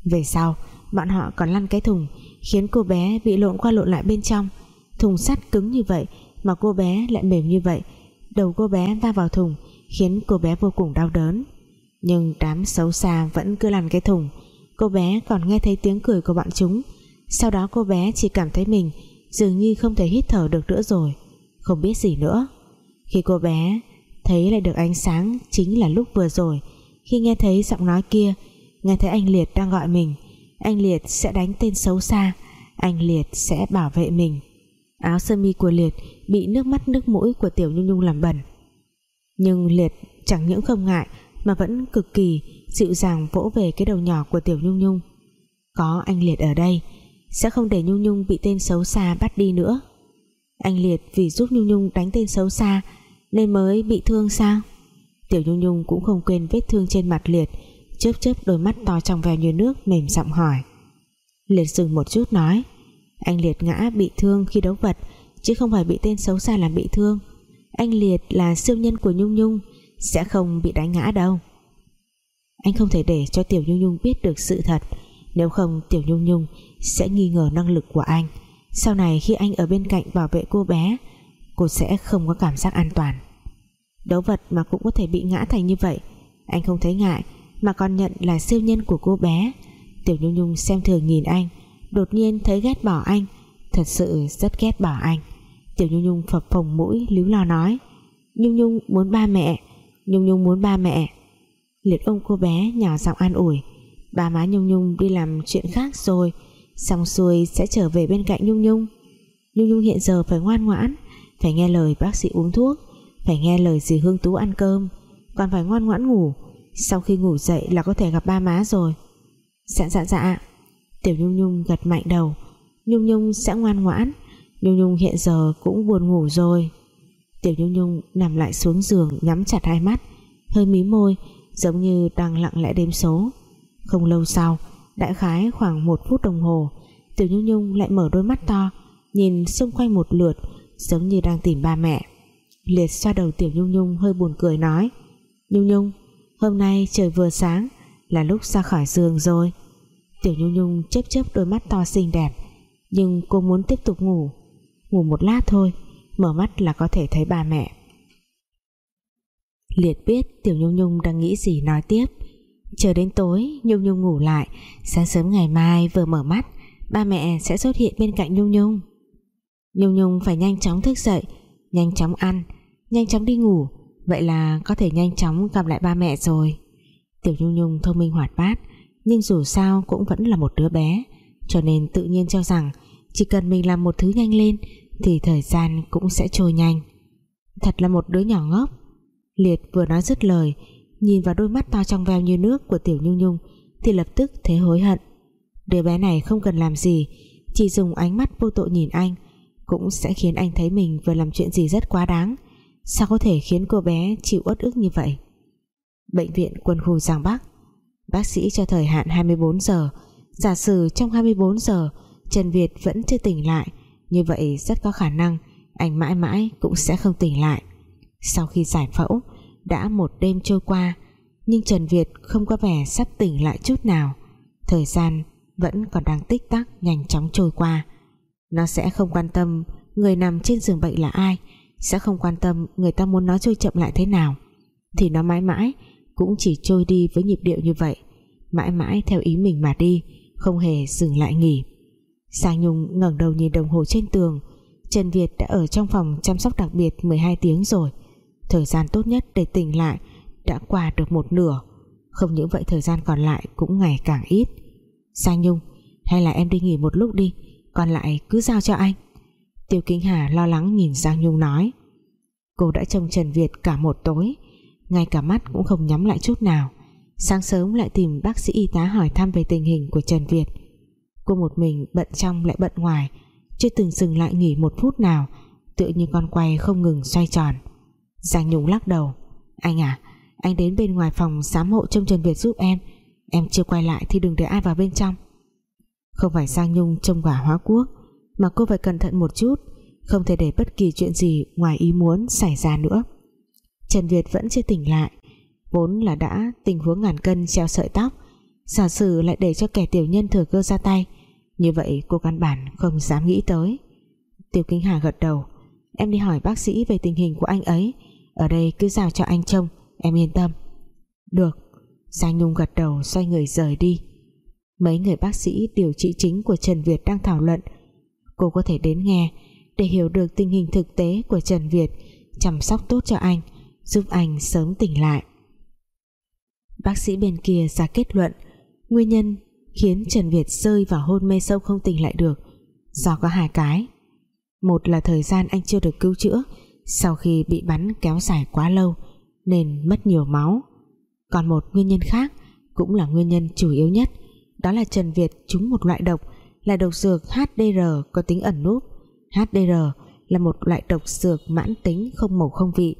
Về sau, bọn họ còn lăn cái thùng, khiến cô bé bị lộn qua lộn lại bên trong. Thùng sắt cứng như vậy mà cô bé lại mềm như vậy. Đầu cô bé va vào thùng, khiến cô bé vô cùng đau đớn. Nhưng đám xấu xa vẫn cứ lăn cái thùng. Cô bé còn nghe thấy tiếng cười của bọn chúng. Sau đó cô bé chỉ cảm thấy mình dường như không thể hít thở được nữa rồi. Không biết gì nữa. Khi cô bé thấy lại được ánh sáng chính là lúc vừa rồi, khi nghe thấy giọng nói kia, nghe thấy anh Liệt đang gọi mình, anh Liệt sẽ đánh tên xấu xa, anh Liệt sẽ bảo vệ mình. Áo sơ mi của Liệt bị nước mắt nước mũi của Tiểu Nhung Nhung làm bẩn. Nhưng Liệt chẳng những không ngại mà vẫn cực kỳ dịu dàng vỗ về cái đầu nhỏ của Tiểu Nhung Nhung. Có anh Liệt ở đây sẽ không để Nhung Nhung bị tên xấu xa bắt đi nữa. Anh Liệt vì giúp Nhung Nhung đánh tên xấu xa nên mới bị thương sao? Tiểu Nhung Nhung cũng không quên vết thương trên mặt Liệt, chớp chớp đôi mắt to trong veo như nước, mềm giọng hỏi. Liệt dừng một chút nói, anh Liệt ngã bị thương khi đấu vật, chứ không phải bị tên xấu xa làm bị thương. Anh Liệt là siêu nhân của Nhung Nhung, sẽ không bị đánh ngã đâu. Anh không thể để cho Tiểu Nhung Nhung biết được sự thật. Nếu không, Tiểu Nhung Nhung sẽ nghi ngờ năng lực của anh. Sau này khi anh ở bên cạnh bảo vệ cô bé, cô sẽ không có cảm giác an toàn. Đấu vật mà cũng có thể bị ngã thành như vậy, anh không thấy ngại, mà còn nhận là siêu nhân của cô bé. Tiểu Nhung Nhung xem thường nhìn anh, đột nhiên thấy ghét bỏ anh, thật sự rất ghét bỏ anh. Tiểu Nhung Nhung phập phồng mũi, líu lo nói, Nhung Nhung muốn ba mẹ, Nhung Nhung muốn ba mẹ. Liệt ông cô bé, nhỏ giọng an ủi, Ba má Nhung Nhung đi làm chuyện khác rồi Xong xuôi sẽ trở về bên cạnh Nhung Nhung. Nhung Nhung hiện giờ phải ngoan ngoãn, Phải nghe lời bác sĩ uống thuốc, Phải nghe lời dì Hương Tú ăn cơm, Còn phải ngoan ngoãn ngủ. Sau khi ngủ dậy là có thể gặp ba má rồi. Dạ dạ dạ Tiểu Nhung Nhung gật mạnh đầu. Nhung Nhung sẽ ngoan ngoãn. Nhung Nhung hiện giờ cũng buồn ngủ rồi. Tiểu Nhung Nhung nằm lại xuống giường Nhắm chặt hai mắt. Hơi mí môi, giống như đang lặng lẽ đếm số. Không lâu sau Đại khái khoảng một phút đồng hồ, Tiểu Nhung Nhung lại mở đôi mắt to, Nhìn xung quanh một lượt, Giống như đang tìm ba mẹ. Liệt xoa đầu Tiểu Nhung Nhung hơi buồn cười nói, Nhung Nhung, Hôm nay trời vừa sáng, Là lúc ra khỏi giường rồi. Tiểu Nhung Nhung chớp chớp đôi mắt to xinh đẹp, Nhưng cô muốn tiếp tục ngủ. Ngủ một lát thôi, Mở mắt là có thể thấy ba mẹ. Liệt biết Tiểu Nhung Nhung đang nghĩ gì nói tiếp. Chờ đến tối, Nhung Nhung ngủ lại. Sáng sớm ngày mai vừa mở mắt, Ba mẹ sẽ xuất hiện bên cạnh Nhung Nhung. Nhung Nhung phải nhanh chóng thức dậy, Nhanh chóng ăn, Nhanh chóng đi ngủ. Vậy là có thể nhanh chóng gặp lại ba mẹ rồi. Tiểu Nhung Nhung thông minh hoạt bát, Nhưng dù sao cũng vẫn là một đứa bé. Cho nên tự nhiên cho rằng Chỉ cần mình làm một thứ nhanh lên Thì thời gian cũng sẽ trôi nhanh. Thật là một đứa nhỏ ngốc. Liệt vừa nói dứt lời Nhìn vào đôi mắt to trong veo như nước của Tiểu Nhung Nhung, Thì lập tức thấy hối hận. Đứa bé này không cần làm gì, Chỉ dùng ánh mắt vô tội nhìn anh, Cũng sẽ khiến anh thấy mình vừa làm chuyện gì rất quá đáng. Sao có thể khiến cô bé chịu uất ức như vậy? Bệnh viện quân khu Giang Bắc, Bác sĩ cho thời hạn 24 giờ. Giả sử trong 24 giờ, Trần Việt vẫn chưa tỉnh lại, Như vậy rất có khả năng Anh mãi mãi cũng sẽ không tỉnh lại. Sau khi giải phẫu đã một đêm trôi qua, Nhưng Trần Việt không có vẻ sắp tỉnh lại chút nào. Thời gian vẫn còn đang tích tắc, nhanh chóng trôi qua. Nó sẽ không quan tâm người nằm trên giường bệnh là ai, sẽ không quan tâm người ta muốn nó trôi chậm lại thế nào. Thì nó mãi mãi cũng chỉ trôi đi với nhịp điệu như vậy, mãi mãi theo ý mình mà đi, không hề dừng lại nghỉ. Sang Nhung ngẩng đầu nhìn đồng hồ trên tường. Trần Việt đã ở trong phòng chăm sóc đặc biệt 12 tiếng rồi. Thời gian tốt nhất để tỉnh lại Đã qua được một nửa. Không những vậy, thời gian còn lại cũng ngày càng ít. Sang Nhung, Hay là em đi nghỉ một lúc đi, Còn lại cứ giao cho anh. Tiêu Kính Hà lo lắng nhìn Giang Nhung nói. Cô đã trông Trần Việt cả một tối, Ngay cả mắt cũng không nhắm lại chút nào. Sáng sớm lại tìm bác sĩ y tá hỏi thăm về tình hình của Trần Việt. Cô một mình bận trong lại bận ngoài, Chưa từng dừng lại nghỉ một phút nào, Tựa như con quay không ngừng xoay tròn. Giang Nhung lắc đầu. Anh à Anh đến bên ngoài phòng giám hộ trông Trần Việt giúp em. Em chưa quay lại thì đừng để ai vào bên trong. Không phải Giang Nhung trông quả hóa quốc, Mà cô phải cẩn thận một chút, Không thể để bất kỳ chuyện gì ngoài ý muốn xảy ra nữa. Trần Việt vẫn chưa tỉnh lại, Vốn là đã tình huống ngàn cân treo sợi tóc, Giả sử lại để cho kẻ tiểu nhân thừa cơ ra tay, Như vậy cô căn bản không dám nghĩ tới. Tiểu Kinh Hà gật đầu, Em đi hỏi bác sĩ về tình hình của anh ấy ở đây cứ giao cho anh trông, Em yên tâm. Được. Giang Nhung gật đầu, xoay người rời đi. Mấy người bác sĩ điều trị chính của Trần Việt đang thảo luận. Cô có thể đến nghe Để hiểu được tình hình thực tế của Trần Việt, Chăm sóc tốt cho anh, Giúp anh sớm tỉnh lại. Bác sĩ bên kia ra kết luận, Nguyên nhân khiến Trần Việt rơi vào hôn mê sâu không tỉnh lại được, do có hai cái. Một là thời gian anh chưa được cứu chữa sau khi bị bắn kéo dài quá lâu, nên mất nhiều máu. Còn một nguyên nhân khác cũng là nguyên nhân chủ yếu nhất, đó là Trần Việt trúng một loại độc là độc dược HDR có tính ẩn núp. HDR là một loại độc dược mãn tính không màu không vị.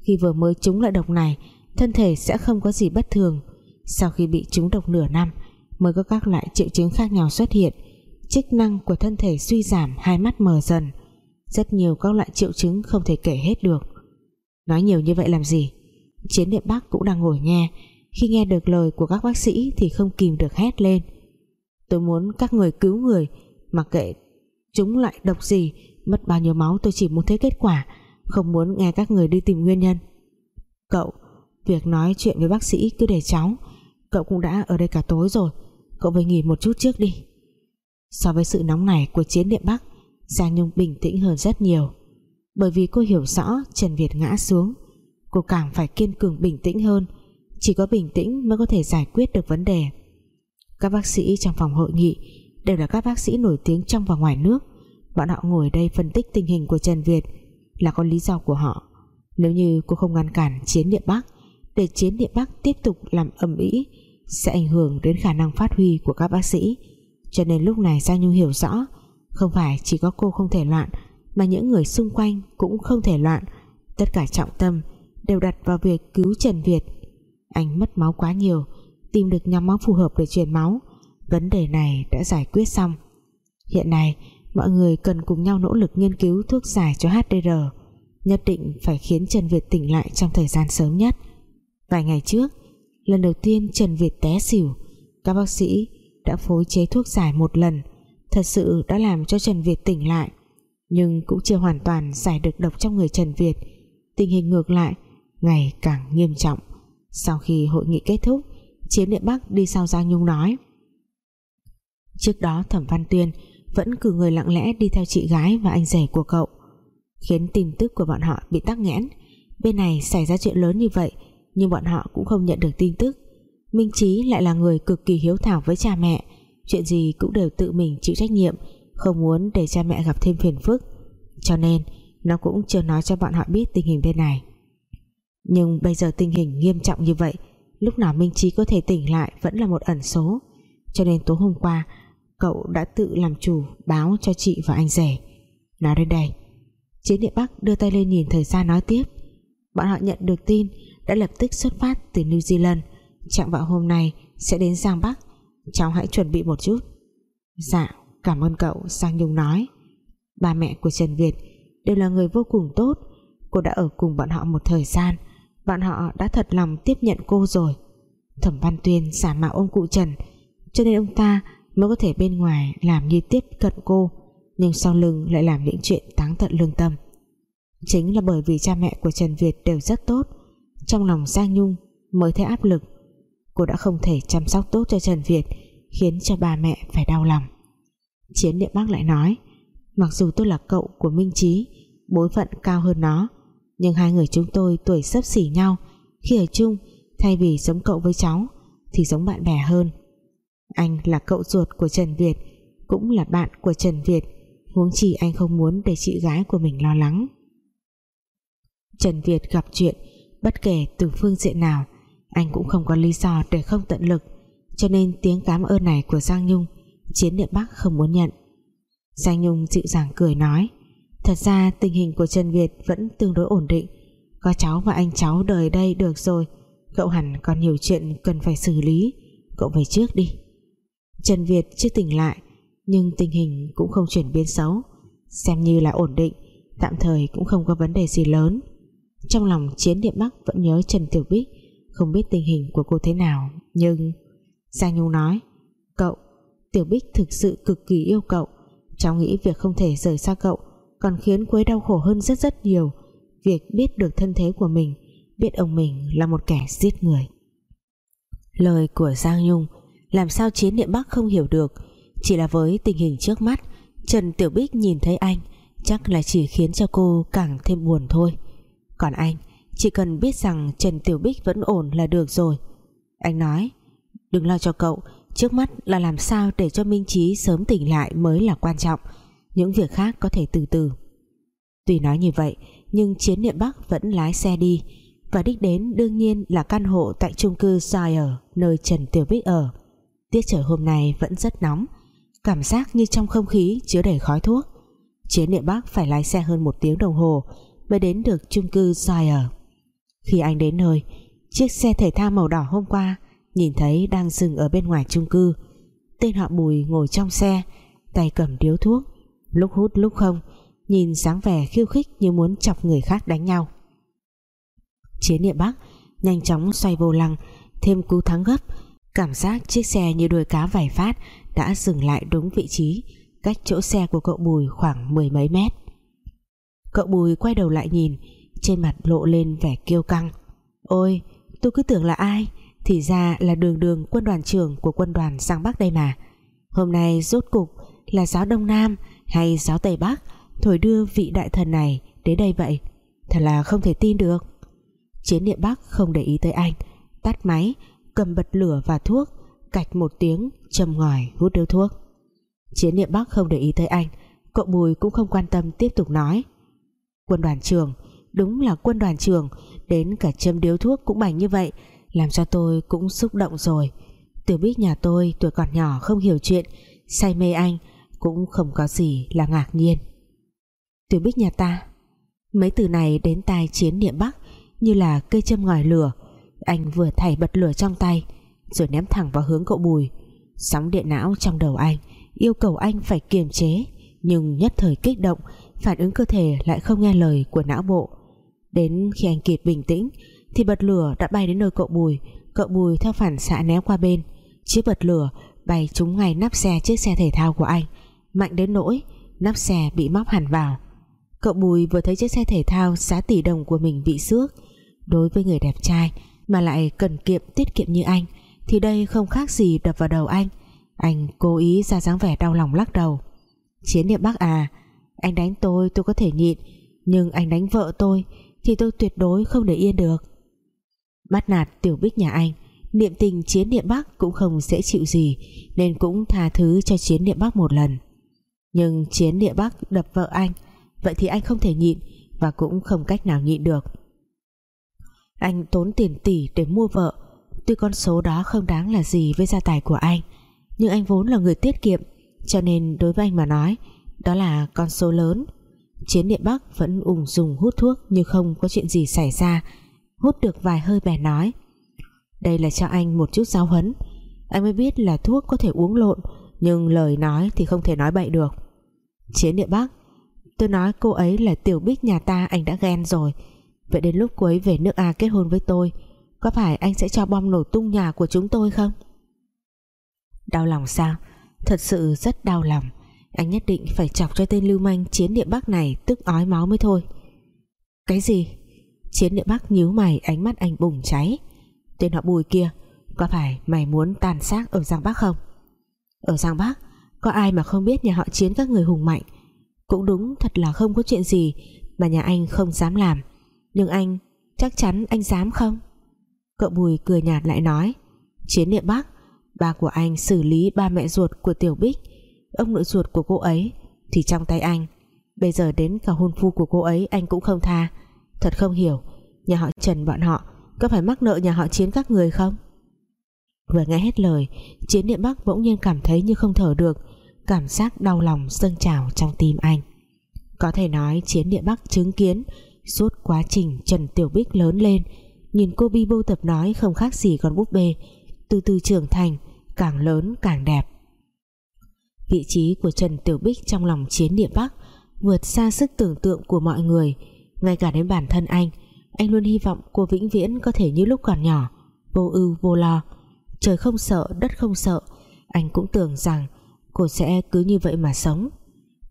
Khi vừa mới trúng loại độc này, thân thể sẽ không có gì bất thường. Sau khi bị trúng độc nửa năm, mới có các loại triệu chứng khác nhau xuất hiện. Chức năng của thân thể suy giảm, hai mắt mờ dần rất nhiều các loại triệu chứng không thể kể hết được. Nói nhiều như vậy làm gì? Chiến địa bắc cũng đang ngồi nghe. Khi nghe được lời của các bác sĩ thì không kìm được hét lên. Tôi muốn các người cứu người, mặc kệ chúng lại độc gì, mất bao nhiêu máu tôi chỉ muốn thấy kết quả, không muốn nghe các người đi tìm nguyên nhân. Cậu, việc nói chuyện với bác sĩ cứ để cháu. Cậu cũng đã ở đây cả tối rồi, cậu về nghỉ một chút trước đi. So với sự nóng này của chiến địa Bắc Giang Nhung bình tĩnh hơn rất nhiều. Bởi vì cô hiểu rõ Trần Việt ngã xuống, cô càng phải kiên cường bình tĩnh hơn. Chỉ có bình tĩnh mới có thể giải quyết được vấn đề. Các bác sĩ trong phòng hội nghị đều là các bác sĩ nổi tiếng trong và ngoài nước. Bọn họ ngồi đây phân tích tình hình của Trần Việt là có lý do của họ. Nếu như cô không ngăn cản chiến địa Bắc, để chiến địa Bắc tiếp tục làm ầm ĩ, sẽ ảnh hưởng đến khả năng phát huy của các bác sĩ. Cho nên lúc này Giang Nhung hiểu rõ không phải chỉ có cô không thể loạn, mà những người xung quanh cũng không thể loạn. Tất cả trọng tâm đều đặt vào việc cứu Trần Việt. Anh mất máu quá nhiều, tìm được nhóm máu phù hợp để truyền máu. Vấn đề này đã giải quyết xong. Hiện nay, mọi người cần cùng nhau nỗ lực nghiên cứu thuốc giải cho HDR nhất định phải khiến Trần Việt tỉnh lại trong thời gian sớm nhất. Vài ngày trước, lần đầu tiên Trần Việt té xỉu, các bác sĩ đã phối chế thuốc giải một lần thật sự đã làm cho Trần Việt tỉnh lại, nhưng cũng chưa hoàn toàn giải được độc trong người Trần Việt. Tình hình ngược lại, ngày càng nghiêm trọng. Sau khi hội nghị kết thúc, Chiến địa Bắc đi sau Giang Nhung nói, trước đó Thẩm Văn Tuyên vẫn cử người lặng lẽ đi theo chị gái và anh rể của cậu, khiến tin tức của bọn họ bị tắc nghẽn. Bên này xảy ra chuyện lớn như vậy, nhưng bọn họ cũng không nhận được tin tức. Minh Chí lại là người cực kỳ hiếu thảo với cha mẹ chuyện gì cũng đều tự mình chịu trách nhiệm, không muốn để cha mẹ gặp thêm phiền phức. Cho nên, nó cũng chưa nói cho bọn họ biết tình hình bên này. Nhưng bây giờ tình hình nghiêm trọng như vậy, lúc nào Minh Trí có thể tỉnh lại vẫn là một ẩn số. Cho nên tối hôm qua, cậu đã tự làm chủ báo cho chị và anh rể. Nói đến đây, chiến địa Bắc đưa tay lên nhìn thời gian nói tiếp. Bọn họ nhận được tin đã lập tức xuất phát từ New Zealand. Chạm vào hôm nay sẽ đến Giang Bắc cháu hãy chuẩn bị một chút. Dạ cảm ơn cậu, sang Nhung nói. Ba mẹ của Trần Việt đều là người vô cùng tốt. Cô đã ở cùng bọn họ một thời gian. Bọn họ đã thật lòng tiếp nhận cô rồi. Thẩm Văn Tuyên giả mạo ông cụ Trần, cho nên ông ta mới có thể bên ngoài làm như tiếp cận cô, nhưng sau lưng lại làm những chuyện táng tận lương tâm. Chính là bởi vì cha mẹ của Trần Việt đều rất tốt, trong lòng Giang Nhung mới thấy áp lực cô đã không thể chăm sóc tốt cho Trần Việt, khiến cho bà mẹ phải đau lòng. Chiến địa Bắc lại nói, mặc dù tôi là cậu của Minh Trí bối phận cao hơn nó, nhưng hai người chúng tôi tuổi sấp xỉ nhau. Khi ở chung, thay vì giống cậu với cháu, thì giống bạn bè hơn. Anh là cậu ruột của Trần Việt, cũng là bạn của Trần Việt. Huống chi anh không muốn để chị gái của mình lo lắng. Trần Việt gặp chuyện, bất kể từ phương diện nào anh cũng không có lý do để không tận lực, cho nên tiếng cảm ơn này của Giang Nhung chiến Điện Bắc không muốn nhận. Giang Nhung dịu dàng cười nói, thật ra tình hình của Trần Việt vẫn tương đối ổn định. Có cháu và anh cháu đời đây được rồi, cậu hẳn còn nhiều chuyện cần phải xử lý. Cậu về trước đi. Trần Việt chưa tỉnh lại, nhưng tình hình cũng không chuyển biến xấu. Xem như là ổn định, tạm thời cũng không có vấn đề gì lớn. Trong lòng chiến Điện Bắc vẫn nhớ Trần Tiểu Bích không biết tình hình của cô thế nào, nhưng Giang Nhung nói, cậu, Tiểu Bích thực sự cực kỳ yêu cậu. Cháu nghĩ việc không thể rời xa cậu còn khiến cô ấy đau khổ hơn rất rất nhiều. Việc biết được thân thế của mình, biết ông mình là một kẻ giết người. Lời của Giang Nhung làm sao chiến niệm Bắc không hiểu được. Chỉ là với tình hình trước mắt, Trần Tiểu Bích nhìn thấy anh chắc là chỉ khiến cho cô càng thêm buồn thôi. Còn anh chỉ cần biết rằng Trần Tiểu Bích vẫn ổn là được rồi. Anh nói, đừng lo cho cậu, trước mắt là làm sao để cho Minh Trí sớm tỉnh lại mới là quan trọng. Những việc khác có thể từ từ. Tuy nói như vậy, nhưng chiến niệm Bắc vẫn lái xe đi, và đích đến đương nhiên là căn hộ tại chung cư Sire, nơi Trần Tiểu Bích ở. Tiết trời hôm nay vẫn rất nóng, cảm giác như trong không khí chứa đầy khói thuốc. Chiến niệm Bắc phải lái xe hơn một tiếng đồng hồ mới đến được chung cư Sire khi anh đến nơi, chiếc xe thể thao màu đỏ hôm qua nhìn thấy đang dừng ở bên ngoài chung cư. Tên họ Bùi ngồi trong xe, tay cầm điếu thuốc, lúc hút lúc không, nhìn dáng vẻ khiêu khích như muốn chọc người khác đánh nhau. Chiến niệm Bắc nhanh chóng xoay vô lăng, thêm cú thắng gấp, cảm giác chiếc xe như đuôi cá vải phát đã dừng lại đúng vị trí, cách chỗ xe của cậu Bùi khoảng mười mấy mét. Cậu Bùi quay đầu lại nhìn trên mặt lộ lên vẻ kiêu căng. Ôi, tôi cứ tưởng là ai? Thì ra là đường đường quân đoàn trưởng của quân đoàn sang Bắc đây mà. Hôm nay rốt cục là giáo Đông Nam hay giáo Tây Bắc thổi đưa vị đại thần này đến đây vậy. Thật là không thể tin được. Chiến địa Bắc không để ý tới anh, tắt máy, cầm bật lửa và thuốc, cạch một tiếng trầm ngòi hút điếu thuốc. Chiến địa Bắc không để ý tới anh, cậu Bùi cũng không quan tâm tiếp tục nói. Quân đoàn trưởng đúng là quân đoàn trưởng. Đến cả châm điếu thuốc cũng bành như vậy, làm cho tôi cũng xúc động rồi. Tiểu bích nhà tôi tuổi còn nhỏ không hiểu chuyện, say mê anh, cũng không có gì là ngạc nhiên. Tiểu bích nhà ta, mấy từ này đến tai chiến niệm bắc như là cây châm ngòi lửa. Anh vừa thảy bật lửa trong tay, rồi ném thẳng vào hướng cậu bùi. Sóng điện não trong đầu anh, yêu cầu anh phải kiềm chế, nhưng nhất thời kích động, phản ứng cơ thể lại không nghe lời của não bộ đến khi anh kịp bình tĩnh, thì bật lửa đã bay đến nơi cậu Bùi. Cậu Bùi theo phản xạ né qua bên. Chiếc bật lửa bay trúng ngay nắp xe chiếc xe thể thao của anh. Mạnh đến nỗi, nắp xe bị móc hẳn vào. Cậu Bùi vừa thấy chiếc xe thể thao giá tỷ đồng của mình bị xước. Đối với người đẹp trai mà lại cần kiệm, tiết kiệm như anh, thì đây không khác gì đập vào đầu anh. Anh cố ý ra dáng vẻ đau lòng lắc đầu. Chiến niệm bác à anh đánh tôi tôi có thể nhịn, nhưng anh đánh vợ tôi thì tôi tuyệt đối không để yên được. Bắt nạt tiểu bích nhà anh, niệm tình chiến niệm bắc cũng không dễ chịu gì, nên cũng tha thứ cho chiến niệm bắc một lần. Nhưng chiến niệm bắc đập vợ anh, vậy thì anh không thể nhịn và cũng không cách nào nhịn được. Anh tốn tiền tỷ để mua vợ, tuy con số đó không đáng là gì với gia tài của anh, nhưng anh vốn là người tiết kiệm, cho nên đối với anh mà nói, đó là con số lớn chiến niệm bắc vẫn ung dùng hút thuốc như không có chuyện gì xảy ra. Hút được vài hơi bè nói, đây là cho anh một chút giáo huấn. Anh mới biết là thuốc có thể uống lộn, nhưng lời nói thì không thể nói bậy được. Chiến địa bắc, tôi nói cô ấy là tiểu bích nhà ta, anh đã ghen rồi. Vậy đến lúc cô ấy về nước A kết hôn với tôi, có phải anh sẽ cho bom nổ tung nhà của chúng tôi không? Đau lòng sao? Thật sự rất đau lòng anh nhất định phải chọc cho tên lưu manh chiến địa bắc này tức ói máu mới thôi. Cái gì? Chiến địa bắc nhíu mày, ánh mắt anh bùng cháy. Tên họ bùi kia, có phải mày muốn tàn sát ở giang bắc không? Ở giang bắc, có ai mà không biết nhà họ chiến các người hùng mạnh? Cũng đúng, thật là không có chuyện gì mà nhà anh không dám làm. Nhưng anh, chắc chắn anh dám không? Cậu bùi cười nhạt lại nói, chiến địa bắc, ba của anh xử lý ba mẹ ruột của tiểu bích ông nội ruột của cô ấy, thì trong tay anh. Bây giờ đến cả hôn phu của cô ấy, anh cũng không tha. Thật không hiểu, nhà họ Trần bọn họ có phải mắc nợ nhà họ Chiến các người không? Vừa nghe hết lời, Chiến Điện Bắc bỗng nhiên cảm thấy như không thở được, cảm giác đau lòng dâng trào trong tim anh. Có thể nói Chiến Điện Bắc chứng kiến suốt quá trình Trần Tiểu Bích lớn lên, nhìn cô Bi Bô tập nói không khác gì con búp bê. Từ từ trưởng thành, càng lớn càng đẹp vị trí của Trần Tiểu Bích trong lòng Chiến địa Bắc, vượt xa sức tưởng tượng của mọi người. Ngay cả đến bản thân anh anh luôn hy vọng cô vĩnh viễn có thể như lúc còn nhỏ, vô ưu, vô lo. Trời không sợ, đất không sợ, anh cũng tưởng rằng cô sẽ cứ như vậy mà sống.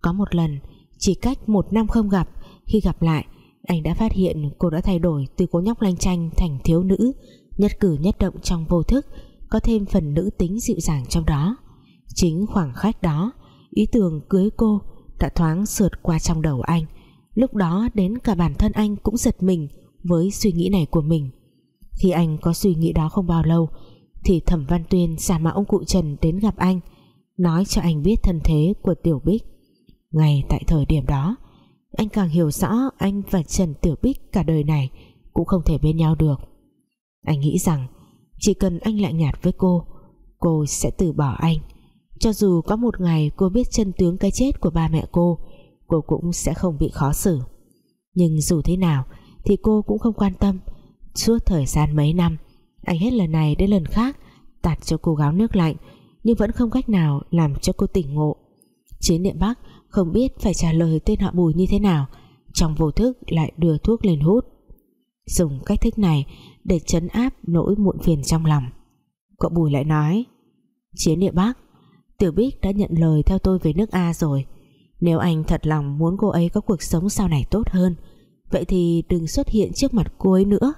Có một lần, chỉ cách một năm không gặp, khi gặp lại, anh đã phát hiện cô đã thay đổi từ cô nhóc lanh chanh thành thiếu nữ, nhất cử nhất động trong vô thức, có thêm phần nữ tính dịu dàng trong đó chính khoảng khách đó, ý tưởng cưới cô đã thoáng sượt qua trong đầu anh. Lúc đó đến cả bản thân anh cũng giật mình với suy nghĩ này của mình. Khi anh có suy nghĩ đó không bao lâu, thì thẩm văn tuyên giả mạo ông cụ trần đến gặp anh, nói cho anh biết thân thế của tiểu bích. Ngay tại thời điểm đó, anh càng hiểu rõ anh và trần tiểu bích cả đời này cũng không thể bên nhau được. Anh nghĩ rằng chỉ cần anh lại nhạt với cô cô sẽ từ bỏ anh cho dù có một ngày cô biết chân tướng cái chết của ba mẹ cô cô cũng sẽ không bị khó xử. Nhưng dù thế nào thì cô cũng không quan tâm. Suốt thời gian mấy năm, anh hết lần này đến lần khác tạt cho cô gáo nước lạnh, nhưng vẫn không cách nào làm cho cô tỉnh ngộ. Chiến niệm bắc không biết phải trả lời tên họ bùi như thế nào, trong vô thức lại đưa thuốc lên hút. Dùng cách thức này để chấn áp nỗi muộn phiền trong lòng. Cậu bùi lại nói, chiến địa bắc tiểu bích đã nhận lời theo tôi về nước a rồi. Nếu anh thật lòng muốn cô ấy có cuộc sống sau này tốt hơn, vậy thì đừng xuất hiện trước mặt cô ấy nữa,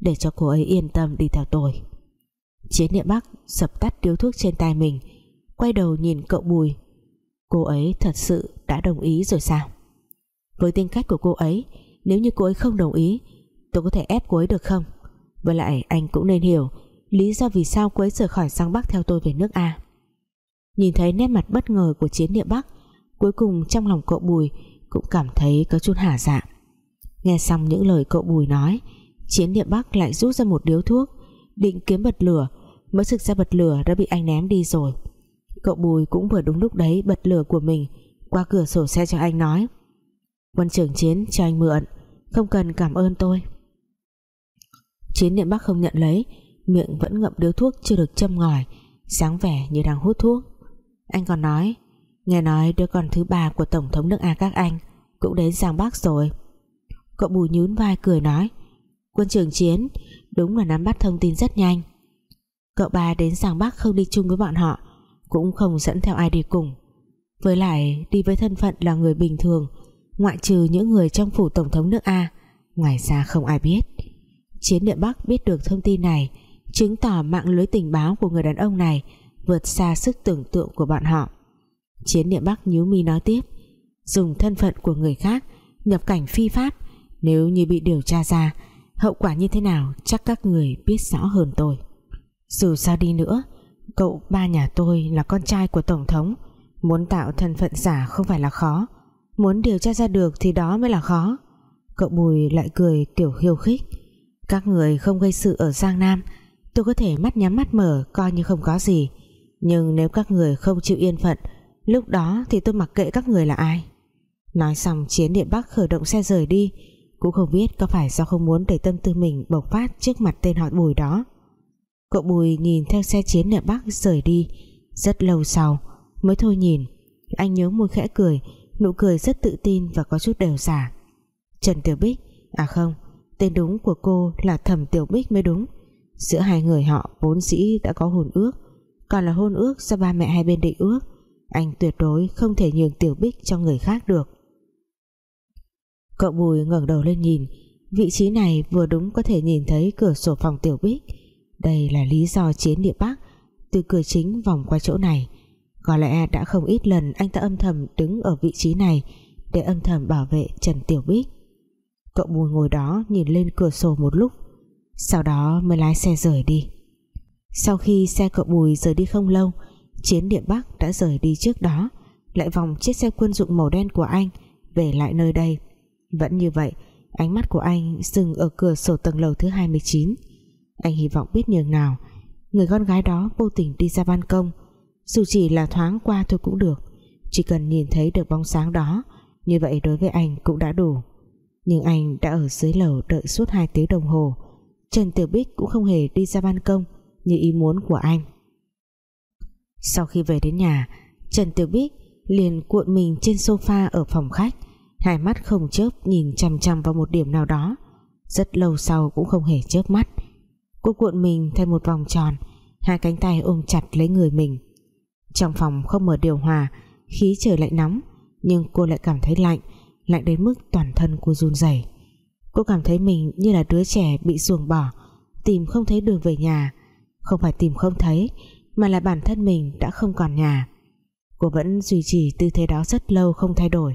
để cho cô ấy yên tâm đi theo tôi. Chiến địa bắc sập tắt điếu thuốc trên tay mình, quay đầu nhìn cậu bùi. Cô ấy thật sự đã đồng ý rồi sao? Với tính cách của cô ấy, nếu như cô ấy không đồng ý, tôi có thể ép cô ấy được không? Với lại anh cũng nên hiểu lý do vì sao cô ấy rời khỏi Giang Bắc theo tôi về nước A nhìn thấy nét mặt bất ngờ của chiến địa Bắc, cuối cùng trong lòng cậu Bùi cũng cảm thấy có chút hả dạ. Nghe xong những lời cậu Bùi nói, chiến địa Bắc lại rút ra một điếu thuốc, định kiếm bật lửa, mới thực ra bật lửa đã bị anh ném đi rồi. Cậu Bùi cũng vừa đúng lúc đấy bật lửa của mình, qua cửa sổ xe cho anh nói, quân trưởng chiến, cho anh mượn, không cần cảm ơn tôi. Chiến địa bắc không nhận lấy, miệng vẫn ngậm điếu thuốc chưa được châm ngòi, sáng vẻ như đang hút thuốc anh còn nói, nghe nói đứa con thứ ba của tổng thống nước A các anh cũng đến Giang Bắc rồi. Cậu bùi nhún vai cười nói, quân trưởng chiến, đúng là nắm bắt thông tin rất nhanh. Cậu ba đến Giang Bắc không đi chung với bọn họ, cũng không dẫn theo ai đi cùng. Với lại, đi với thân phận là người bình thường, ngoại trừ những người trong phủ tổng thống nước A, ngoài ra không ai biết. Chiến địa Bắc biết được thông tin này, chứng tỏ mạng lưới tình báo của người đàn ông này vượt xa sức tưởng tượng của bọn họ. Chiến địa Bắc nhíu mi nói tiếp, dùng thân phận của người khác, nhập cảnh phi pháp, nếu như bị điều tra ra, hậu quả như thế nào chắc các người biết rõ hơn tôi. Dù sao đi nữa, cậu ba nhà tôi là con trai của tổng thống, muốn tạo thân phận giả không phải là khó, muốn điều tra ra được thì đó mới là khó. Cậu bùi lại cười kiểu khiêu khích, các người không gây sự ở Giang Nam, tôi có thể mắt nhắm mắt mở coi như không có gì nhưng nếu các người không chịu yên phận, lúc đó thì tôi mặc kệ các người là ai. Nói xong, chiến điện Bắc khởi động xe rời đi. Cũng không biết có phải do không muốn để tâm tư mình bộc phát trước mặt tên họ bùi đó. Cậu bùi nhìn theo xe chiến điện Bắc rời đi. Rất lâu sau, mới thôi nhìn, anh nhớ môi khẽ cười, nụ cười rất tự tin và có chút đều giả. Trần Tiểu Bích à không, tên đúng của cô là Thẩm Tiểu Bích mới đúng. Giữa hai người họ vốn dĩ đã có hồn ước còn là hôn ước do ba mẹ hai bên định ước, anh tuyệt đối không thể nhường Tiểu Bích cho người khác được. Cậu Bùi ngẩng đầu lên nhìn, vị trí này vừa đúng có thể nhìn thấy cửa sổ phòng Tiểu Bích. Đây là lý do chiến địa Bắc từ cửa chính vòng qua chỗ này. Có lẽ đã không ít lần anh ta âm thầm đứng ở vị trí này để âm thầm bảo vệ Trần Tiểu Bích. Cậu Bùi ngồi đó nhìn lên cửa sổ một lúc, sau đó mới lái xe rời đi sau khi xe cậu Bùi rời đi không lâu, chiến địa Bắc đã rời đi trước đó. Lại vòng chiếc xe quân dụng màu đen của anh về lại nơi đây. Vẫn như vậy, ánh mắt của anh dừng ở cửa sổ tầng lầu thứ 29 anh hy vọng biết nhường nào, người con gái đó vô tình đi ra ban công. Dù chỉ là thoáng qua thôi cũng được, chỉ cần nhìn thấy được bóng sáng đó, như vậy đối với anh cũng đã đủ. Nhưng anh đã ở dưới lầu đợi suốt 2 tiếng đồng hồ. Trần Tiểu Bích cũng không hề đi ra ban công như ý muốn của anh. Sau khi về đến nhà, Trần Tiểu Bích liền cuộn mình trên sofa ở phòng khách, hai mắt không chớp nhìn chằm chằm vào một điểm nào đó. Rất lâu sau cũng không hề chớp mắt. Cô cuộn mình thành một vòng tròn, hai cánh tay ôm chặt lấy người mình. Trong phòng không mở điều hòa, khí trời lại nóng, nhưng cô lại cảm thấy lạnh lạnh đến mức toàn thân cô run rẩy. Cô cảm thấy mình như là đứa trẻ bị ruồng bỏ, Tìm không thấy đường về nhà. Không phải tìm không thấy, Mà là bản thân mình đã không còn nhà. Cô vẫn duy trì tư thế đó rất lâu không thay đổi.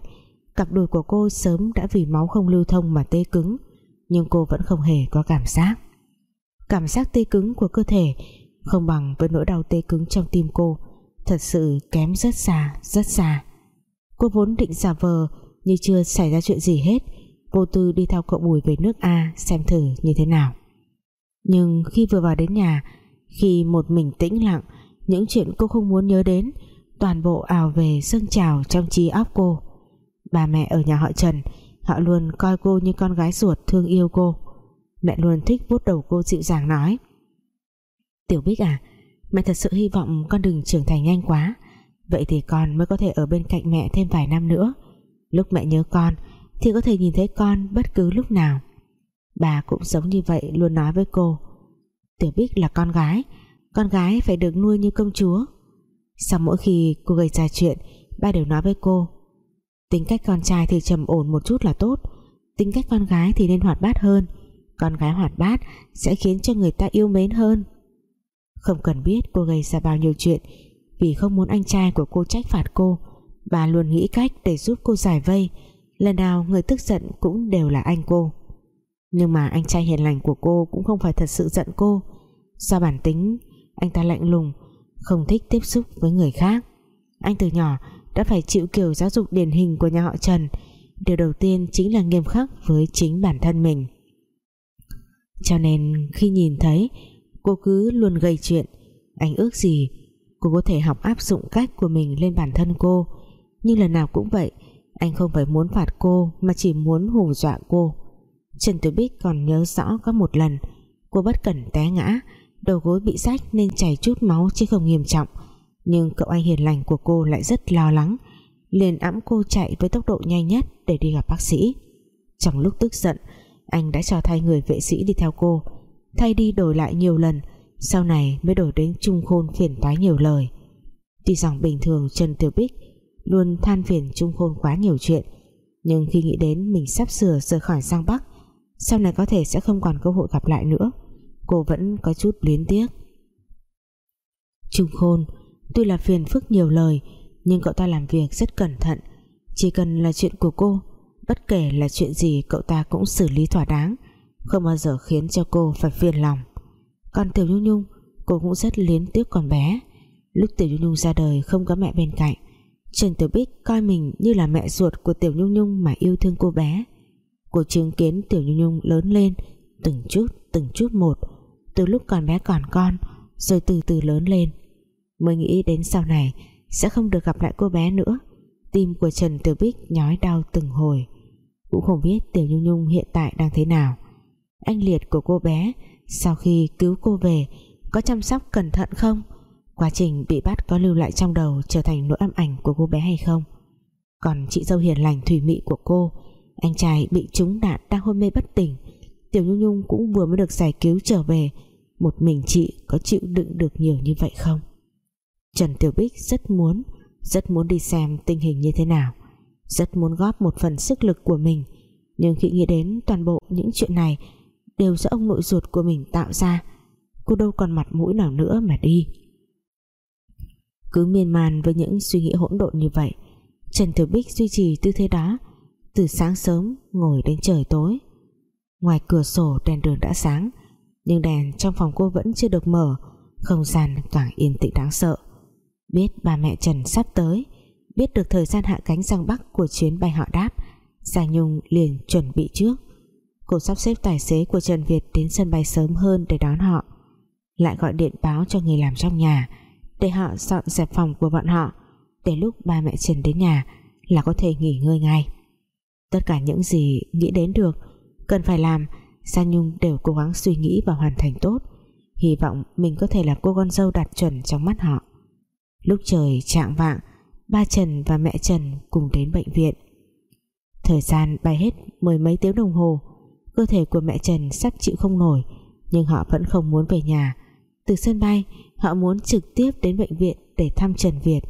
Cặp đùi của cô sớm đã vì máu không lưu thông mà tê cứng, Nhưng cô vẫn không hề có cảm giác. Cảm giác tê cứng của cơ thể Không bằng với nỗi đau tê cứng trong tim cô, Thật sự kém rất xa Rất xa. Cô vốn định giả vờ Như chưa xảy ra chuyện gì hết. Vô tư đi theo cậu Bùi về nước A Xem thử như thế nào. Nhưng khi vừa vào đến nhà khi một mình tĩnh lặng, Những chuyện cô không muốn nhớ đến, Toàn bộ ảo về dâng trào trong trí óc cô. Bà mẹ ở nhà họ Trần, Họ luôn coi cô như con gái ruột thương yêu cô. Mẹ luôn thích vuốt đầu cô dịu dàng nói, Tiểu Bích à Mẹ thật sự hy vọng con đừng trưởng thành nhanh quá. Vậy thì con mới có thể ở bên cạnh mẹ thêm vài năm nữa. Lúc mẹ nhớ con, Thì có thể nhìn thấy con bất cứ lúc nào. Bà cũng giống như vậy luôn nói với cô. Tiểu Bích là con gái Con gái phải được nuôi như công chúa. Sau mỗi khi cô gây ra chuyện, Ba đều nói với cô, Tính cách con trai thì trầm ổn một chút là tốt, Tính cách con gái thì nên hoạt bát hơn, Con gái hoạt bát Sẽ khiến cho người ta yêu mến hơn. Không cần biết cô gây ra bao nhiêu chuyện, Vì không muốn anh trai của cô trách phạt cô, Bà luôn nghĩ cách để giúp cô giải vây, Lần nào người tức giận cũng đều là anh cô. Nhưng mà anh trai hiền lành của cô Cũng không phải thật sự giận cô. Do bản tính, Anh ta lạnh lùng, Không thích tiếp xúc với người khác. Anh từ nhỏ đã phải chịu kiểu giáo dục điển hình của nhà họ Trần. Điều đầu tiên chính là nghiêm khắc với chính bản thân mình. Cho nên khi nhìn thấy, cô cứ luôn gây chuyện. Anh ước gì cô có thể học áp dụng cách của mình lên bản thân cô. Nhưng lần nào cũng vậy, anh không phải muốn phạt cô mà chỉ muốn hù dọa cô. Trần Tử Bích còn nhớ rõ có một lần, cô bất cẩn té ngã, đầu gối bị rách nên chảy chút máu chứ không nghiêm trọng. Nhưng cậu anh hiền lành của cô lại rất lo lắng, liền ẵm cô chạy với tốc độ nhanh nhất để đi gặp bác sĩ. Trong lúc tức giận, anh đã cho thay người vệ sĩ đi theo cô. Thay đi đổi lại nhiều lần, sau này mới đổi đến Trung Khôn phiền toái nhiều lời. Tuy rằng bình thường Trần Tiểu Bích luôn than phiền Trung Khôn quá nhiều chuyện, nhưng khi nghĩ đến mình sắp sửa rời khỏi Giang Bắc sau này có thể sẽ không còn cơ hội gặp lại nữa. Cô vẫn có chút luyến tiếc. Trung Khôn, Tuy là phiền phức nhiều lời, Nhưng cậu ta làm việc rất cẩn thận. Chỉ cần là chuyện của cô, Bất kể là chuyện gì cậu ta cũng xử lý thỏa đáng, Không bao giờ khiến cho cô phải phiền lòng. Còn Tiểu Nhung Nhung, Cô cũng rất liến tiếc con bé. Lúc Tiểu Nhung Nhung ra đời không có mẹ bên cạnh Trần Tiểu Bích coi mình như là mẹ ruột của Tiểu Nhung Nhung mà yêu thương cô bé. Cô chứng kiến Tiểu Nhung Nhung lớn lên, Từng chút từng chút một, Từ lúc còn bé còn con, Rồi từ từ lớn lên. Mới nghĩ đến sau này, sẽ không được gặp lại cô bé nữa. Tim của Trần Tiểu Bích nhói đau từng hồi. Cũng không biết Tiểu Nhung Nhung hiện tại đang thế nào. Anh liệt của cô bé, sau khi cứu cô về, có chăm sóc cẩn thận không? Quá trình bị bắt có lưu lại trong đầu trở thành nỗi ám ảnh của cô bé hay không? Còn chị dâu hiền lành thủy mị của cô anh trai bị trúng đạn đang hôn mê bất tỉnh. Tiểu Nhung Nhung cũng vừa mới được giải cứu trở về. Một mình chị có chịu đựng được nhiều như vậy không? Trần Tiểu Bích rất muốn rất muốn đi xem tình hình như thế nào. Rất muốn góp một phần sức lực của mình. Nhưng khi nghĩ đến toàn bộ những chuyện này, đều do ông nội ruột của mình tạo ra. Cô đâu còn mặt mũi nào nữa mà đi. Cứ miên man với những suy nghĩ hỗn độn như vậy, Trần Tiểu Bích duy trì tư thế đó từ sáng sớm ngồi đến trời tối. Ngoài cửa sổ đèn đường đã sáng, nhưng đèn trong phòng cô vẫn chưa được mở, không gian càng yên tĩnh đáng sợ. Biết bà mẹ Trần sắp tới, Biết được thời gian hạ cánh sang Bắc Của chuyến bay họ đáp Giang Nhung liền chuẩn bị trước. Cô sắp xếp tài xế của Trần Việt Đến sân bay sớm hơn để đón họ. Lại gọi điện báo cho người làm trong nhà, Để họ dọn dẹp phòng của bọn họ, Để lúc ba mẹ Trần đến nhà Là có thể nghỉ ngơi ngay. Tất cả những gì nghĩ đến được, Cần phải làm Giang Nhung đều cố gắng suy nghĩ và hoàn thành tốt. Hy vọng mình có thể là cô con dâu đạt chuẩn trong mắt họ. Lúc trời trạng vạng, Ba Trần và mẹ Trần cùng đến bệnh viện. Thời gian bay hết mười mấy tiếng đồng hồ, Cơ thể của mẹ Trần sắp chịu không nổi, Nhưng họ vẫn không muốn về nhà. Từ sân bay, Họ muốn trực tiếp đến bệnh viện để thăm Trần Việt.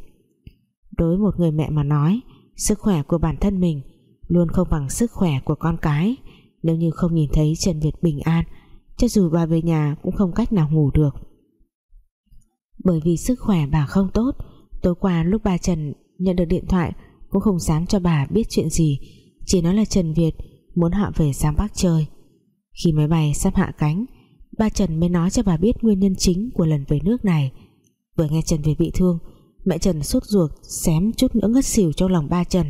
Đối một người mẹ mà nói, Sức khỏe của bản thân mình Luôn không bằng sức khỏe của con cái. Nếu như không nhìn thấy Trần Việt bình an, cho dù bà về nhà cũng không cách nào ngủ được. Bởi vì sức khỏe bà không tốt, tối qua lúc bà Trần nhận được điện thoại, cũng không dám cho bà biết chuyện gì. Chỉ nói là Trần Việt muốn họ về Giang Bắc chơi. Khi máy bay sắp hạ cánh ba Trần mới nói cho bà biết nguyên nhân chính của lần về nước này. Vừa nghe Trần Việt bị thương, mẹ Trần sốt ruột, xém chút nữa ngất xỉu trong lòng ba Trần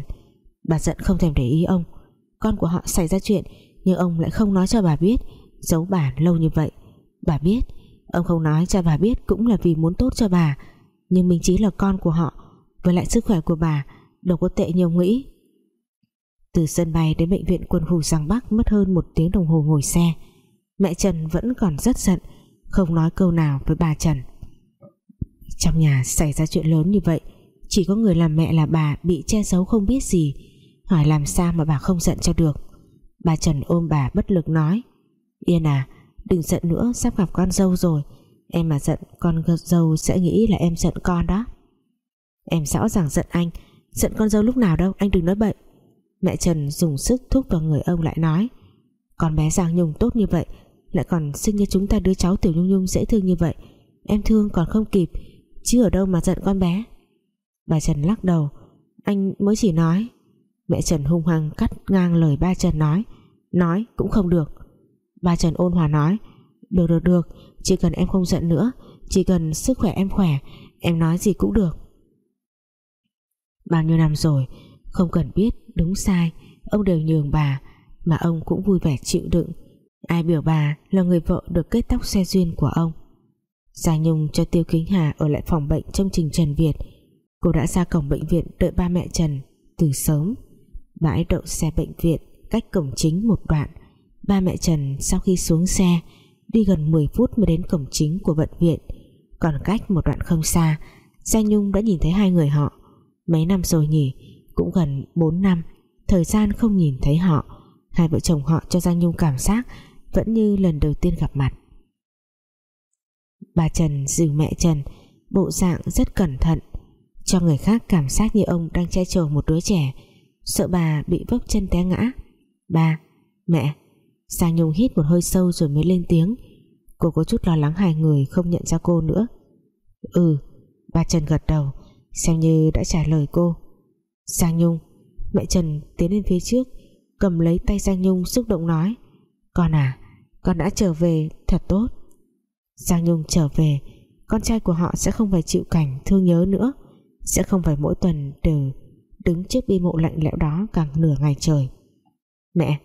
bà giận không thèm để ý ông. Con của họ xảy ra chuyện, nhưng ông lại không nói cho bà biết. Giấu bà lâu như vậy. Bà biết, ông không nói cho bà biết cũng là vì muốn tốt cho bà. Nhưng mình chỉ là con của họ, với lại sức khỏe của bà đâu có tệ như ông nghĩ. Từ sân bay đến bệnh viện quân khu Giang Bắc mất hơn một tiếng đồng hồ ngồi xe. Mẹ Trần vẫn còn rất giận, không nói câu nào với bà Trần. Trong nhà xảy ra chuyện lớn như vậy, chỉ có người làm mẹ là bà bị che giấu không biết gì hỏi làm sao mà bà không giận cho được? Bà Trần ôm bà bất lực nói. Yên à đừng giận nữa, sắp gặp con dâu rồi. Em mà giận, con dâu sẽ nghĩ là em giận con đó. Em rõ ràng giận anh. Giận con dâu lúc nào đâu, anh đừng nói bậy. Mẹ Trần dùng sức thúc vào người ông lại nói. Con bé Giang Nhung tốt như vậy, lại còn sinh cho chúng ta đứa cháu Tiểu Nhung Nhung dễ thương như vậy. Em thương còn không kịp, chứ ở đâu mà giận con bé? Bà Trần lắc đầu. Anh mới chỉ nói mẹ Trần hung hăng cắt ngang lời ba Trần nói. Nói cũng không được. Ba Trần ôn hòa nói. Được được được. Chỉ cần em không giận nữa. Chỉ cần sức khỏe em khỏe, em nói gì cũng được. Bao nhiêu năm rồi, không cần biết đúng sai. Ông đều nhường bà, mà ông cũng vui vẻ chịu đựng. Ai biểu bà là người vợ được kết tóc xe duyên của ông. Già Nhung cho Tiêu Kính Hà ở lại phòng bệnh trong trình Trần Việt. Cô đã ra cổng bệnh viện đợi ba mẹ Trần từ sớm bãi đậu xe bệnh viện cách cổng chính một đoạn. Ba mẹ Trần sau khi xuống xe, đi gần 10 phút mới đến cổng chính của bệnh viện. Còn cách một đoạn không xa Giang Nhung đã nhìn thấy hai người họ. Mấy năm rồi nhỉ, cũng gần 4 năm, thời gian không nhìn thấy họ. Hai vợ chồng họ cho Giang Nhung cảm giác vẫn như lần đầu tiên gặp mặt. Bà Trần dìu mẹ Trần, bộ dạng rất cẩn thận. Cho người khác cảm giác như ông đang che chở một đứa trẻ sợ bà bị vấp chân té ngã. Ba mẹ. Giang Nhung hít một hơi sâu rồi mới lên tiếng. Cô có chút lo lắng hai người không nhận ra cô nữa. Ừ bà Trần gật đầu, xem như đã trả lời cô. Giang Nhung, mẹ Trần tiến lên phía trước, cầm lấy tay Giang Nhung xúc động nói. Con à con đã trở về, thật tốt. Giang Nhung trở về, con trai của họ sẽ không phải chịu cảnh thương nhớ nữa. Sẽ không phải mỗi tuần đều đứng trước bi mộ lạnh lẽo đó càng nửa ngày trời. Mẹ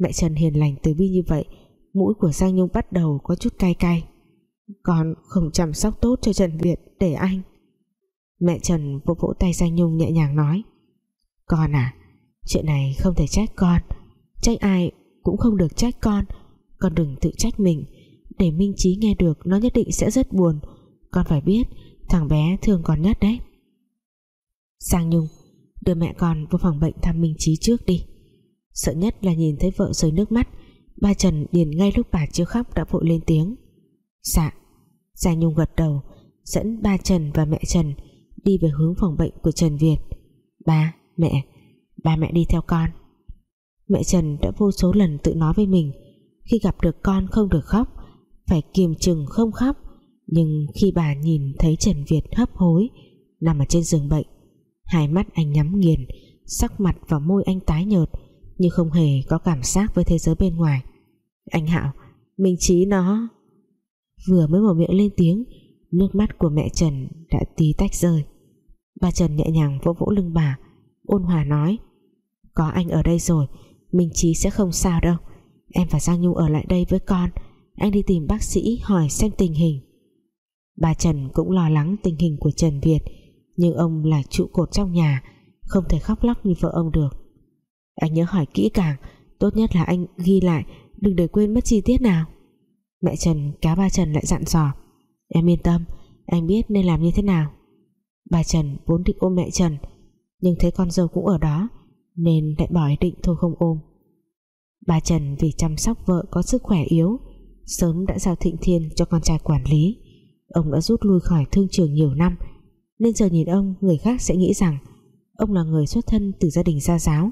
mẹ Trần hiền lành từ bi như vậy, mũi của Giang Nhung bắt đầu có chút cay cay. Con không chăm sóc tốt cho Trần Việt, để anh. Mẹ Trần vỗ vỗ tay Giang Nhung nhẹ nhàng nói, con à chuyện này không thể trách con. Trách ai cũng không được trách con. Con đừng tự trách mình. Để Minh Trí nghe được, nó nhất định sẽ rất buồn. Con phải biết, thằng bé thương con nhất đấy. Giang Nhung đưa mẹ con vô phòng bệnh thăm Minh Trí trước đi. Sợ nhất là nhìn thấy vợ rơi nước mắt, ba Trần điền ngay lúc bà chưa khóc đã vội lên tiếng. Dạ. Gia Nhung gật đầu, dẫn ba Trần và mẹ Trần đi về hướng phòng bệnh của Trần Việt. Ba, mẹ ba mẹ đi theo con. Mẹ Trần đã vô số lần tự nói với mình, khi gặp được con không được khóc, phải kiềm chừng không khóc. Nhưng khi bà nhìn thấy Trần Việt hấp hối, nằm ở trên giường bệnh hai mắt anh nhắm nghiền, sắc mặt và môi anh tái nhợt như không hề có cảm giác với thế giới bên ngoài. Anh Hạo, Minh Trí nó. Vừa mới mở miệng lên tiếng, nước mắt của mẹ Trần đã tí tách rơi. Bà Trần nhẹ nhàng vỗ vỗ lưng bà, ôn hòa nói, có anh ở đây rồi, Minh Trí sẽ không sao đâu. Em và Giang Nhung ở lại đây với con, anh đi tìm bác sĩ hỏi xem tình hình. Bà Trần cũng lo lắng tình hình của Trần Việt nhưng ông là trụ cột trong nhà, không thể khóc lóc như vợ ông được. Anh nhớ hỏi kỹ càng, tốt nhất là anh ghi lại, đừng để quên mất chi tiết nào. Mẹ Trần, cá ba Trần lại dặn dò. Em yên tâm, anh biết nên làm như thế nào. Bà Trần vốn định ôm mẹ Trần, nhưng thấy con dâu cũng ở đó, nên lại bỏ ý định thôi không ôm. Bà Trần vì chăm sóc vợ có sức khỏe yếu, sớm đã giao thịnh thiên cho con trai quản lý. Ông đã rút lui khỏi thương trường nhiều năm nên giờ nhìn ông, người khác sẽ nghĩ rằng ông là người xuất thân từ gia đình gia giáo,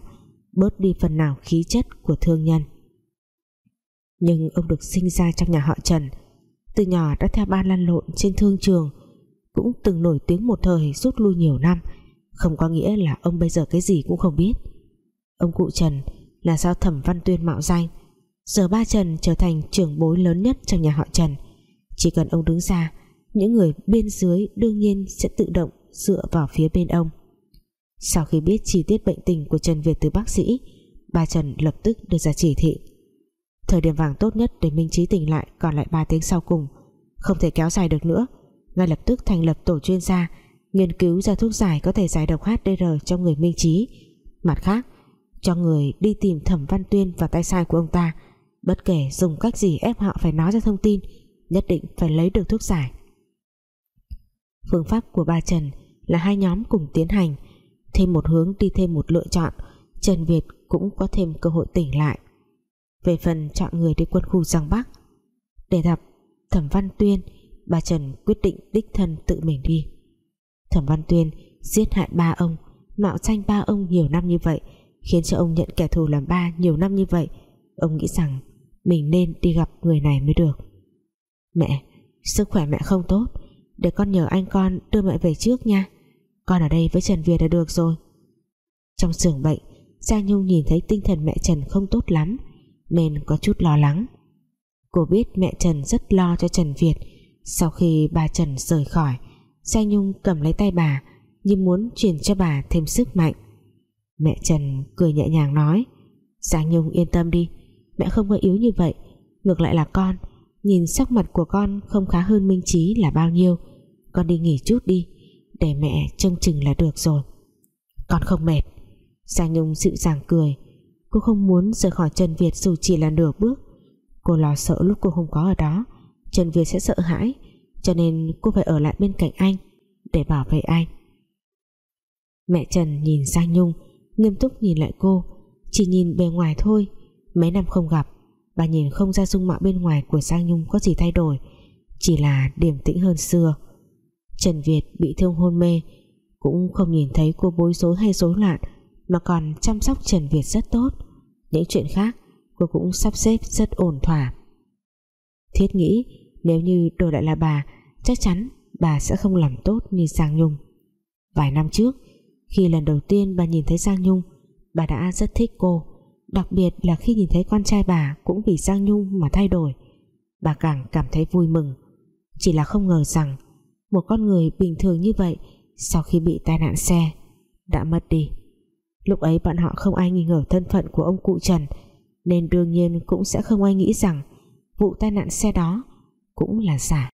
bớt đi phần nào khí chất của thương nhân. Nhưng ông được sinh ra trong nhà họ Trần, từ nhỏ đã theo ba lăn lộn trên thương trường, cũng từng nổi tiếng một thời rút lui nhiều năm. Không có nghĩa là ông bây giờ cái gì cũng không biết. Ông cụ Trần là do thẩm văn tuyên mạo danh. Giờ ba Trần trở thành trưởng bối lớn nhất trong nhà họ Trần. Chỉ cần ông đứng ra những người bên dưới đương nhiên sẽ tự động dựa vào phía bên ông. Sau khi biết chi tiết bệnh tình của Trần Việt từ bác sĩ, bà Trần lập tức đưa ra chỉ thị. Thời điểm vàng tốt nhất để Minh Trí tỉnh lại còn lại 3 tiếng sau cùng. Không thể kéo dài được nữa. Ngay lập tức thành lập tổ chuyên gia, nghiên cứu ra thuốc giải có thể giải độc HDR cho người Minh Trí. Mặt khác, cho người đi tìm Thẩm Văn Tuyên và tay sai của ông ta. Bất kể dùng cách gì ép họ phải nói ra thông tin, nhất định phải lấy được thuốc giải phương pháp của ba Trần là hai nhóm cùng tiến hành, thêm một hướng đi thêm một lựa chọn, Trần Việt cũng có thêm cơ hội tỉnh lại. Về phần chọn người đi quân khu Giang Bắc, để gặp Thẩm Văn Tuyên bà Trần quyết định đích thân tự mình đi. Thẩm Văn Tuyên giết hại ba ông, mạo danh ba ông nhiều năm như vậy, khiến cho ông nhận kẻ thù làm ba nhiều năm như vậy. Ông nghĩ rằng mình nên đi gặp người này mới được. Mẹ, sức khỏe mẹ không tốt để con nhờ anh con đưa mẹ về trước nha. Con ở đây với Trần Việt là được rồi. Trong giường bệnh Giang Nhung nhìn thấy tinh thần mẹ Trần không tốt lắm, nên có chút lo lắng. Cô biết mẹ Trần rất lo cho Trần Việt. Sau khi bà Trần rời khỏi Giang Nhung cầm lấy tay bà, như muốn truyền cho bà thêm sức mạnh. Mẹ Trần cười nhẹ nhàng nói Giang Nhung yên tâm đi. Mẹ không có yếu như vậy. Ngược lại là con, nhìn sắc mặt của con không khá hơn Minh Trí là bao nhiêu con đi nghỉ chút đi, để mẹ trông chừng là được rồi. Con không mệt. Giang Nhung dịu dàng cười. Cô không muốn rời khỏi Trần Việt dù chỉ là nửa bước. Cô lo sợ lúc cô không có ở đó. Trần Việt sẽ sợ hãi, cho nên cô phải ở lại bên cạnh anh, để bảo vệ anh. Mẹ Trần nhìn Giang Nhung, nghiêm túc nhìn lại cô. Chỉ nhìn bề ngoài thôi. Mấy năm không gặp, bà nhìn không ra dung mạo bên ngoài của Giang Nhung có gì thay đổi. Chỉ là điềm tĩnh hơn xưa. Trần Việt bị thương hôn mê, cũng không nhìn thấy cô bối rối hay rối loạn, mà còn chăm sóc Trần Việt rất tốt. Những chuyện khác, cô cũng sắp xếp rất ổn thỏa. Thiết nghĩ nếu như đổi lại là bà, chắc chắn bà sẽ không làm tốt như Giang Nhung. Vài năm trước, khi lần đầu tiên bà nhìn thấy Giang Nhung, bà đã rất thích cô. Đặc biệt là khi nhìn thấy con trai bà cũng vì Giang Nhung mà thay đổi, bà càng cảm thấy vui mừng. Chỉ là không ngờ rằng một con người bình thường như vậy, sau khi bị tai nạn xe, đã mất đi. Lúc ấy bọn họ không ai nghi ngờ thân phận của ông cụ Trần, nên đương nhiên cũng sẽ không ai nghĩ rằng vụ tai nạn xe đó cũng là giả.